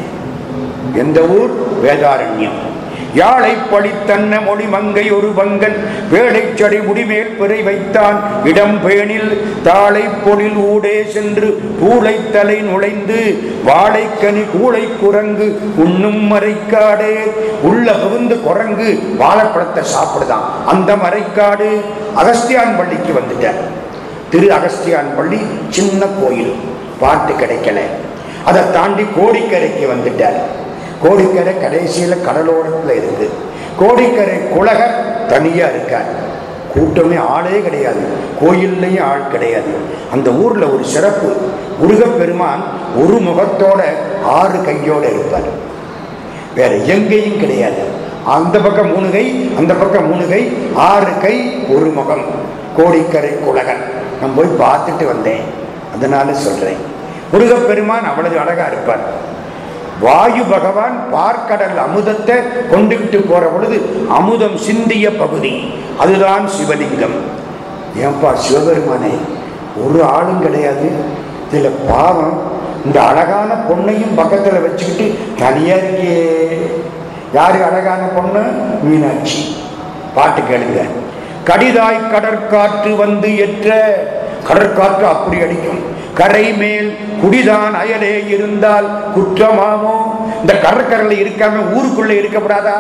எந்த ஊர்? வேதாரண்யம். யாழை பழித்தன்ன மொழி மங்கை ஒரு பங்கன் வேடைச்சடை முடிமேல் பிறை வைத்தான். இடம் பேணில் தாளை பொழில் ஊடே சென்று பூளை தலை நுழைந்து வாழைக்கனி கூளை குரங்கு உண்ணும் மறைக்காடே. உள்ள புகுந்து குரங்கு வாழைப்பழத்தை சாப்பிடுதான். அந்த மறைக்காடு அகஸ்தியான் பள்ளிக்கு வந்துட்டார். திரு அகஸ்தியான் பள்ளி சின்ன கோயில் பாட்டு கிடைக்கல. அதை தாண்டி கோடிக்கரைக்கு வந்துட்டார். கோடிக்கரை கடைசியில் கடலோரத்தில் இருக்கு கோடிக்கரை குலகர் தனியாக இருக்கார். கூட்டமே ஆளே கிடையாது. கோயில்லையும் ஆள் கிடையாது. அந்த ஊரில் ஒரு சிறப்பு முருகப்பெருமான் ஒரு முகத்தோட ஆறு கையோடு இருப்பார். வேற எங்கேயும் கிடையாது. அந்த பக்கம் மூணு கை அந்த பக்கம் மூணு கை ஆறு கை ஒரு முகம். கோடிக்கரை குலகன் நான் போய் பார்த்துட்டு வந்தேன். அதனால சொல்றேன். முருகப்பெருமான் அவ்வளவு அழகா இருப்பார். வாயு பகவான் பார்க்கடல் அமுதத்தை கொண்டுகிட்டு போற பொழுது அமுதம் சிந்திய பகுதி. அதுதான் சிவலிங்கம். ஏன்பா சிவபெருமானே ஒரு ஆளும் கிடையாது. இதுல பாவம். இந்த அழகான பொண்ணையும் பக்கத்துல வச்சுக்கிட்டு தனியா இருக்கே. யாரு அழகான பொண்ணு? மீனாட்சி. பாட்டு கேளுங்க. கடிதாய் கடற்காற்று வந்து எற்ற கடற்காற்று அப்படி அடிக்கும். கரை மேல் குடிதான் அயலே இருந்தால் குற்றமாமோ? இந்த கடற்கரையில் இருக்காம ஊருக்குள்ள இருக்கக்கூடாதா?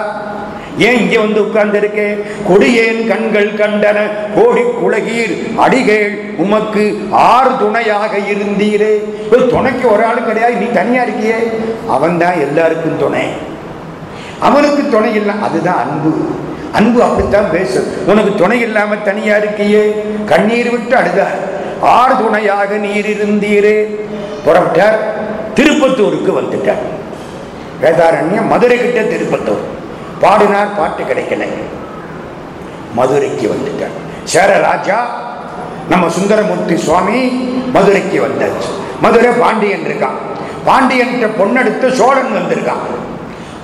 ஏன் இங்கே வந்து உட்கார்ந்து இருக்கே கொடியேன் கண்கள் கண்டன கோடி குலகீர் அடிகேள் உமக்கு ஆறு துணையாக இருந்தீரே. ஒரு துணைக்கு ஒரு ஆள் கிடையாது நீ தனியா இருக்கியே. அவன் தான் எல்லாருக்கும் துணை. அவனுக்கு துணை இல்லை அதுதான் அன்பு. அன்பு அப்படித்தான் பேசும். உனக்கு துணை இல்லாம தனியா இருக்கியே? கண்ணீர் விட்டு அழுதார் ஆறு துணையாக நீர் இருந்தீரே. புறப்பட்டார். திருப்பத்தூருக்கு வந்துட்டார். வேதாரண்யம் மதுரை கிட்ட திருப்பத்தூர். பாடினார் பாட்டு கிடைக்கல. மதுரைக்கு வந்துட்டார். சேர ராஜா நம்ம சுந்தரமூர்த்தி சுவாமி மதுரைக்கு வந்தாச்சு. மதுரை பாண்டியன் இருக்கான். பாண்டியன் பொன்னெடுத்து சோழன் வந்திருக்கான்.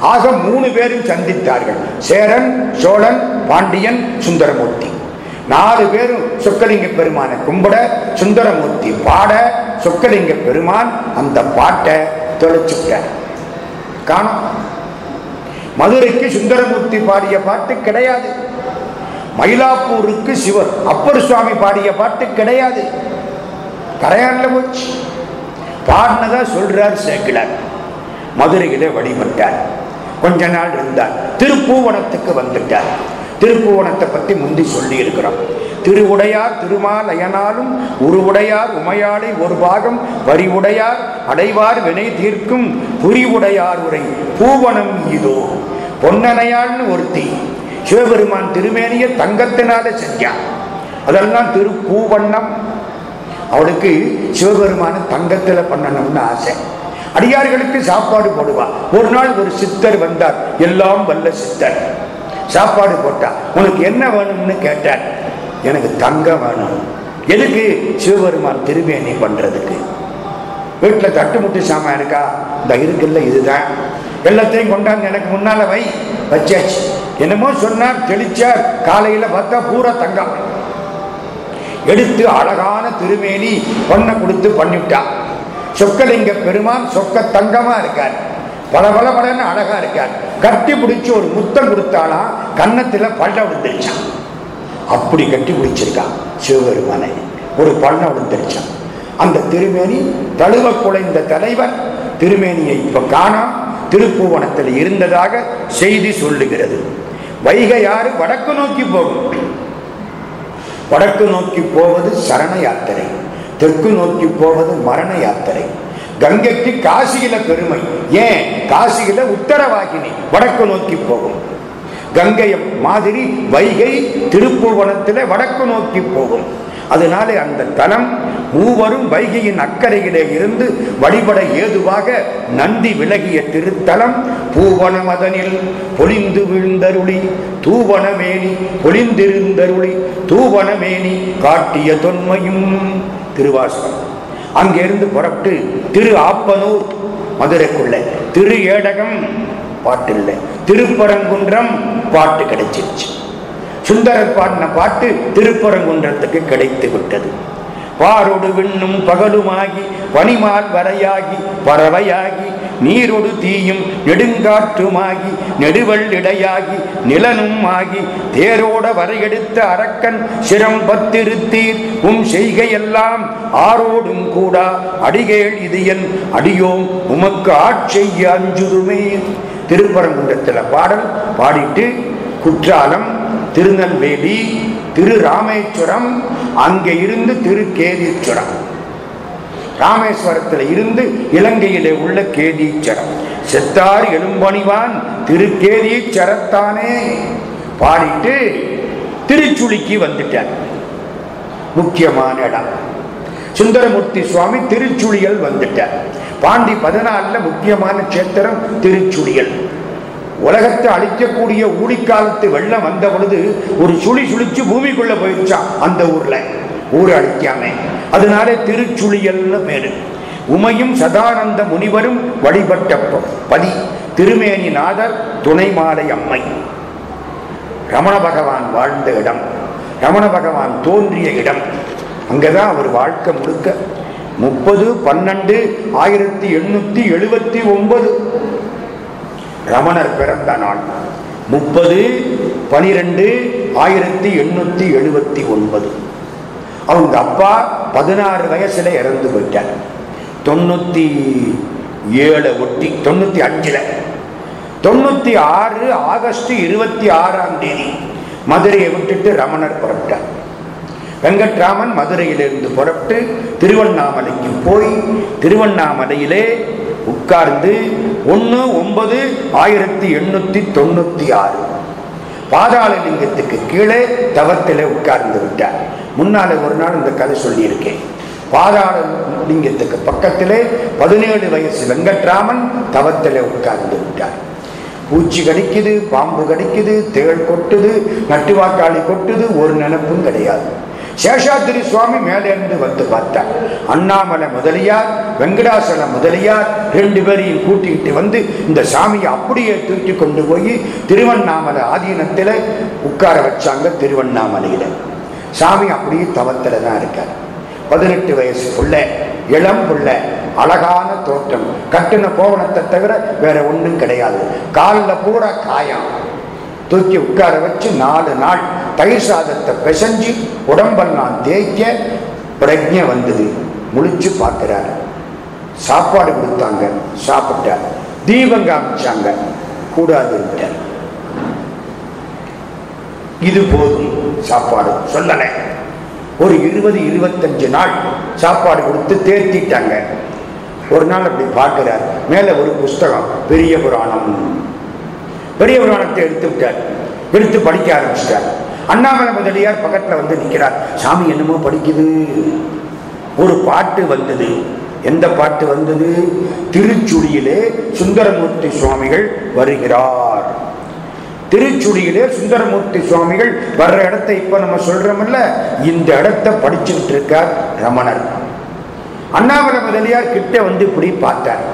ஆக மூணு பேரும் சந்தித்தார்கள். சேரன் சோழன் பாண்டியன் சுந்தரமூர்த்தி. நாலு பேரும் சொக்கலிங்க பெருமானை கும்பிட சுந்தரமூர்த்தி பாட சொக்கலிங்க பெருமான் அந்த பாட்டை தொலைச்சுட்டார். காணும். மதுரைக்கு சுந்தரமூர்த்தி பாடிய பாட்டு கிடையாது. மயிலாப்பூருக்கு சிவர் அப்பர் சுவாமி பாடிய பாட்டு கிடையாது. கரையான்ல போச்சு. பாடினதா சொல்றார் சேக்கிலார் மதுரையில வழிபட்டார். கொஞ்ச நாள் இருந்தார். திருப்பூவனத்துக்கு வந்துட்டார். திருப்புவனத்தை பற்றி முந்தி சொல்லி திருவுடையார் திருமால் அயனாலும் உருவுடையார் உமையாளை ஒரு பாகம் வரிவுடையார் அடைவார் வினை தீர்க்கும் புரிவுடையார் உரை பூவனம் இதோ. பொன்னனையாள்னு ஒருத்தி சிவபெருமான் திருமேனிய தங்கத்தினால செஞ்சான் அதெல்லாம் திருப்பூவண்ணம். அவளுக்கு சிவபெருமான தங்கத்தில் பண்ணணும்னு ஆசை. அடியார்களுக்கு சாப்பாடு போடுவா. ஒரு நாள் ஒரு சித்தர் வந்தார். எல்லாம் வல்ல சித்தர். சாப்பாடு போட்டா உனக்கு என்ன வேணும்னு கேட்டார் எனக்கு தங்கம் வேணும். எதுக்கு சிவபெருமான் திருமேனி பண்றதுக்கு? வீட்டில் தட்டுமுட்டு சாமான் இருக்கா? இந்த இருக்குல்ல இதுதான். எல்லாத்தையும் கொண்டாந்து எனக்கு முன்னால வை. வச்சாச்சு. என்னமோ சொன்னார் தெளிச்சார். காலையில் பார்த்தா பூரா தங்கம். எடுத்து அழகான திருமேனி பொண்ணை கொடுத்து பண்ணிவிட்டா சொக்கலிங்க பெருமான் சொக்க தங்கமா இருக்கார். பல பல படன்னு அழகா இருக்கார். கட்டி பிடிச்சு ஒரு முத்தம் கொடுத்தாலாம் கன்னத்துல பள்ள விழுந்துருச்சான் அப்படி கட்டி பிடிச்சிருக்கான் சிவபெருமானை. ஒரு பள்ள விழுந்துருச்சான் அந்த திருமேனி தழுவ குலைந்த தலைவர் திருமேனியை இப்ப காணாம். திருப்புவனத்தில் இருந்ததாக செய்தி சொல்லுகிறது. வைகையாறு வடக்கு நோக்கி போகும். வடக்கு நோக்கி போவது சரண யாத்திரை. தெற்கு நோக்கி போவது மரண யாத்திரை. கங்கைக்கு காசியில பெருமை. ஏன்? காசியில உத்தரவாகினி. வடக்கு நோக்கி போகும். கங்கைய மாதிரி வைகை திருப்புவனத்தில் வடக்கு நோக்கி போகும். அதனாலே அந்த தலம் மூவரும் வைகையின் அக்கறையிலே இருந்து வழிபட ஏதுவாக நந்தி விலகிய திருத்தலம் பூவனமதனில் பொழிந்து விழுந்தருளி தூவனமேனி பொலிந்திருந்தருளி தூவனமேனி காட்டிய தொன்மையும் திருவாசகம். அங்கிருந்து புறப்பட்டு திரு ஆப்பனூர் மதுரைக்குள்ள. திரு ஏடகம் பாட்டு இல்லை திருப்பரங்குன்றம் பாட்டு கிடைச்சிருச்சு. சுந்தரர் பாடின பாட்டு திருப்பரங்குன்றத்துக்கு கிடைத்து விட்டது. பாரொடு விண்ணும் பகலுமாகி பனிமால் வரையாகி பறவையாகி நீரொடு தீயும் நெடுங்காற்றுமாகி நெடுவள்ளிடையாகி நிலனும் ஆகி தேரோட வரையெடுத்த அரக்கன் சிரம் பத்திருத்தீர். உம் செய்கையெல்லாம் ஆரோடும் கூடா அடிகேள் இது என் அடியோம் உமக்கு ஆட்செய்ய அஞ்சுதுமே திருப்பரங்குன்றத்தில் பாடல் பாடிட்டு குற்றாலம் திருநெல்வேலி திரு ராமேஸ்வரம் அங்கே இருந்து திரு கேதீஸ்வரம் ராமேஸ்வரத்தில் இருந்து இலங்கையிலே உள்ள கேதீச்சரம் செத்தார் எழும்பணிவான் திருக்கேதீச்சரத்தானே பாடிட்டு திருச்சுளிக்கு வந்துட்டார். முக்கியமான இடம். சுந்தரமூர்த்தி சுவாமி திருச்சுழியல் வந்துட்டார். பாண்டி பதினாலில் முக்கியமான கஷேத்திரம் திருச்சுழியல். உலகத்தை அழிக்கக்கூடிய ஊழிக்காலத்து வெள்ளம் வந்த பொழுது ஒரு சுழி சுழிச்சு பூமிக்குள்ள போயிடுச்சான் அந்த ஊர்ல. ஊரை அழிக்காம. அதனால திருச்சுழியல்னு பேரு. உமையும் சதானந்த முனிவரும் வழிபட்ட பதி திருமேனி நாதர் துணை மாலை அம்மை. ரமண பகவான் வாழ்ந்த இடம். ரமண பகவான் தோன்றிய இடம். அங்கதான் அவர் வாழ்க்கை முழுக்க. முப்பது பன்னெண்டு ஆயிரத்தி எண்ணூத்தி எழுபத்தி ஒன்பது. ரமணர் பிறந்த நாள். முப்பது பனிரெண்டு ஆயிரத்தி எண்ணூத்தி எழுபத்தி ஒன்பது. அவங்க அப்பா பதினாறு வயசுல இறந்து போயிட்டார். தொண்ணூத்தி ஏழு ஒட்டி தொண்ணூத்தி அஞ்சுல. தொண்ணூத்தி ஆறு ஆகஸ்ட் இருபத்தி ஆறாம் தேதி மதுரையை விட்டுட்டு ரமணர் புறப்பட்டார். வெங்கட்ராமன் மதுரையிலிருந்து புறப்பட்டு திருவண்ணாமலைக்கு போய் திருவண்ணாமலையிலே உட்கார்ந்து ஒன்று ஒன்பது ஆயிரத்தி எண்ணூத்தி தொண்ணூத்தி ஆறு. பாதாள லிங்கத்துக்கு கீழே தவத்திலே உட்கார்ந்து விட்டார். முன்னாலே ஒரு நாள் இந்த கதை சொல்லியிருக்கேன். பாதாள லிங்கத்துக்கு பக்கத்திலே பதினேழு வயசு வெங்கட்ராமன் தவத்திலே உட்கார்ந்து விட்டார். பூச்சி கடிக்குது பாம்பு கடிக்குது தேள் கொட்டுது நட்டுவாக்காளி கொட்டுது ஒரு நினைப்பும் கிடையாது. சேஷாத்திரி சுவாமி மேலிருந்து வந்து பார்த்தார். அண்ணாமலை முதலியார் வெங்கடாசல முதலியார் ரெண்டு பேரையும் கூட்டிக்கிட்டு வந்து இந்த சாமியை அப்படியே தூக்கி கொண்டு போய் திருவண்ணாமலை ஆதீனத்தில் உட்கார வச்சாங்க திருவண்ணாமலையில். சாமி அப்படியே தவத்தில் தான் இருக்கார். பதினெட்டு வயசு புள்ள இளம் புள்ள அழகான தோற்றம். கட்டின கோவணத்தை தவிர வேற ஒன்றும் கிடையாது. காலில் பூரா காயம். தூக்கி உட்கார வச்சு நாலு நாள் தயிர் சாதத்தை பிசைஞ்சு உடம்பெல்லாம் தேய்க்க பிரஜை வந்தது. முழிச்சு பார்க்கிறார். சாப்பாடு கொடுத்தாங்க. சாப்பிட்டார் தீபம் காமிச்சாங்க. கூடாது விட்டார் இது போதும். சாப்பாடு சொல்லலை. ஒரு இருபது இருபத்தஞ்சு நாள் சாப்பாடு கொடுத்து தேர்த்திட்டாங்க. ஒரு நாள் அப்படி பார்க்கிறார். மேல ஒரு புஸ்தகம். பெரிய புராணம். பெரிய புராணத்தை எடுத்து விட்டார். எடுத்து படிக்க ஆரம்பிச்சிட்டார். அண்ணாமலை முதலியார் பக்கத்துல வந்து நிற்கிறார் சாமி என்னமோ படிக்குது. ஒரு பாட்டு வந்தது. எந்த பாட்டு வந்தது? திருச்சுடியிலே சுந்தரமூர்த்தி சுவாமிகள் வருகிறார். திருச்சுடியிலே சுந்தரமூர்த்தி சுவாமிகள் வர்ற இடத்தை இப்ப நம்ம சொல்றோம்ல இந்த இடத்தை படிச்சுக்கிட்டு இருக்கார் ரமணர். அண்ணாமலை முதலியார் கிட்ட வந்து இப்படி பார்த்தார்.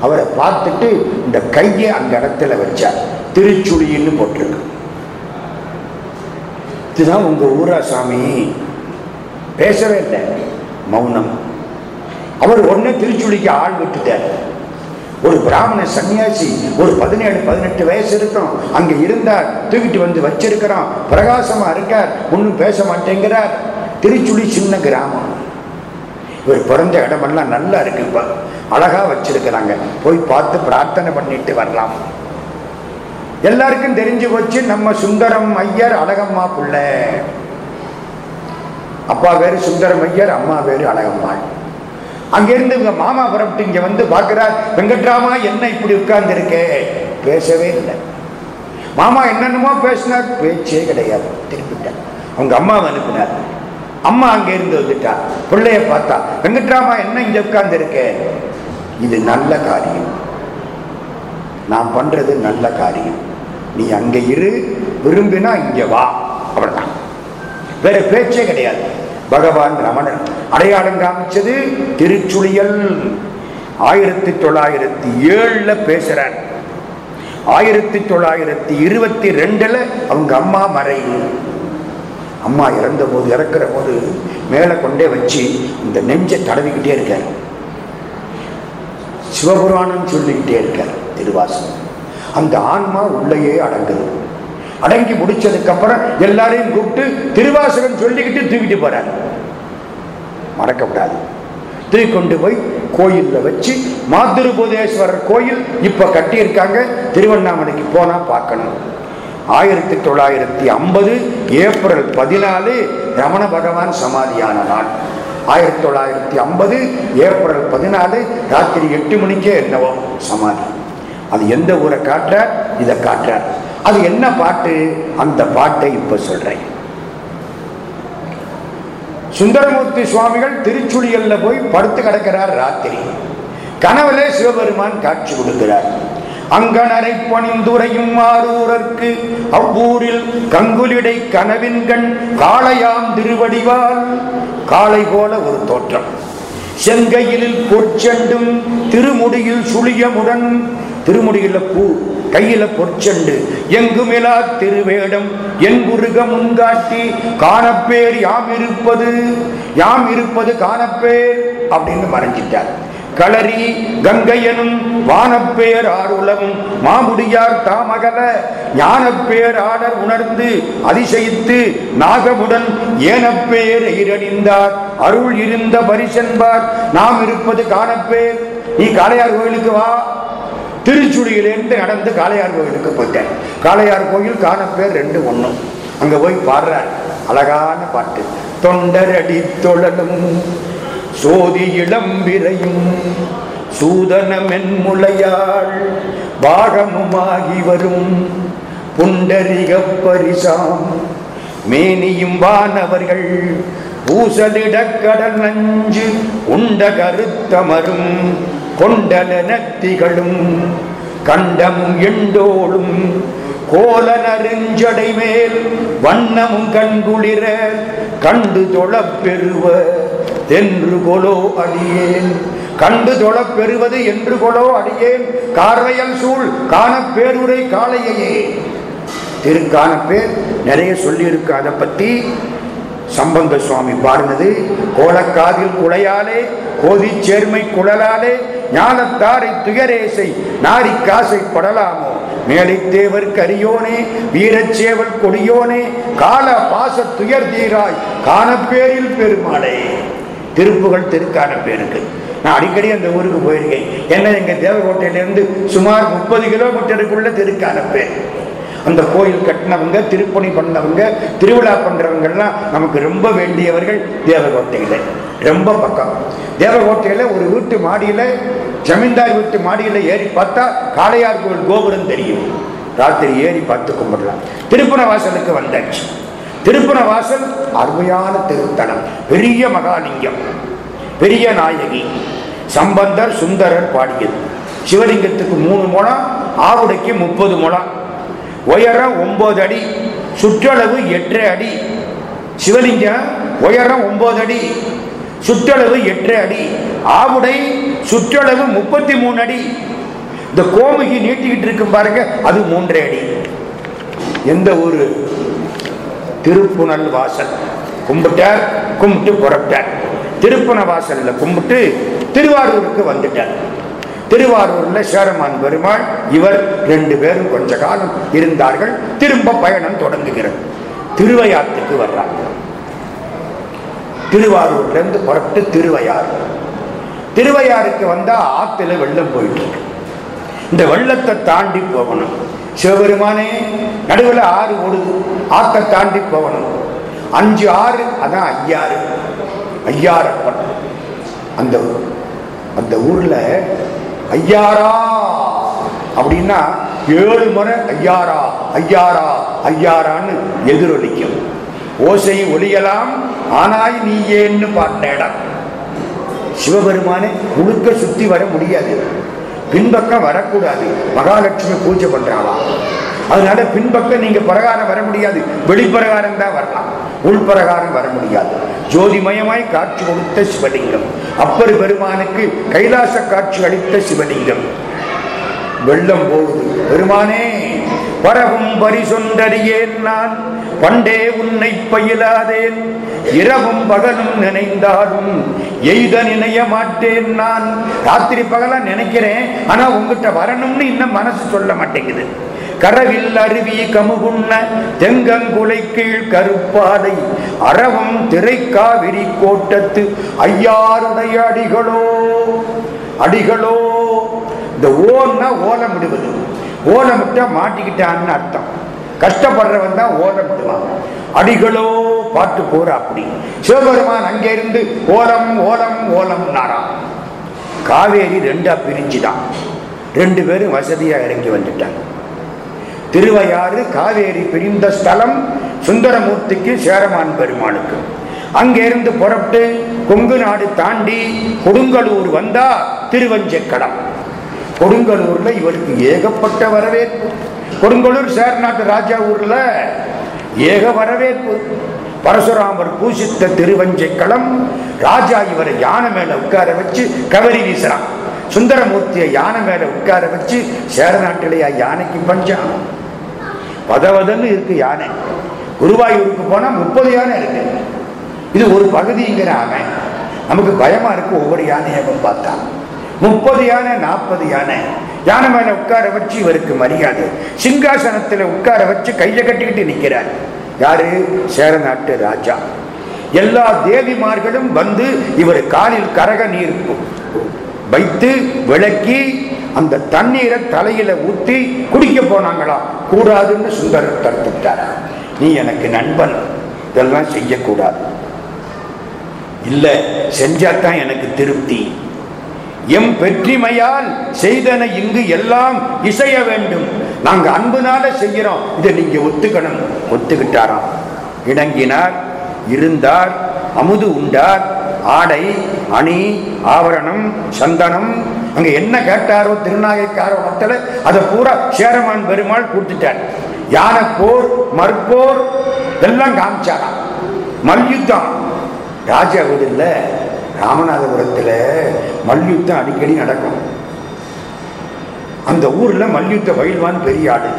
அவரை பார்த்துட்டு இந்த கையை அந்த இடத்துல வச்சார். திருச்சுடின்னு போட்டிருக்கு. இதுதான் உங்க ஊரா சாமி பேசவே இல்லை. மௌனம். அவர் ஒன்று திருச்சுடிக்கு ஆள் விட்டுட்டார். ஒரு பிராமண சன்னியாசி ஒரு பதினேழு பதினெட்டு வயசு இருக்கும். அங்க இருந்தார் தூக்கிட்டு வந்து வச்சிருக்கிறோம் பிரகாசமா இருக்கார் ஒன்றும் பேச மாட்டேங்கிறார். திருச்சுழி சின்ன கிராமம். இவர் பிறந்த இடமெல்லாம் நல்லா இருக்கு அழகாக அழகா வச்சிருக்கிறாங்க. போய் பார்த்து பிரார்த்தனை பண்ணிட்டு வரலாம். எல்லாருக்கும் தெரிஞ்சு போச்சு நம்ம சுந்தரம் ஐயர் அழகம்மா புள்ள. அப்பா பேரு சுந்தரம் ஐயர் அம்மா பேரு அழகம்மாள் அங்கிருந்து இவங்க மாமா புறப்பட்டு இங்க வந்து பாக்குறார் வெங்கட்ராமா என்ன இப்படி உட்கார்ந்து இருக்கே பேசவே இல்லை. மாமா என்னென்னமோ பேசினார் பேச்சே கிடையாது. திருப்பிட்டார் அவங்க அம்மாவை அனுப்பினார். அம்மா அங்க இருந்து வந்துட்டா. பிள்ளைய பார்த்தா வெங்கட்ராமா என்ன இங்க உட்கார்ந்து இருக்கே இது நல்ல காரியம். நான் பண்றது நல்ல காரியம். நீ அங்க இரு விரும்பினா இங்க வா. அவ்வளவுதான். வேற பேச்சே கிடையாது. பகவான் ரமணன் அடையாளம் காமிச்சது திருச்சுழியல். ஆயிரத்தி தொள்ளாயிரத்தி ஏழுல பேசுறார். ஆயிரத்தி தொள்ளாயிரத்தி இருபத்தி ரெண்டுல அவங்க அம்மா மறை. அம்மா இறந்த போது இறக்குற போது மேலே கொண்டே வச்சு இந்த நெஞ்சை தடவிக்கிட்டே இருக்கார். சிவபுராணம் சொல்லிக்கிட்டே இருக்கார் திருவாசகம். அந்த ஆன்மா உள்ளேயே அடங்குது. அடங்கி முடிச்சதுக்கு அப்புறம் எல்லாரையும் கூப்பிட்டு திருவாசகம் சொல்லிக்கிட்டு தூக்கிட்டு போறார். மறக்கப்படாது தூக்கி கொண்டு போய் கோயிலில் வச்சு மாதுருபோதேஸ்வரர் கோயில் இப்ப கட்டியிருக்காங்க. திருவண்ணாமலைக்கு போனா பார்க்கணும். ஆயிரத்தி தொள்ளாயிரத்தி ஐம்பது ஏப்ரல் பதினாலு ரமண பகவான் சமாதியான நாள். ஆயிரத்தி தொள்ளாயிரத்தி ஐம்பது ஏப்ரல் பதினாலு ராத்திரி எட்டு மணிக்கே என்னவோ சமாதி. அது எந்த ஊரை காட்டுறார் இதை காட்டுறார். அது என்ன பாட்டு? அந்த பாட்டை இப்ப சொல்றேன். சுந்தரமூர்த்தி சுவாமிகள் திருச்சுழியல்ல போய் படுத்து கிடக்கிறார் ராத்திரி. கனவுலே சிவபெருமான் காட்சி கொடுக்கிறார். அங்கனரை பணிந்துரையும் ஆரூரர்க்கு அவ்வூரில் கங்குலிடை கனவின்கண் காளையாம் திருவடிவால். காளை போல ஒரு தோற்றம். செங்கையில் பொற்செண்டும் திருமுடியில் சுழியமுடன் திருமுடியில பூ கையில பொற்செண்டு. எங்குமிலா திருவேடம்? என் குருக முன்காட்டி காணப்பேர் யாம் இருப்பது? யாம் இருப்பது காணப்பேர்? அப்படின்னு மறைஞ்சிட்டார். களரி கங்கையனும் வானப்பேர் ஆருளவும் மாமுடியார் தாமகல ஞானப்பேர் ஆடர் உணர்ந்து அதிசயித்து நாகமுடன் ஏனப்பேர் இரணிந்தார் அருள் இருந்த பரிசென்பார் நாம் இருப்பது காணப்பேர். நீ காளையார் கோயிலுக்கு வா. திருச்சுடியிலேருந்து நடந்து காளையார் கோயிலுக்கு போயிட்டேன். காளையார் கோயில் காணப்பேர் ரெண்டு ஒன்றும் அங்கே போய் பாடுறார். அழகான பாட்டு. தொண்டரடி தொழலும் சோதி இளம்பிரையும் சூதனமென்முளையாள் பாகமுமாகி வரும். புண்டரிக பரிசாம் மேனியும் வானவர்கள் பூசலிட கடல் நஞ்சு உண்ட கருத்தமரும். கொண்டலனத்திகளும் கண்டமும் எண்டோளும் கோல நெருஞ்சடை மேல் வண்ணமும் கண்குளிர கண்டு தொழப்பெறுவ தென்று கொலோ அடியேன். கண்டு தொழப் பெறுவது என்று கொலோ அடியேன். கார்வையல் சூழ் காணப் பேருரை காளையையே. திருக்கான பேர் நிறைய சொல்லியிருக்கு. அதை பற்றி சம்பந்த சுவாமி பாடினது கோலக்காதில் குளையாலே கோதி சேர்மை குழலாலே ஞானத்தாரை துயரேசை நாரி காசை படலாமோ மேலைத்தேவர் கரியோனே வீரச்சேவல் கொடியோனே கால பாச துயர் தீராய் காணப்பேரில் பெருமாளே. திருப்புகள் திருக்கான பேருக்கு. நான் அடிக்கடி அந்த ஊருக்கு போயிருக்கேன். என்ன எங்க தேவர்கோட்டையிலேருந்து சுமார் முப்பது கிலோமீட்டருக்குள்ள திருக்கான பேர். அந்த கோயில் கட்டினவங்க திருப்பணி பண்ணவங்க திருவிழா பண்ணுறவங்கள்லாம் நமக்கு ரொம்ப வேண்டியவர்கள் தேவகோட்டையில். ரொம்ப பக்கம். தேவகோட்டையில் ஒரு வீட்டு மாடியில் ஜமீன்தார் வீட்டு மாடியில் ஏறி பார்த்தா காளையார் கோவில் கோபுரம் தெரியும். ராத்திரி ஏறி பார்த்து கும்பிடலாம். திருப்பண வாசலுக்கு வந்தாச்சு. திருப்பண வாசல் அருமையான திருத்தலம். பெரிய மகாலிங்கம். பெரிய நாயகி. சம்பந்தர் சுந்தரர் பாடியது. சிவலிங்கத்துக்கு மூணு முழம் ஆவுடைக்கு முப்பது முழம். உயரம் ஒன்பது அடி சுற்றளவு எட்டு அடி. சிவலிங்கம் உயரம் ஒன்பது அடி சுற்றளவு எட்டு அடி. ஆவுடை சுற்றளவு முப்பத்தி மூணு அடி. இந்த கோமுகி நீட்டிக்கிட்டு இருக்கும் பாருங்க அது மூன்றரை அடி. எந்த ஊர்? திருப்புணல் வாசல். கும்பிட்டார் கும்பிட்டு புறப்பட்டார். திருப்புண வாசல்ல கும்பிட்டு திருவாரூருக்கு வந்துட்டார். திருவாரூர்ல சேரமான் பெருமாள் இவர் ரெண்டு பேரும் கொஞ்ச காலம் இருந்தார்கள் திரும்ப பயணம் தொடங்குகிறது. திருவையாத்துக்கு வர்றாங்க திருவாரூர்ல இருந்து புறப்பட்டு திருவையாறு. திருவையாறுக்கு வந்தா ஆத்துல வெள்ளம் போயிட்டு இருக்கு. இந்த வெள்ளத்தை தாண்டி போகணும். சிவபெருமானே நடுவில் ஆறு ஓடுது. ஆத்தை தாண்டி போகணும். அஞ்சு ஆறு அதான் ஐயாறு. ஐயாரப்பன் அந்த அந்த ஊர்ல ஐயாரா. அப்படின்னா ஏழு முறை ஐயாரா ஐயாரா ஐயாரான்னு எதிரொலிக்கும். ஓசை ஒலியலாம் ஆனாய் நீ ஏன்னு பார்த்த இடம் சிவபெருமானே முழுக்க சுத்தி வர முடியாது. பின்பக்கம் வரக்கூடாது. மகாலட்சுமி பூஜை பண்றாளா. அதனால பின்பக்கம் நீங்க பிரகாரம் வர முடியாது. வெளிப்பிரகாரம் தான் வரலாம். உள்பிரகாரம் வர முடியாது. ஜோதிமயமாய் காட்சி கொடுத்த சிவலிங்கம். அப்பர் பெருமானுக்கு கைலாச காட்சி அளித்த சிவலிங்கம். வெள்ளம் போகுது பெருமானே பரவும் பரிசொன்றறியேன் நான். பண்டே உன்னை பயிலாதேன். இரவும் பகலும் நினைந்தாலும் எய்த நினைய மாட்டேன் நான். ராத்திரி பகலா நினைக்கிறேன் ஆனா உங்ககிட்ட வரணும்னு இன்னும் மனசு சொல்ல மாட்டேங்குது. கரவில் அருவி கமுகுண்ண தெங்கங்குலை கீழ் கருப்பாதை அறவம் திரைக்காவிரி கோட்டத்து ஐயாருடைய அடிகளோ அடிகளோ. இந்த ஓன்னா ஓலம் விடுவது ஓலம் மாட்டிக்கிட்டான்னு அர்த்தம். கஷ்டப்படுறவன் தான் ஓலம் விடுவான் அடிகளோ பாட்டு போற அப்படி. சிவபெருமான் அங்கே இருந்து ஓலம் ஓலம் ஓலம் நாராம் காவேரி ரெண்டா பிரிஞ்சுதான். ரெண்டு பேரும் வசதியா இறங்கி வந்துட்டாங்க. திருவையாறு காவேரி பிரிந்த ஸ்தலம் சுந்தரமூர்த்திக்கு சேரமான் பெருமானுக்கு. அங்கிருந்து புறப்பட்டு கொங்கு நாடு தாண்டி கொடுங்கலூர் வந்தா திருவஞ்சக்கடம். கொடுங்கலூர்ல இவருக்கு ஏகப்பட்ட வரவேற்பு. கொடுங்கலூர் சேரநாட்டு ராஜா ஊர்ல ஏக வரவேற்பு. பரசுராமர் பூசித்த திருவஞ்சைக்களம் ராஜா இவரை யானை மேல உட்கார வச்சு கவரி வீசுறான். சுந்தரமூர்த்தியை யானை மேல உட்கார வச்சு சேரநாட்டிலேயா யானைக்கு பஞ்சான் பதவதன்னு இருக்கு யானை. குருவாயூருக்கு போனா முப்பது யானை இருக்கு. இது ஒரு பகுதிங்கிற அவன் நமக்கு பயமா இருக்கு ஒவ்வொரு யானையும் பார்த்தா. முப்பது யானை நாற்பது யானை. யானை மேல உட்கார வச்சு இவருக்கு மரியாதை. சிங்காசனத்துல உட்கார வச்சு கையை கட்டிக்கிட்டு நிக்கிறார். யாரு? சேரநாட்டு ராஜா. எல்லா தேவிமார்களும் வந்து இவர் காலில் கரக நீர் வைத்து விளக்கி அந்த தண்ணீரை தலையில ஊற்றி குடிக்க போனாங்களா? கூடாதுன்னு சுந்தரர் தடுத்துட்டார்? நீ எனக்கு நண்பன். இதெல்லாம் செய்யக்கூடாது. இல்ல செஞ்சாதான் எனக்கு திருப்தி. எம் வெற்றிமையால் செய்தன இங்கு எல்லாம் இசைய வேண்டும். நாங்க அன்புனால செய்கிறோம் இதை நீங்க ஒத்துக்கணும். ஒத்துக்கிட்டாராம். இணங்கினார் இருந்தார் அமுது உண்டார் ஆடை அணி ஆவரணம் சந்தனம். அங்க என்ன கேட்டாரோ திருநாயக்காரோடத்துல அதை பூரா சேரமான் பெருமாள் கொடுத்துட்டார். யானை போர் மற்போர் எல்லாம் காமிச்சாராம். மல்யுத்தம். ராஜா வீடுல ராமநாதபுரத்துல மல்யுத்தம் அடிக்கடி நடக்கும். அந்த ஊர்ல மல்யுத்த பயில்வான் பெரிய ஆடு.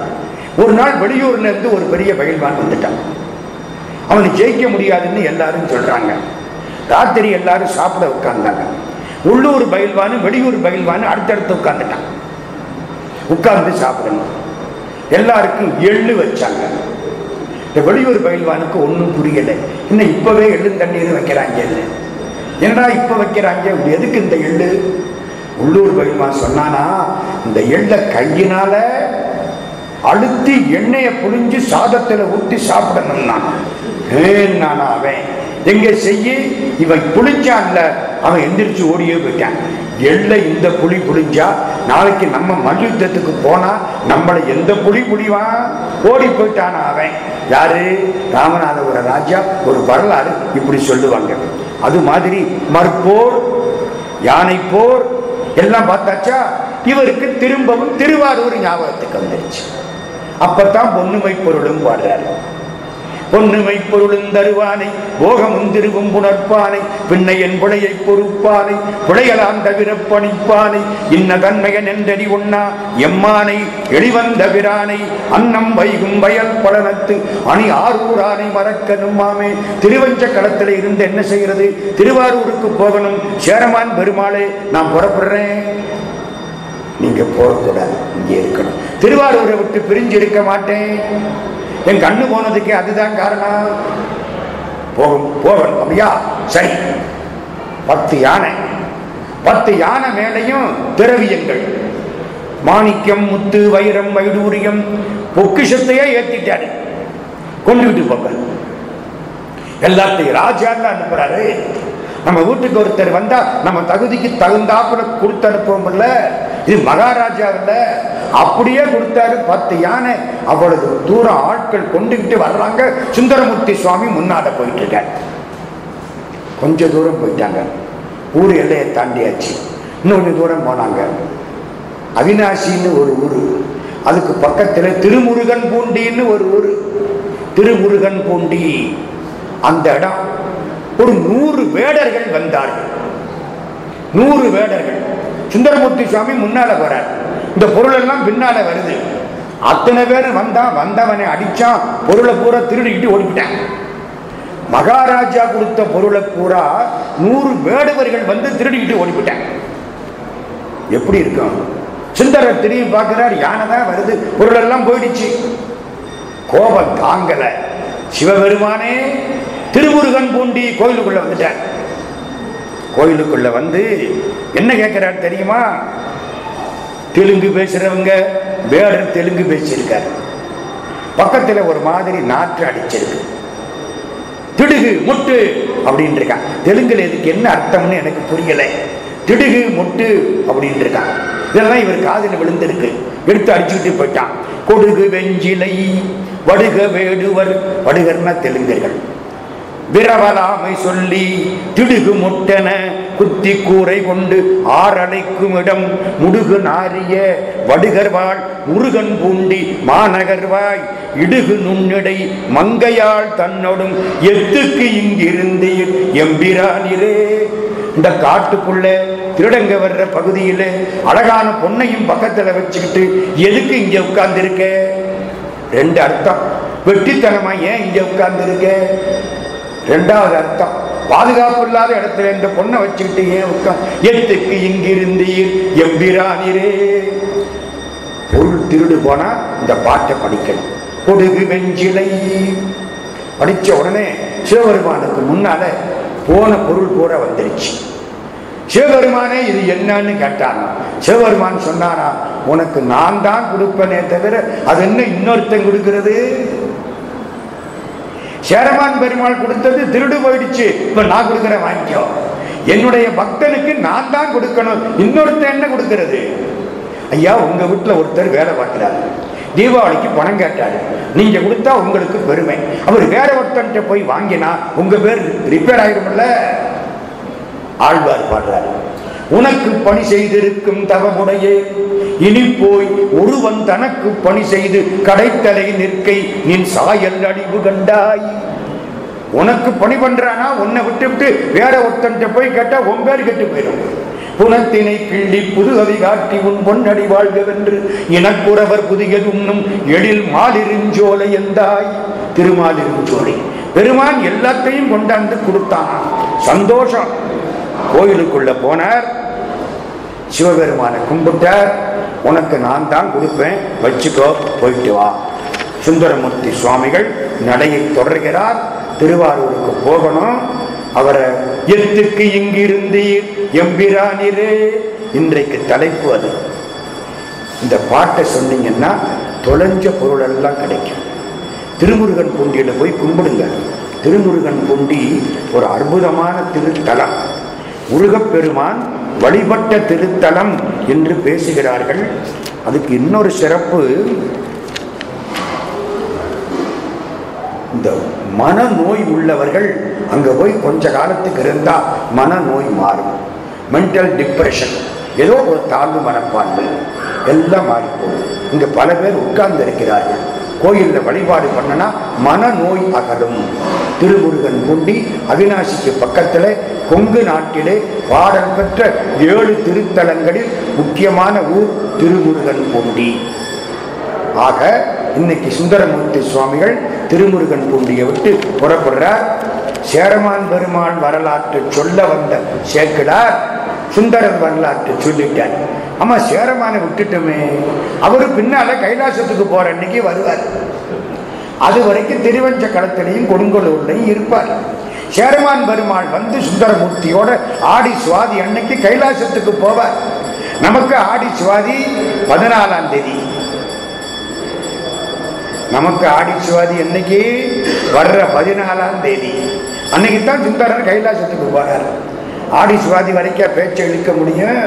ஒரு நாள் வெளியூர்ல இருந்து ஒரு பெரிய பயில்வான் வந்துட்டான். அவனை ஜெயிக்க முடியாதுன்னு எல்லாரும் சொல்றாங்க. ராத்திரி எல்லாரும் சாப்பிட உட்கார்ந்தாங்க. உள்ளூர் பயில்வானு வெளியூர் பயில்வானு அடுத்தடுத்து உட்கார்ந்துட்டான் உட்கார்ந்து சாப்பிடணும். எல்லாருக்கும் எள்ளு வச்சாங்க. இந்த வெளியூர் பயில்வானுக்கு ஒன்றும் புரியலை. இன்னும் இப்போவே எள்ளு தண்ணீர் வைக்கிறாங்க என்னடா இப்போ வைக்கிறாங்க? எதுக்கு இந்த எள்ளு? உள்ளூர் பயில்வான் சொன்னானா இந்த எள்ளை கையினால அழுத்தி எண்ணெயை புழிஞ்சு சாதத்தில் ஊற்றி சாப்பிடணும்னா ஏன்னானா அவன்? எங்க செய்ய? இவன் புளிச்சான்ல அவன் எந்திரிச்சு ஓடியே போயிட்டான். எள்ள இந்த புலி புளிஞ்சா நாளைக்கு நம்ம மல்யுத்தத்துக்கு போனா நம்மளை எந்த புலி புலிவான் ஓடி போயிட்டானா அவன். யாரு? ராமநாதபுர ராஜா. ஒரு வரலாறு இப்படி சொல்லுவாங்க. அது மாதிரி மற்போர் யானை போர் எல்லாம் பார்த்தாச்சா? இவருக்கு திரும்பவும் திருவாரூர் ஞாபகத்துக்கு வந்துருச்சு. அப்பத்தான் பொன்னுமை பொருளும் பாடுறாரு பொன்னுமை பொருளும் தருவானை போகமும் திருவும் புணர்ப்பானை பின்னை என் புழையை பொறுப்பானை புழையலாம் தவிர பணிப்பானை இன்ன தன்மையன் என்றடி உண்ணா எம்மானை எளிவந்த பிரானை அன்னம் வைகும் வயல் பலனத்து அணி ஆரூரானை மறக்கணும் மாமே. திருவஞ்ச களத்தில் இருந்து என்ன செய்கிறது? திருவாரூருக்கு போகணும். சேரமான் பெருமாளே நான் புறப்படுறேன். நீங்க போகக்கூடாது இங்கே இருக்கணும். திருவாரூரை விட்டு பிரிஞ்சு இருக்க மாட்டேன். என் கண்ணு போனதுக்கு அதுதான் காரணம். போகும் போகணும் அப்படியா சரி. பத்து யானை. பத்து யானை மேலையும் திரவியங்கள். மாணிக்கம் முத்து வைரம் வைடூரியம் பொக்கிஷத்தையே ஏத்திட்டாரு. கொண்டுகிட்டு போங்க. எல்லாத்தையும் ராஜான்னு அனுப்புறாரு. நம்ம வீட்டுக்கு ஒருத்தர் வந்தா நம்ம தகுதிக்கு தகுந்தாப்புல கொடுத்து அனுப்புவோம்ல இது மகாராஜா இல்ல அப்படியே கொடுத்தாரு. பத்து யானை அவ்வளவு தூரம் ஆட்கள் கொண்டுகிட்டு வர்றாங்க. சுந்தரமூர்த்தி சுவாமி முன்னாட போயிட்டு இருக்கார் கொஞ்ச தூரம் போயிட்டாங்க. ஊர் எல்லையை தாண்டியாச்சு. இன்னொன்று தூரம் போனாங்க. அவினாசின்னு ஒரு ஊர். அதுக்கு பக்கத்தில் திருமுருகன் பூண்டின்னு ஒரு ஊர். திருமுருகன் பூண்டி. அந்த இடம் ஒரு நூறு வேடர்கள் வந்தார்கள். நூறு வேடர்கள். சுந்தரமூர்த்தி சுவாமி முன்னால வரார் இந்த பொருள் எல்லாம் பின்னால வருது. அத்தனை பேர் வந்தான் வந்தவனை அடிச்சான் பொருளை பூரா திருடிக்கிட்டு ஓடிக்கிட்டான் மகாராஜா கொடுத்த பொருளை பூரா நூறு வேடுவர்கள் வந்து திருடிக்கிட்டு ஓடிவிட்டாங்க எப்படி இருக்கும் சுந்தரர் திரும்பி பார்க்கிறார் யானை தான் வருது. பொருள் எல்லாம் போயிடுச்சு. கோபம் தாங்கல. சிவபெருமானே திருமுருகன் பூண்டி கோயிலுக்குள்ள வந்துட்டார். கோயிலுக்குள்ள வந்து என்ன கேட்கிறார் தெரியுமா? தெலுங்கு பேசுறவங்க வேடர் தெலுங்கு பேசியிருக்கார். பக்கத்தில் ஒரு மாதிரி நாற்று அடிச்சிருக்கு. திடுகு முட்டு அப்படின்னு இருக்கான் தெலுங்குல இதுக்கு என்ன அர்த்தம்னு எனக்கு புரியலை. திடுகு முட்டு அப்படின்னு இருக்கான் இதெல்லாம் இவர் காதில் விழுந்திருக்கு. எடுத்து அடிச்சுக்கிட்டு போயிட்டான். கொடுகு வெஞ்சிலை வடுக வேடுவர் வடுகர்னா தெலுங்கர்கள். விரவலாமை சொல்லி திடுகு முட்டென குத்தி கூரை கொண்டு ஆறலைக்கும் இடம் முடுகு நாரிய வடுகர்வாள் முருகன் பூண்டி மாநகர்வாய் இடுகு நுண்ணிடை மங்கையாள் தன்னோடும் எத்துக்கு இங்கிருந்து எம்பிரானிரே இந்த காட்டுக்குள்ள திருடங்க வர்ற பகுதியில அழகான பொண்ணையும் பக்கத்துல வச்சுக்கிட்டு எதுக்கு இங்க உட்கார்ந்து இருக்க ரெண்டு அர்த்தம். வெட்டித்தனமா ஏன் இங்க உட்கார்ந்து இருக்க ரெண்டாவது அர்த்தம். பாதுகாப்பு இல்லாத இடத்துல இந்த பொண்ணை வச்சுக்கிட்டு ஏன் உட்கா எத்துக்கு இங்கிருந்தீர் எம்பிரானிரே. பொருள் திருடு போனா இந்த பாட்டை படிக்கணும். கொடுகு வெஞ்சிலை. படிச்ச உடனே சிவபெருமானுக்கு முன்னால போன பொருள் கூட வந்துருச்சு. சிவபெருமானே இது என்னன்னு கேட்டானா சிவபெருமான் சொன்னானா உனக்கு நான் தான் கொடுப்பேனே தவிர அது என்ன இன்னொருத்தன் கொடுக்கிறது? சேரமான் பெருமாள் கொடுத்தது திருடு போயிடுச்சு. இப்ப நான் கொடுக்கிறேன் வாங்கிக்கோ. என்னுடைய பக்தனுக்கு நான் தான் கொடுக்கணும். இன்னொருத்தன் என்ன கொடுக்கிறது? ஐயா உங்க வீட்டுல ஒருத்தர் வேலை பார்க்கிறார். தீபாவளிக்கு பணம் கேட்டாரு. நீங்க கொடுத்தா உங்களுக்கு பெருமை. அவர் வேற ஒருத்தன்ட்ட போய் வாங்கினா உங்க பேர் ரிப்பேர் ஆயிருமில்ல ஆழ்வார் பாடுறாரு. உனக்கு பணி செய்திருக்கும் தவமுடையே. இனி போய் ஒருவன் தனக்கு பணி செய்து கடைத்தலை நிற்கை நின் சாயல் அழிவு கண்டாய். உனக்கு பணி பண்றானா? உன்னை விட்டு விட்டு வேற ஒருத்தன் போய் கேட்டா உன் பேர் கெட்டு போயிடும். புனத்தினை கிள்ளி புதுகவி காட்டி உன் பொன்னடி வாழ்கவென்று. இனக்குறவர் புதியது உண்ணும் எழில் மாலிருஞ்சோலை எந்தாய் திருமாலிருஞ்சோலை பெருமான் எல்லாத்தையும் கொண்டாந்து கொடுத்தான். சந்தோஷம். கோயிலுக்குள்ள போனார். சிவபெருமானை கும்பிட்டார். உனக்கு நான் தான் கொடுப்பேன். வச்சுக்கோ போயிட்டு வா. சுந்தரமூர்த்தி சுவாமிகள் நடையை தொடர்கிறார். திருவாரூருக்கு போகணும். அவரை எத்துக்கு இங்கிருந்து எம்பிரானிரே. இன்றைக்கு தலைப்பு அது. இந்த பாட்டை சொன்னீங்கன்னா தொலைஞ்ச பொருள் எல்லாம் கிடைக்கும். திருமுருகன் பூண்டியில போய் கும்பிடுங்க. திருமுருகன் பூண்டி ஒரு அற்புதமான திருத்தலம். முருகப்பெருமான் வழிபட்ட திருத்தலம் என்று பேசுகிறார்கள். அதுக்கு இன்னொரு சிறப்பு இந்த மனநோய் உள்ளவர்கள் அங்கே போய் கொஞ்ச காலத்துக்கு இருந்தால் மனநோய் மாறும். மென்டல் டிப்ரெஷன் ஏதோ ஒரு தாழ்வு மனப்பான்மை எல்லாம் மாறிப்போம். இங்கே பல பேர் உட்கார்ந்து இருக்கிறார்கள். கோயிலில் வழிபாடு பண்ணனா மனநோய் அகலும். திருமுருகன் பூண்டி அவினாசிக்கு பக்கத்துல கொங்கு நாட்டிலே பாடல் பெற்ற ஏழு திருத்தலங்களில் முக்கியமான ஊர் திருமுருகன் பூண்டி. ஆக இன்னைக்கு சுந்தரமூர்த்தி சுவாமிகள் திருமுருகன் பூண்டியை விட்டு புறப்படுறார். சேரமான் பெருமான் வரலாற்று சொல்ல வந்த சேக்கிடார் சுந்தரன் வரலாற்று சொல்லிட்டார். ஆமா சேரமானை விட்டுட்டோமே. அவரு பின்னால கைலாசத்துக்கு போற அன்னைக்கு வருவார். அது வரைக்கும் திருவஞ்ச களத்திலையும் கொடுங்கலூர்லையும் இருப்பார். சேரமான் பெருமாள் வந்து சுந்தரமூர்த்தியோட ஆடி சுவாதி அன்னைக்கு கைலாசத்துக்கு போவார். நமக்கு ஆடி சுவாதி பதினாலாம் தேதி. நமக்கு ஆடி சுவாதி என்னைக்கு வர்ற பதினாலாம் தேதி. அன்னைக்கு தான் சுந்தரர் கைலாசத்துக்கு போறார். ஆடி சுவாதி வரைக்கும் பேச்சை இழுக்க முடியும்.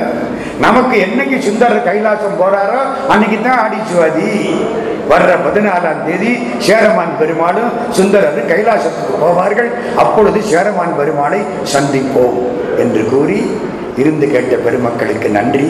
நமக்கு என்னைக்கு சுந்தரர் கைலாசம் போறாரோ அன்னைக்கு தான் ஆடி சுவாதி வர்ற பதினாலாம் தேதி சேரமான் பெருமாளும் சுந்தரர் கைலாசத்துக்கு போவார்கள். அப்பொழுது சேரமான் பெருமாளை சந்திப்போம் என்று கூறி இருந்து கேட்ட பெருமக்களுக்கு நன்றி.